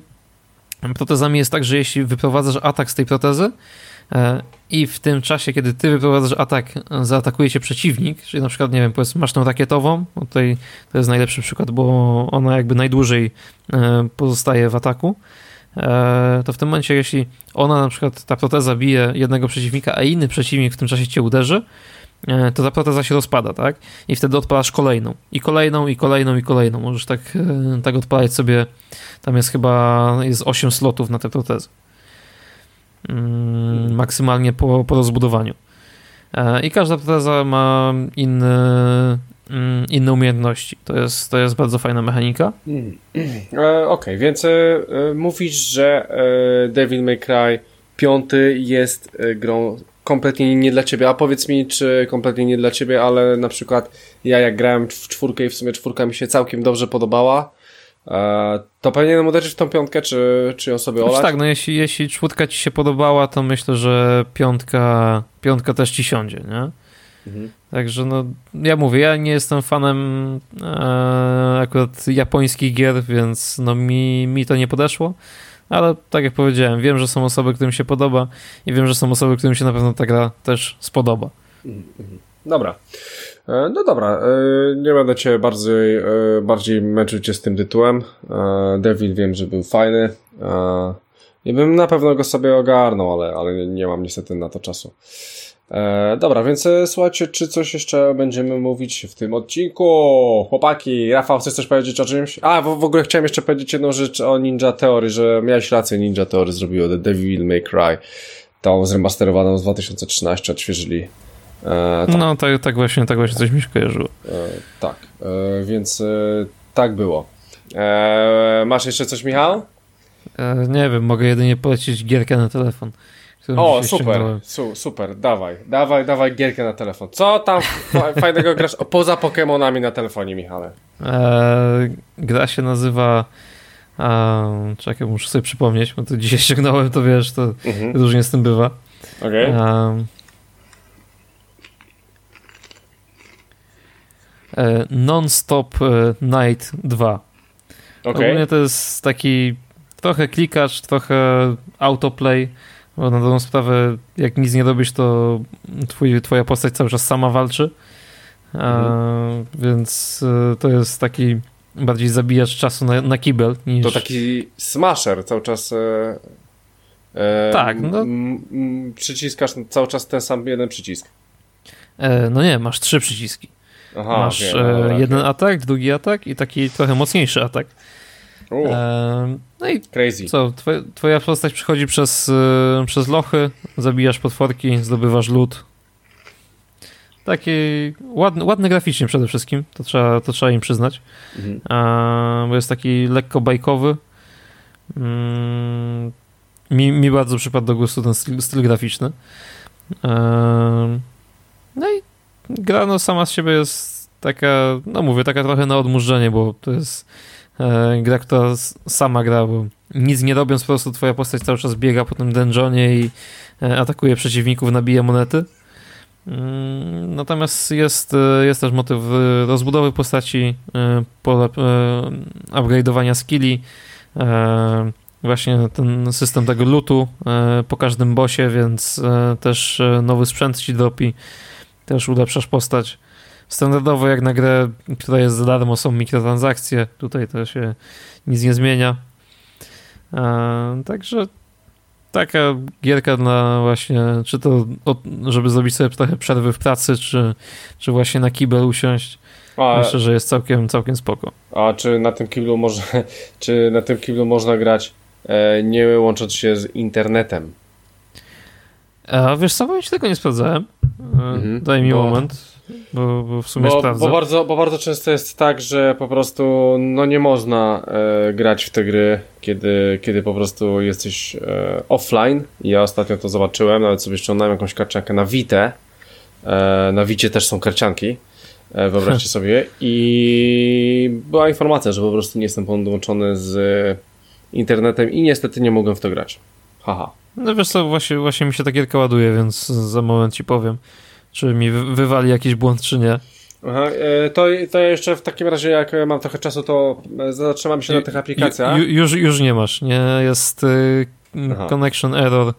protezami jest tak, że jeśli wyprowadzasz atak z tej protezy, E, i w tym czasie, kiedy ty wyprowadzasz atak, zaatakuje cię przeciwnik, czyli na przykład, nie wiem, powiedzmy, masz tą rakietową, tutaj to jest najlepszy przykład, bo ona jakby najdłużej e, pozostaje w ataku, e, to w tym momencie, jeśli ona na przykład, ta proteza bije jednego przeciwnika, a inny przeciwnik w tym czasie cię uderzy, to ta proteza się rozpada, tak? I wtedy odpalasz kolejną, i kolejną, i kolejną, i kolejną. Możesz tak, tak odpalać sobie, tam jest chyba, jest 8 slotów na te protezy. Mm, maksymalnie po, po rozbudowaniu. E, I każda proteza ma inne, mm, inne umiejętności. To jest, to jest bardzo fajna mechanika. Mm. E, Okej, okay, więc e, mówisz, że e, Devil May Cry 5 jest e, grą kompletnie nie dla ciebie, a powiedz mi, czy kompletnie nie dla ciebie, ale na przykład ja jak grałem w czwórkę i w sumie czwórka mi się całkiem dobrze podobała, E, to powinienem uderzyć w tą piątkę, czy, czy ją sobie olać? tak, no jeśli, jeśli czwórka ci się podobała, to myślę, że piątka, piątka też ci siądzie, nie? Mhm. Także no, ja mówię, ja nie jestem fanem e, akurat japońskich gier, więc no mi, mi to nie podeszło, ale tak jak powiedziałem, wiem, że są osoby, którym się podoba i wiem, że są osoby, którym się na pewno ta gra też spodoba. Dobra. E, no dobra, e, nie będę cię bardziej, e, bardziej męczył cię z tym tytułem. Devil wiem, że był fajny. I bym na pewno go sobie ogarnął, ale, ale nie mam niestety na to czasu. Dobra, więc słuchajcie, czy coś jeszcze będziemy mówić w tym odcinku? Chłopaki, Rafał, chcesz coś powiedzieć o czymś? A, w, w ogóle chciałem jeszcze powiedzieć jedną rzecz o Ninja Theory, że miałeś rację, Ninja Theory zrobiło The Devil May Cry, tą zremasterowaną z 2013, odświeżyli E, tak. No, tak, tak, właśnie, tak właśnie coś mi się kojarzyło. E, tak, e, więc e, tak było. E, masz jeszcze coś, Michał? E, nie wiem, mogę jedynie polecić gierkę na telefon. O, super, su, super, dawaj, dawaj, dawaj gierkę na telefon. Co tam fajnego grasz o, poza Pokémonami na telefonie, Michale? gra się nazywa czekaj, muszę sobie przypomnieć, bo to dzisiaj ściągnąłem, to wiesz, to mhm. różnie z tym bywa. Okay. E, Non-Stop e, Night 2. Okay. Ogólnie to jest taki trochę klikacz, trochę autoplay, bo na dobrą sprawę jak nic nie robisz, to twój, twoja postać cały czas sama walczy. Mhm. więc e, to jest taki bardziej zabijacz czasu na, na kibel niż... To taki smasher cały czas... E, e, tak, no. przyciskasz cały czas ten sam jeden przycisk. E, no nie, masz trzy przyciski. Aha, Masz okay, no, e, jeden okay. atak, drugi atak i taki trochę mocniejszy atak. No i Crazy. co, twoja, twoja postać przychodzi przez, e, przez lochy, zabijasz potworki, zdobywasz lód. Taki ładny, ładny graficznie przede wszystkim, to trzeba, to trzeba im przyznać. Mhm. Bo jest taki lekko bajkowy. Mm, mi, mi bardzo przypadł do gustu ten styl, styl graficzny. No i gra no sama z siebie jest taka, no mówię, taka trochę na odmurzenie, bo to jest gra, która sama gra, bo nic nie robiąc, po prostu twoja postać cały czas biega po tym dungeonie i e, atakuje przeciwników, nabija monety. Mm, natomiast jest, e, jest też motyw rozbudowy postaci, e, upgrade'owania skilli, właśnie ten system tego lootu po każdym bosie, więc też nowy sprzęt ci dopi też ulepszasz postać. Standardowo jak na grę, która jest za darmo, są mikrotransakcje. Tutaj to się nic nie zmienia. E, także taka gierka na właśnie, czy to żeby zrobić sobie trochę przerwy w pracy, czy, czy właśnie na kibel usiąść. A, Myślę, że jest całkiem, całkiem spoko. A czy na tym kiblu można, czy na tym kiblu można grać e, nie łącząc się z internetem? A wiesz co, bo ja tego nie sprawdzałem. Mhm, Daj mi bo, moment. Bo, bo w sumie Bo, sprawdzę. bo, bardzo, bo bardzo często jest tak, że po prostu no nie można e, grać w te gry, kiedy, kiedy po prostu jesteś e, offline. Ja ostatnio to zobaczyłem, nawet sobie ściągnąłem jakąś karciankę na Vite. E, na Vicie też są karcianki. E, wyobraźcie sobie. I była informacja, że po prostu nie jestem podłączony z internetem i niestety nie mogłem w to grać. Haha. No wiesz co, właśnie, właśnie mi się ta gierka ładuje, więc za moment ci powiem, czy mi wy- wywali jakiś błąd, czy nie. Aha, e, to, to jeszcze w takim razie, jak mam trochę czasu, to e, zatrzymam się na tych aplikacjach. Ju, już, już nie masz, nie? Jest y, connection error.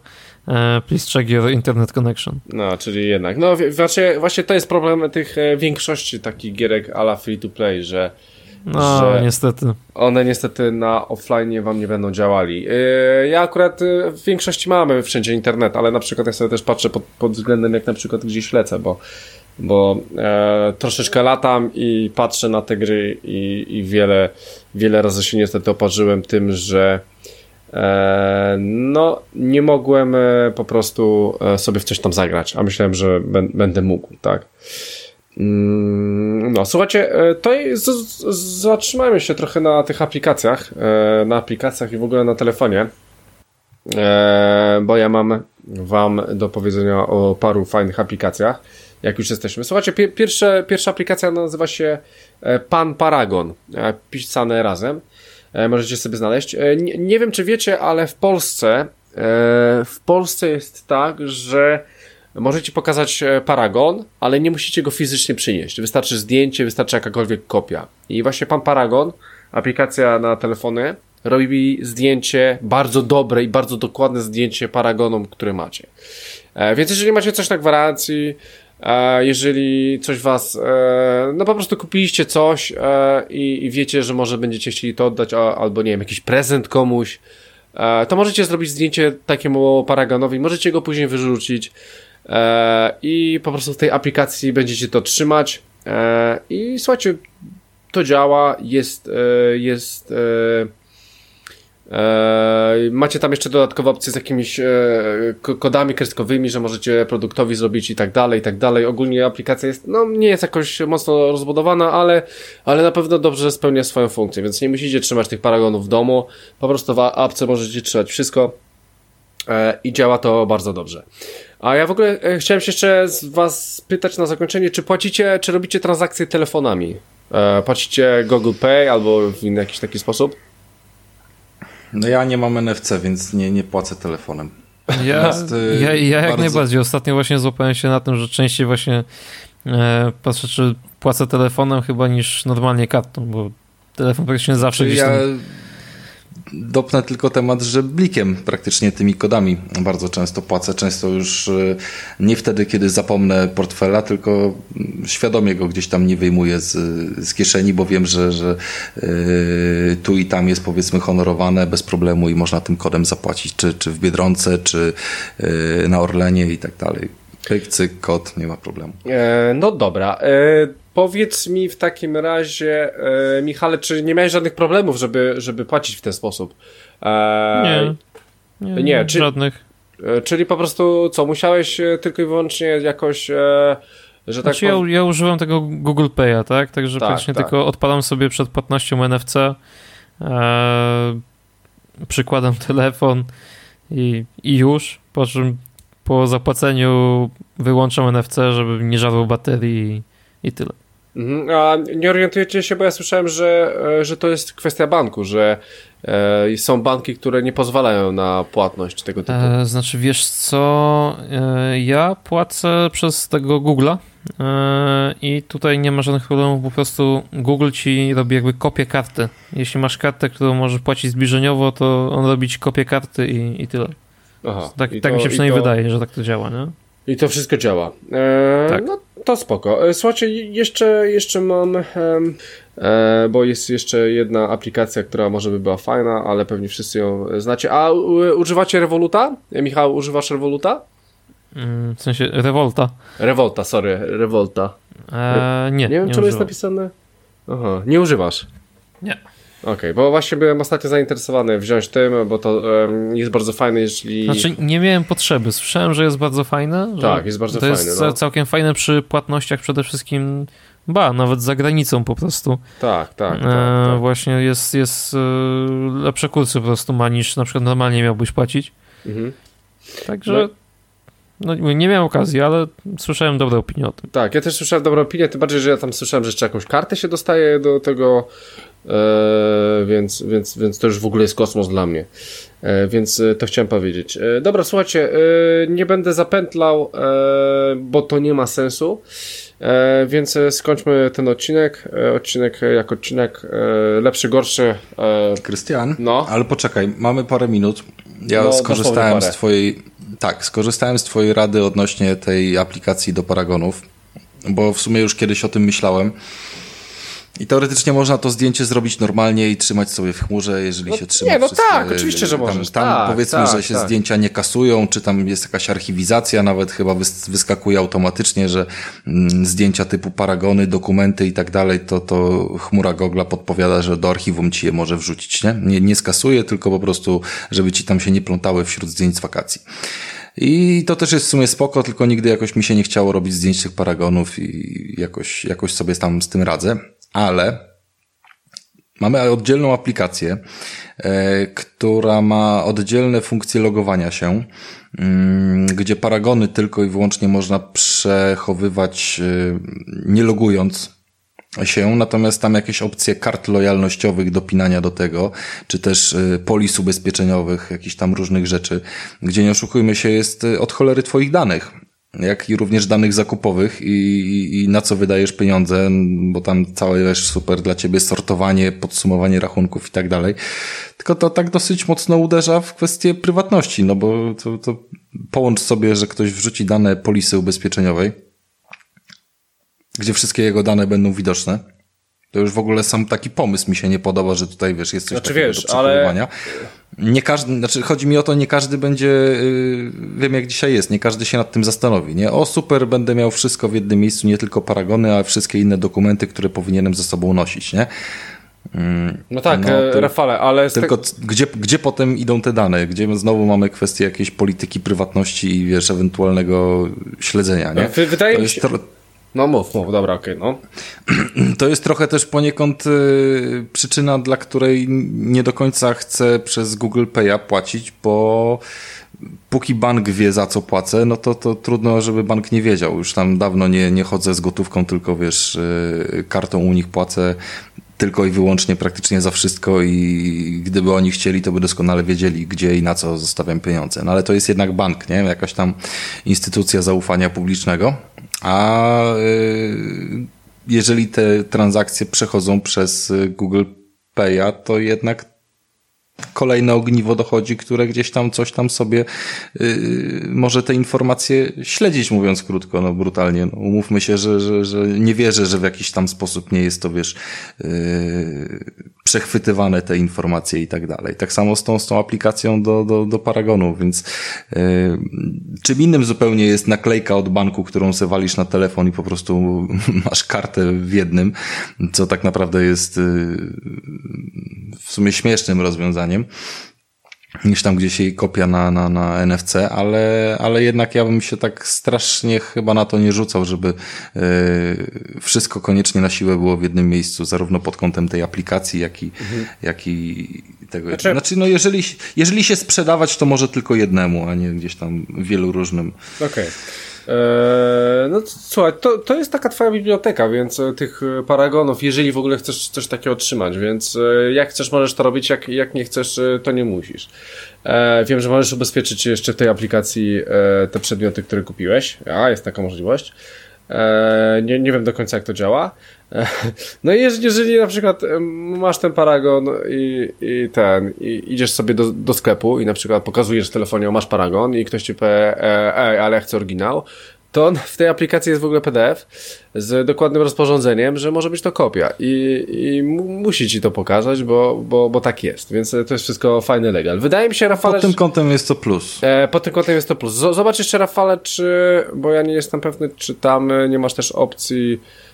E, please check your internet connection. No, czyli jednak. No, właśnie, właśnie to jest problem tych większości takich gierek ala free to play, że No, Że- niestety. one niestety na offline wam nie będą działali. E, Ja akurat e, w większości mamy wszędzie internet, ale na przykład ja sobie też patrzę pod, pod względem jak na przykład gdzieś lecę, bo, bo e, troszeczkę latam i patrzę na te gry i, i wiele, wiele razy się niestety oparzyłem tym, że e, no nie mogłem e, po prostu e, sobie w coś tam zagrać, a myślałem, że bę- będę mógł, tak. Mm, No, słuchajcie, e, to zatrzymajmy się trochę na tych aplikacjach, e, na aplikacjach i w ogóle na telefonie, e, bo ja mam wam do powiedzenia o paru fajnych aplikacjach, jak już jesteśmy. Słuchajcie, pie, pierwsze, pierwsza aplikacja nazywa się Pan Paragon, pisane razem. Możecie sobie znaleźć. Nie, nie wiem, czy wiecie, ale w Polsce w Polsce jest tak, że możecie pokazać e, Paragon, ale nie musicie go fizycznie przynieść. Wystarczy zdjęcie, wystarczy jakakolwiek kopia. I właśnie Pan Paragon, aplikacja na telefony, robi zdjęcie, bardzo dobre i bardzo dokładne zdjęcie Paragonom, które macie. E, Więc jeżeli macie coś na gwarancji, e, jeżeli coś was, no po prostu kupiliście coś i, wiecie, że może będziecie chcieli to oddać, albo nie wiem, jakiś prezent komuś, to możecie zrobić zdjęcie takiemu paragonowi, możecie go później wyrzucić i po prostu w tej aplikacji będziecie to trzymać e, i słuchajcie, to działa, jest, e, jest, e, e, macie tam jeszcze dodatkowe opcje z jakimiś e, ko- kodami kreskowymi, że możecie produktowi zrobić i tak dalej, i tak dalej. Ogólnie aplikacja jest, no nie jest jakoś mocno rozbudowana, ale, ale na pewno dobrze spełnia swoją funkcję, więc nie musicie trzymać tych paragonów w domu, po prostu w apce możecie trzymać wszystko e, i działa to bardzo dobrze. A ja w ogóle e, chciałem się jeszcze z was spytać na zakończenie, czy płacicie, czy robicie transakcje telefonami? E, płacicie Google Pay albo w inny jakiś taki sposób? No ja nie mam NFC, więc nie, nie płacę telefonem. Ja, Jest, y, ja, ja jak bardzo- najbardziej. Ostatnio właśnie złapałem się na tym, że częściej właśnie e, patrzę, czy płacę telefonem chyba niż normalnie kartą, bo telefon praktycznie zawsze Czy gdzieś ja tam... dopnę tylko temat, że blikiem praktycznie tymi kodami bardzo często płacę. Często już y, nie wtedy, kiedy zapomnę portfela, tylko mm, świadomie go gdzieś tam nie wyjmuję z, z kieszeni, bo wiem, że, że y, tu i tam jest powiedzmy honorowane bez problemu i można tym kodem zapłacić, czy, czy w Biedronce, czy y, na Orlenie i tak dalej. Pyk, cyk, kod, nie ma problemu. E, no dobra. E, powiedz mi w takim razie, e, Michale, czy nie miałeś żadnych problemów, żeby, żeby płacić w ten sposób? E, Nie, nie, nie, czy- żadnych. e, Czyli po prostu co, musiałeś e, tylko i wyłącznie jakoś, e, że tak Znaczy ja, powiem... ja używam tego Google Pay'a, tak? Także Tak, praktycznie tak. tylko odpalam sobie przed płatnością NFC, e, przykładam telefon i, i już, po czym po zapłaceniu wyłączam NFC, żeby nie żarło baterii i, i tyle. Mhm. A nie orientujecie się, bo ja słyszałem, że, e, że to jest kwestia banku, że e, są banki, które nie pozwalają na płatność tego typu. E, znaczy, wiesz co, e, ja płacę przez tego Google'a e, i tutaj nie ma żadnych problemów, po prostu Google ci robi jakby kopię karty. Jeśli masz kartę, którą możesz płacić zbliżeniowo, to on robi ci kopię karty i, i tyle. Aha. Tak, I tak to- mi się przynajmniej to- wydaje, że tak to działa, nie? I to wszystko działa. E, Tak. No to spoko. E, Słuchajcie, jeszcze, jeszcze mam, e, bo jest jeszcze jedna aplikacja, która może by była fajna, ale pewnie wszyscy ją znacie. A u, używacie Revoluta? E, Michał, używasz Revoluta? Mm, W sensie Revolta. Revolta, sorry, Revolta. E, nie, Nie wiem, czemu jest używam. napisane. Aha, nie używasz. Nie. Okej, okay, bo właśnie byłem ostatnio zainteresowany wziąć tym, bo to um, jest bardzo fajne, jeśli... Znaczy nie miałem potrzeby, słyszałem, że jest bardzo fajne. Tak, jest bardzo to fajne. To jest no. całkiem fajne przy płatnościach przede wszystkim, ba, nawet za granicą po prostu. Tak, tak, tak. E, tak. właśnie jest, jest e, lepsze kursy po prostu ma niż na przykład normalnie miałbyś płacić. Mhm. Także... No, nie miałem okazji, ale słyszałem dobre opinie o tym. Tak, ja też słyszałem dobre opinie, tym bardziej, że ja tam słyszałem, że jeszcze jakąś kartę się dostaje do tego, więc, więc, więc to już w ogóle jest kosmos dla mnie. E, więc to chciałem powiedzieć. E, dobra, słuchajcie, e, nie będę zapętlał, e, bo to nie ma sensu. E, więc skończmy ten odcinek. E, odcinek jak odcinek, e, lepszy, gorszy. Krystian, no. ale poczekaj, mamy parę minut. Ja no, skorzystałem z twojej tak, skorzystałem z Twojej rady odnośnie tej aplikacji do paragonów, bo w sumie już kiedyś o tym myślałem. I teoretycznie można to zdjęcie zrobić normalnie i trzymać sobie w chmurze, jeżeli no, się trzyma. Nie, no tak, oczywiście, że tam, możesz. Tam tak, powiedzmy, tak, że się tak. zdjęcia nie kasują, czy tam jest jakaś archiwizacja, nawet chyba wyskakuje automatycznie, że mm, zdjęcia typu paragony, dokumenty i tak dalej, to, to chmura Gogla podpowiada, że do archiwum ci je może wrzucić, nie? Nie, nie skasuje, tylko po prostu, żeby ci tam się nie plątały wśród zdjęć z wakacji. I to też jest w sumie spoko, tylko nigdy jakoś mi się nie chciało robić zdjęć tych paragonów i jakoś, jakoś sobie tam z tym radzę. Ale mamy oddzielną aplikację, e, która ma oddzielne funkcje logowania się, mm, gdzie paragony tylko i wyłącznie można przechowywać e, nie logując się, natomiast tam jakieś opcje kart lojalnościowych, dopinania do tego, czy też polis ubezpieczeniowych, jakichś tam różnych rzeczy, gdzie nie oszukujmy się, jest od cholery twoich danych jak i również danych zakupowych i, i na co wydajesz pieniądze, bo tam całe wiesz, super dla ciebie sortowanie, podsumowanie rachunków i tak dalej. Tylko to tak dosyć mocno uderza w kwestię prywatności, no bo to, to połącz sobie, że ktoś wrzuci dane polisy ubezpieczeniowej, gdzie wszystkie jego dane będą widoczne. To już w ogóle sam taki pomysł mi się nie podoba, że tutaj wiesz, jest coś znaczy, takiego wiesz, do przechowywania. Ale... Nie każdy, znaczy chodzi mi o to, nie każdy będzie, yy, wiem jak dzisiaj jest, nie każdy się nad tym zastanowi, nie? O super, będę miał wszystko w jednym miejscu, nie tylko paragony, a wszystkie inne dokumenty, które powinienem ze sobą nosić, nie? Mm, no tak, no, to, Rafale, ale... Tylko te... gdzie, gdzie potem idą te dane? Gdzie znowu mamy kwestię jakiejś polityki prywatności i wiesz, ewentualnego śledzenia, nie? Wydaje to mi się... To... No mów, mów, dobra, okej, okay, no. To jest trochę też poniekąd y, przyczyna, dla której nie do końca chcę przez Google Pay'a płacić, bo póki bank wie za co płacę, no to, to trudno, żeby bank nie wiedział. Już tam dawno nie, nie chodzę z gotówką, tylko wiesz, y, kartą u nich płacę tylko i wyłącznie praktycznie za wszystko i gdyby oni chcieli, to by doskonale wiedzieli, gdzie i na co zostawiam pieniądze. No ale to jest jednak bank, nie? Jakaś tam instytucja zaufania publicznego. A y, jeżeli te transakcje przechodzą przez Google Pay'a, to jednak kolejne ogniwo dochodzi, które gdzieś tam coś tam sobie yy, może te informacje śledzić, mówiąc krótko, no brutalnie. No, umówmy się, że, że, że nie wierzę, że w jakiś tam sposób nie jest to, wiesz, yy, przechwytywane te informacje i tak dalej. Tak samo z tą, z tą aplikacją do, do, do Paragonu, więc yy, czym innym zupełnie jest naklejka od banku, którą se walisz na telefon i po prostu masz kartę w jednym, co tak naprawdę jest yy, w sumie śmiesznym rozwiązaniem niż tam gdzieś jej kopia na, na, na NFC, ale, ale jednak ja bym się tak strasznie chyba na to nie rzucał, żeby yy, wszystko koniecznie na siłę było w jednym miejscu, zarówno pod kątem tej aplikacji, jak i, mhm. jak i tego. Znaczy, znaczy, no jeżeli, jeżeli się sprzedawać, to może tylko jednemu, a nie gdzieś tam wielu różnym. Okej. Okay. Eee, no słuchaj, to, to jest taka twoja biblioteka, więc e, tych e, paragonów, jeżeli w ogóle chcesz coś takiego otrzymać, więc e, jak chcesz, możesz to robić, jak, jak nie chcesz, to nie musisz. Eee, wiem, że możesz ubezpieczyć jeszcze w tej aplikacji te przedmioty, które kupiłeś. A, jest taka możliwość. Eee, nie, nie wiem do końca, jak to działa. No i jeżeli, jeżeli na przykład masz ten paragon i, i ten, i idziesz sobie do, do sklepu i na przykład pokazujesz w telefonie, masz paragon i ktoś ci powie, ej, ale ja chcę oryginał, to w tej aplikacji jest w ogóle PDF z dokładnym rozporządzeniem, że może być to kopia i, i musi ci to pokazać, bo, bo, bo tak jest, więc to jest wszystko fajny legal. Wydaje mi się, Rafale... Pod tym kątem jest to plus. E, pod tym kątem jest to plus. Zobacz jeszcze, Rafale, czy, bo ja nie jestem pewny, czy tam nie masz też opcji e,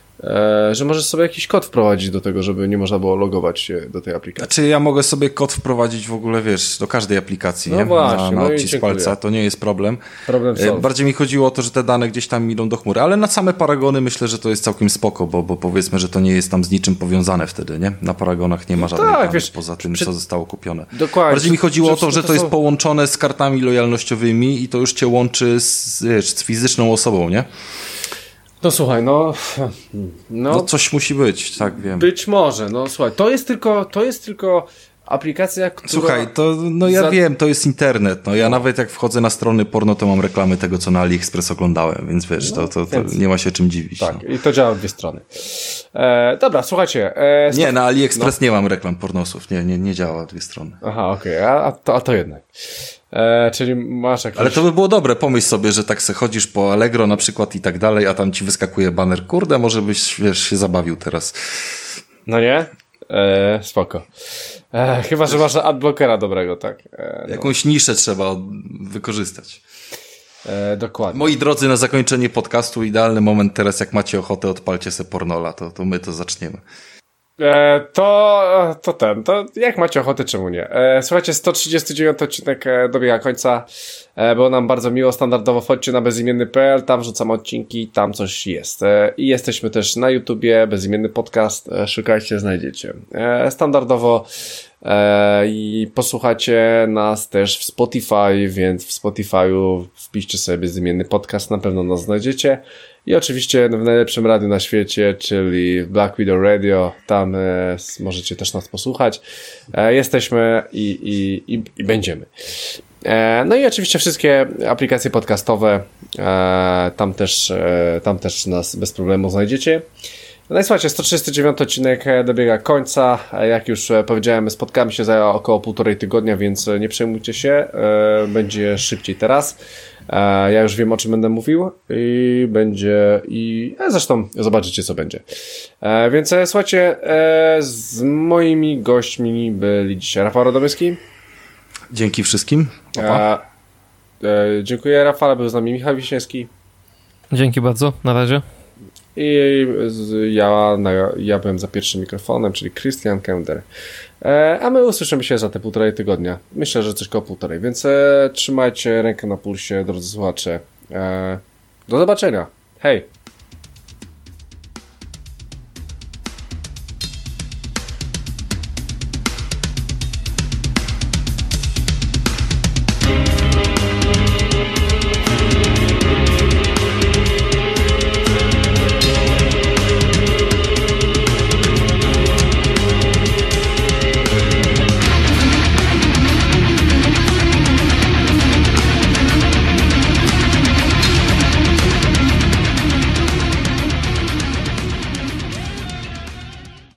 że możesz sobie jakiś kod wprowadzić do tego, żeby nie można było logować się do tej aplikacji. Czy ja mogę sobie kod wprowadzić w ogóle, wiesz, do każdej aplikacji, No nie? właśnie, na, na no odcisk palca, to nie jest problem. Problem E, solved. Bardziej mi chodziło o to, że te dane gdzieś tam idą do chmury, ale na same paragony myślę, że to jest całkiem spoko, bo, bo powiedzmy, że to nie jest tam z niczym powiązane wtedy, nie? Na paragonach nie ma żadnych tak, danych wiesz, poza tym, przy- co zostało kupione. Dokładnie. Bardziej mi chodziło o to, że to jest połączone z kartami lojalnościowymi i to już cię łączy z, wiesz, z fizyczną osobą, nie? No słuchaj, no, no, No coś musi być, tak wiem. być może, no słuchaj, to jest tylko, to jest tylko aplikacja, która... Słuchaj, to no ja za- wiem, to jest internet. No ja nawet jak wchodzę na strony porno, to mam reklamy tego, co na AliExpress oglądałem, więc wiesz, to, to, to No, więc- nie ma się czym dziwić. Tak, no. i to działa w dwie strony. E, dobra, słuchajcie. E, Nie, na No. AliExpress nie mam reklam pornosów. Nie, nie, nie działa w dwie strony. Aha, okej, a, a, to, a to jednak. E, czyli masz jakieś... Ale to by było dobre. Pomyśl sobie, że tak se chodzisz po Allegro na przykład i tak dalej, a tam ci wyskakuje baner. Kurde, może byś, wiesz, się zabawił teraz. No nie? E, spoko. E, chyba, że masz adblockera dobrego, tak? E, no, Jakąś niszę trzeba wykorzystać. e, dokładnie. Moi drodzy, na zakończenie podcastu idealny moment teraz, jak macie ochotę, odpalcie se pornola, to, to my to zaczniemy. E, to, to ten, to jak macie ochotę, czemu nie? E, słuchajcie, 139 odcinek e, dobiega końca. Było nam bardzo miło, standardowo wchodźcie na bezimienny.pl, tam wrzucam odcinki, tam coś jest. I jesteśmy też na YouTubie, bezimienny podcast, szukajcie, znajdziecie. Standardowo i posłuchacie nas też w Spotify, więc w Spotify'u wpiszcie sobie bezimienny podcast, na pewno nas znajdziecie. I oczywiście w najlepszym radiu na świecie, czyli Black Widow Radio, tam e, możecie też nas posłuchać. E, jesteśmy i, i, i, i będziemy. E, no i oczywiście wszystkie aplikacje podcastowe, e, tam, też, e, tam też nas bez problemu znajdziecie. No i słuchajcie, 139 odcinek dobiega końca. E, Jak już powiedziałem, spotkamy się za około półtorej tygodnia, więc nie przejmujcie się. Będzie szybciej teraz. Ja już wiem, o czym będę mówił i będzie i e, zresztą zobaczycie, co będzie. E, Więc e, słuchajcie, z moimi gośćmi byli dzisiaj Rafał Radomyski. Dzięki wszystkim. Pa, pa. Dziękuję Rafale, był z nami Michał Wiśniewski. Dzięki bardzo, na razie. I ja, na, ja byłem za pierwszym mikrofonem, czyli Christian Kender. E, a my usłyszymy się za te półtorej tygodnia. Myślę, że coś koło półtorej, więc e, trzymajcie rękę na pulsie, drodzy słuchacze. E, do zobaczenia. Hej!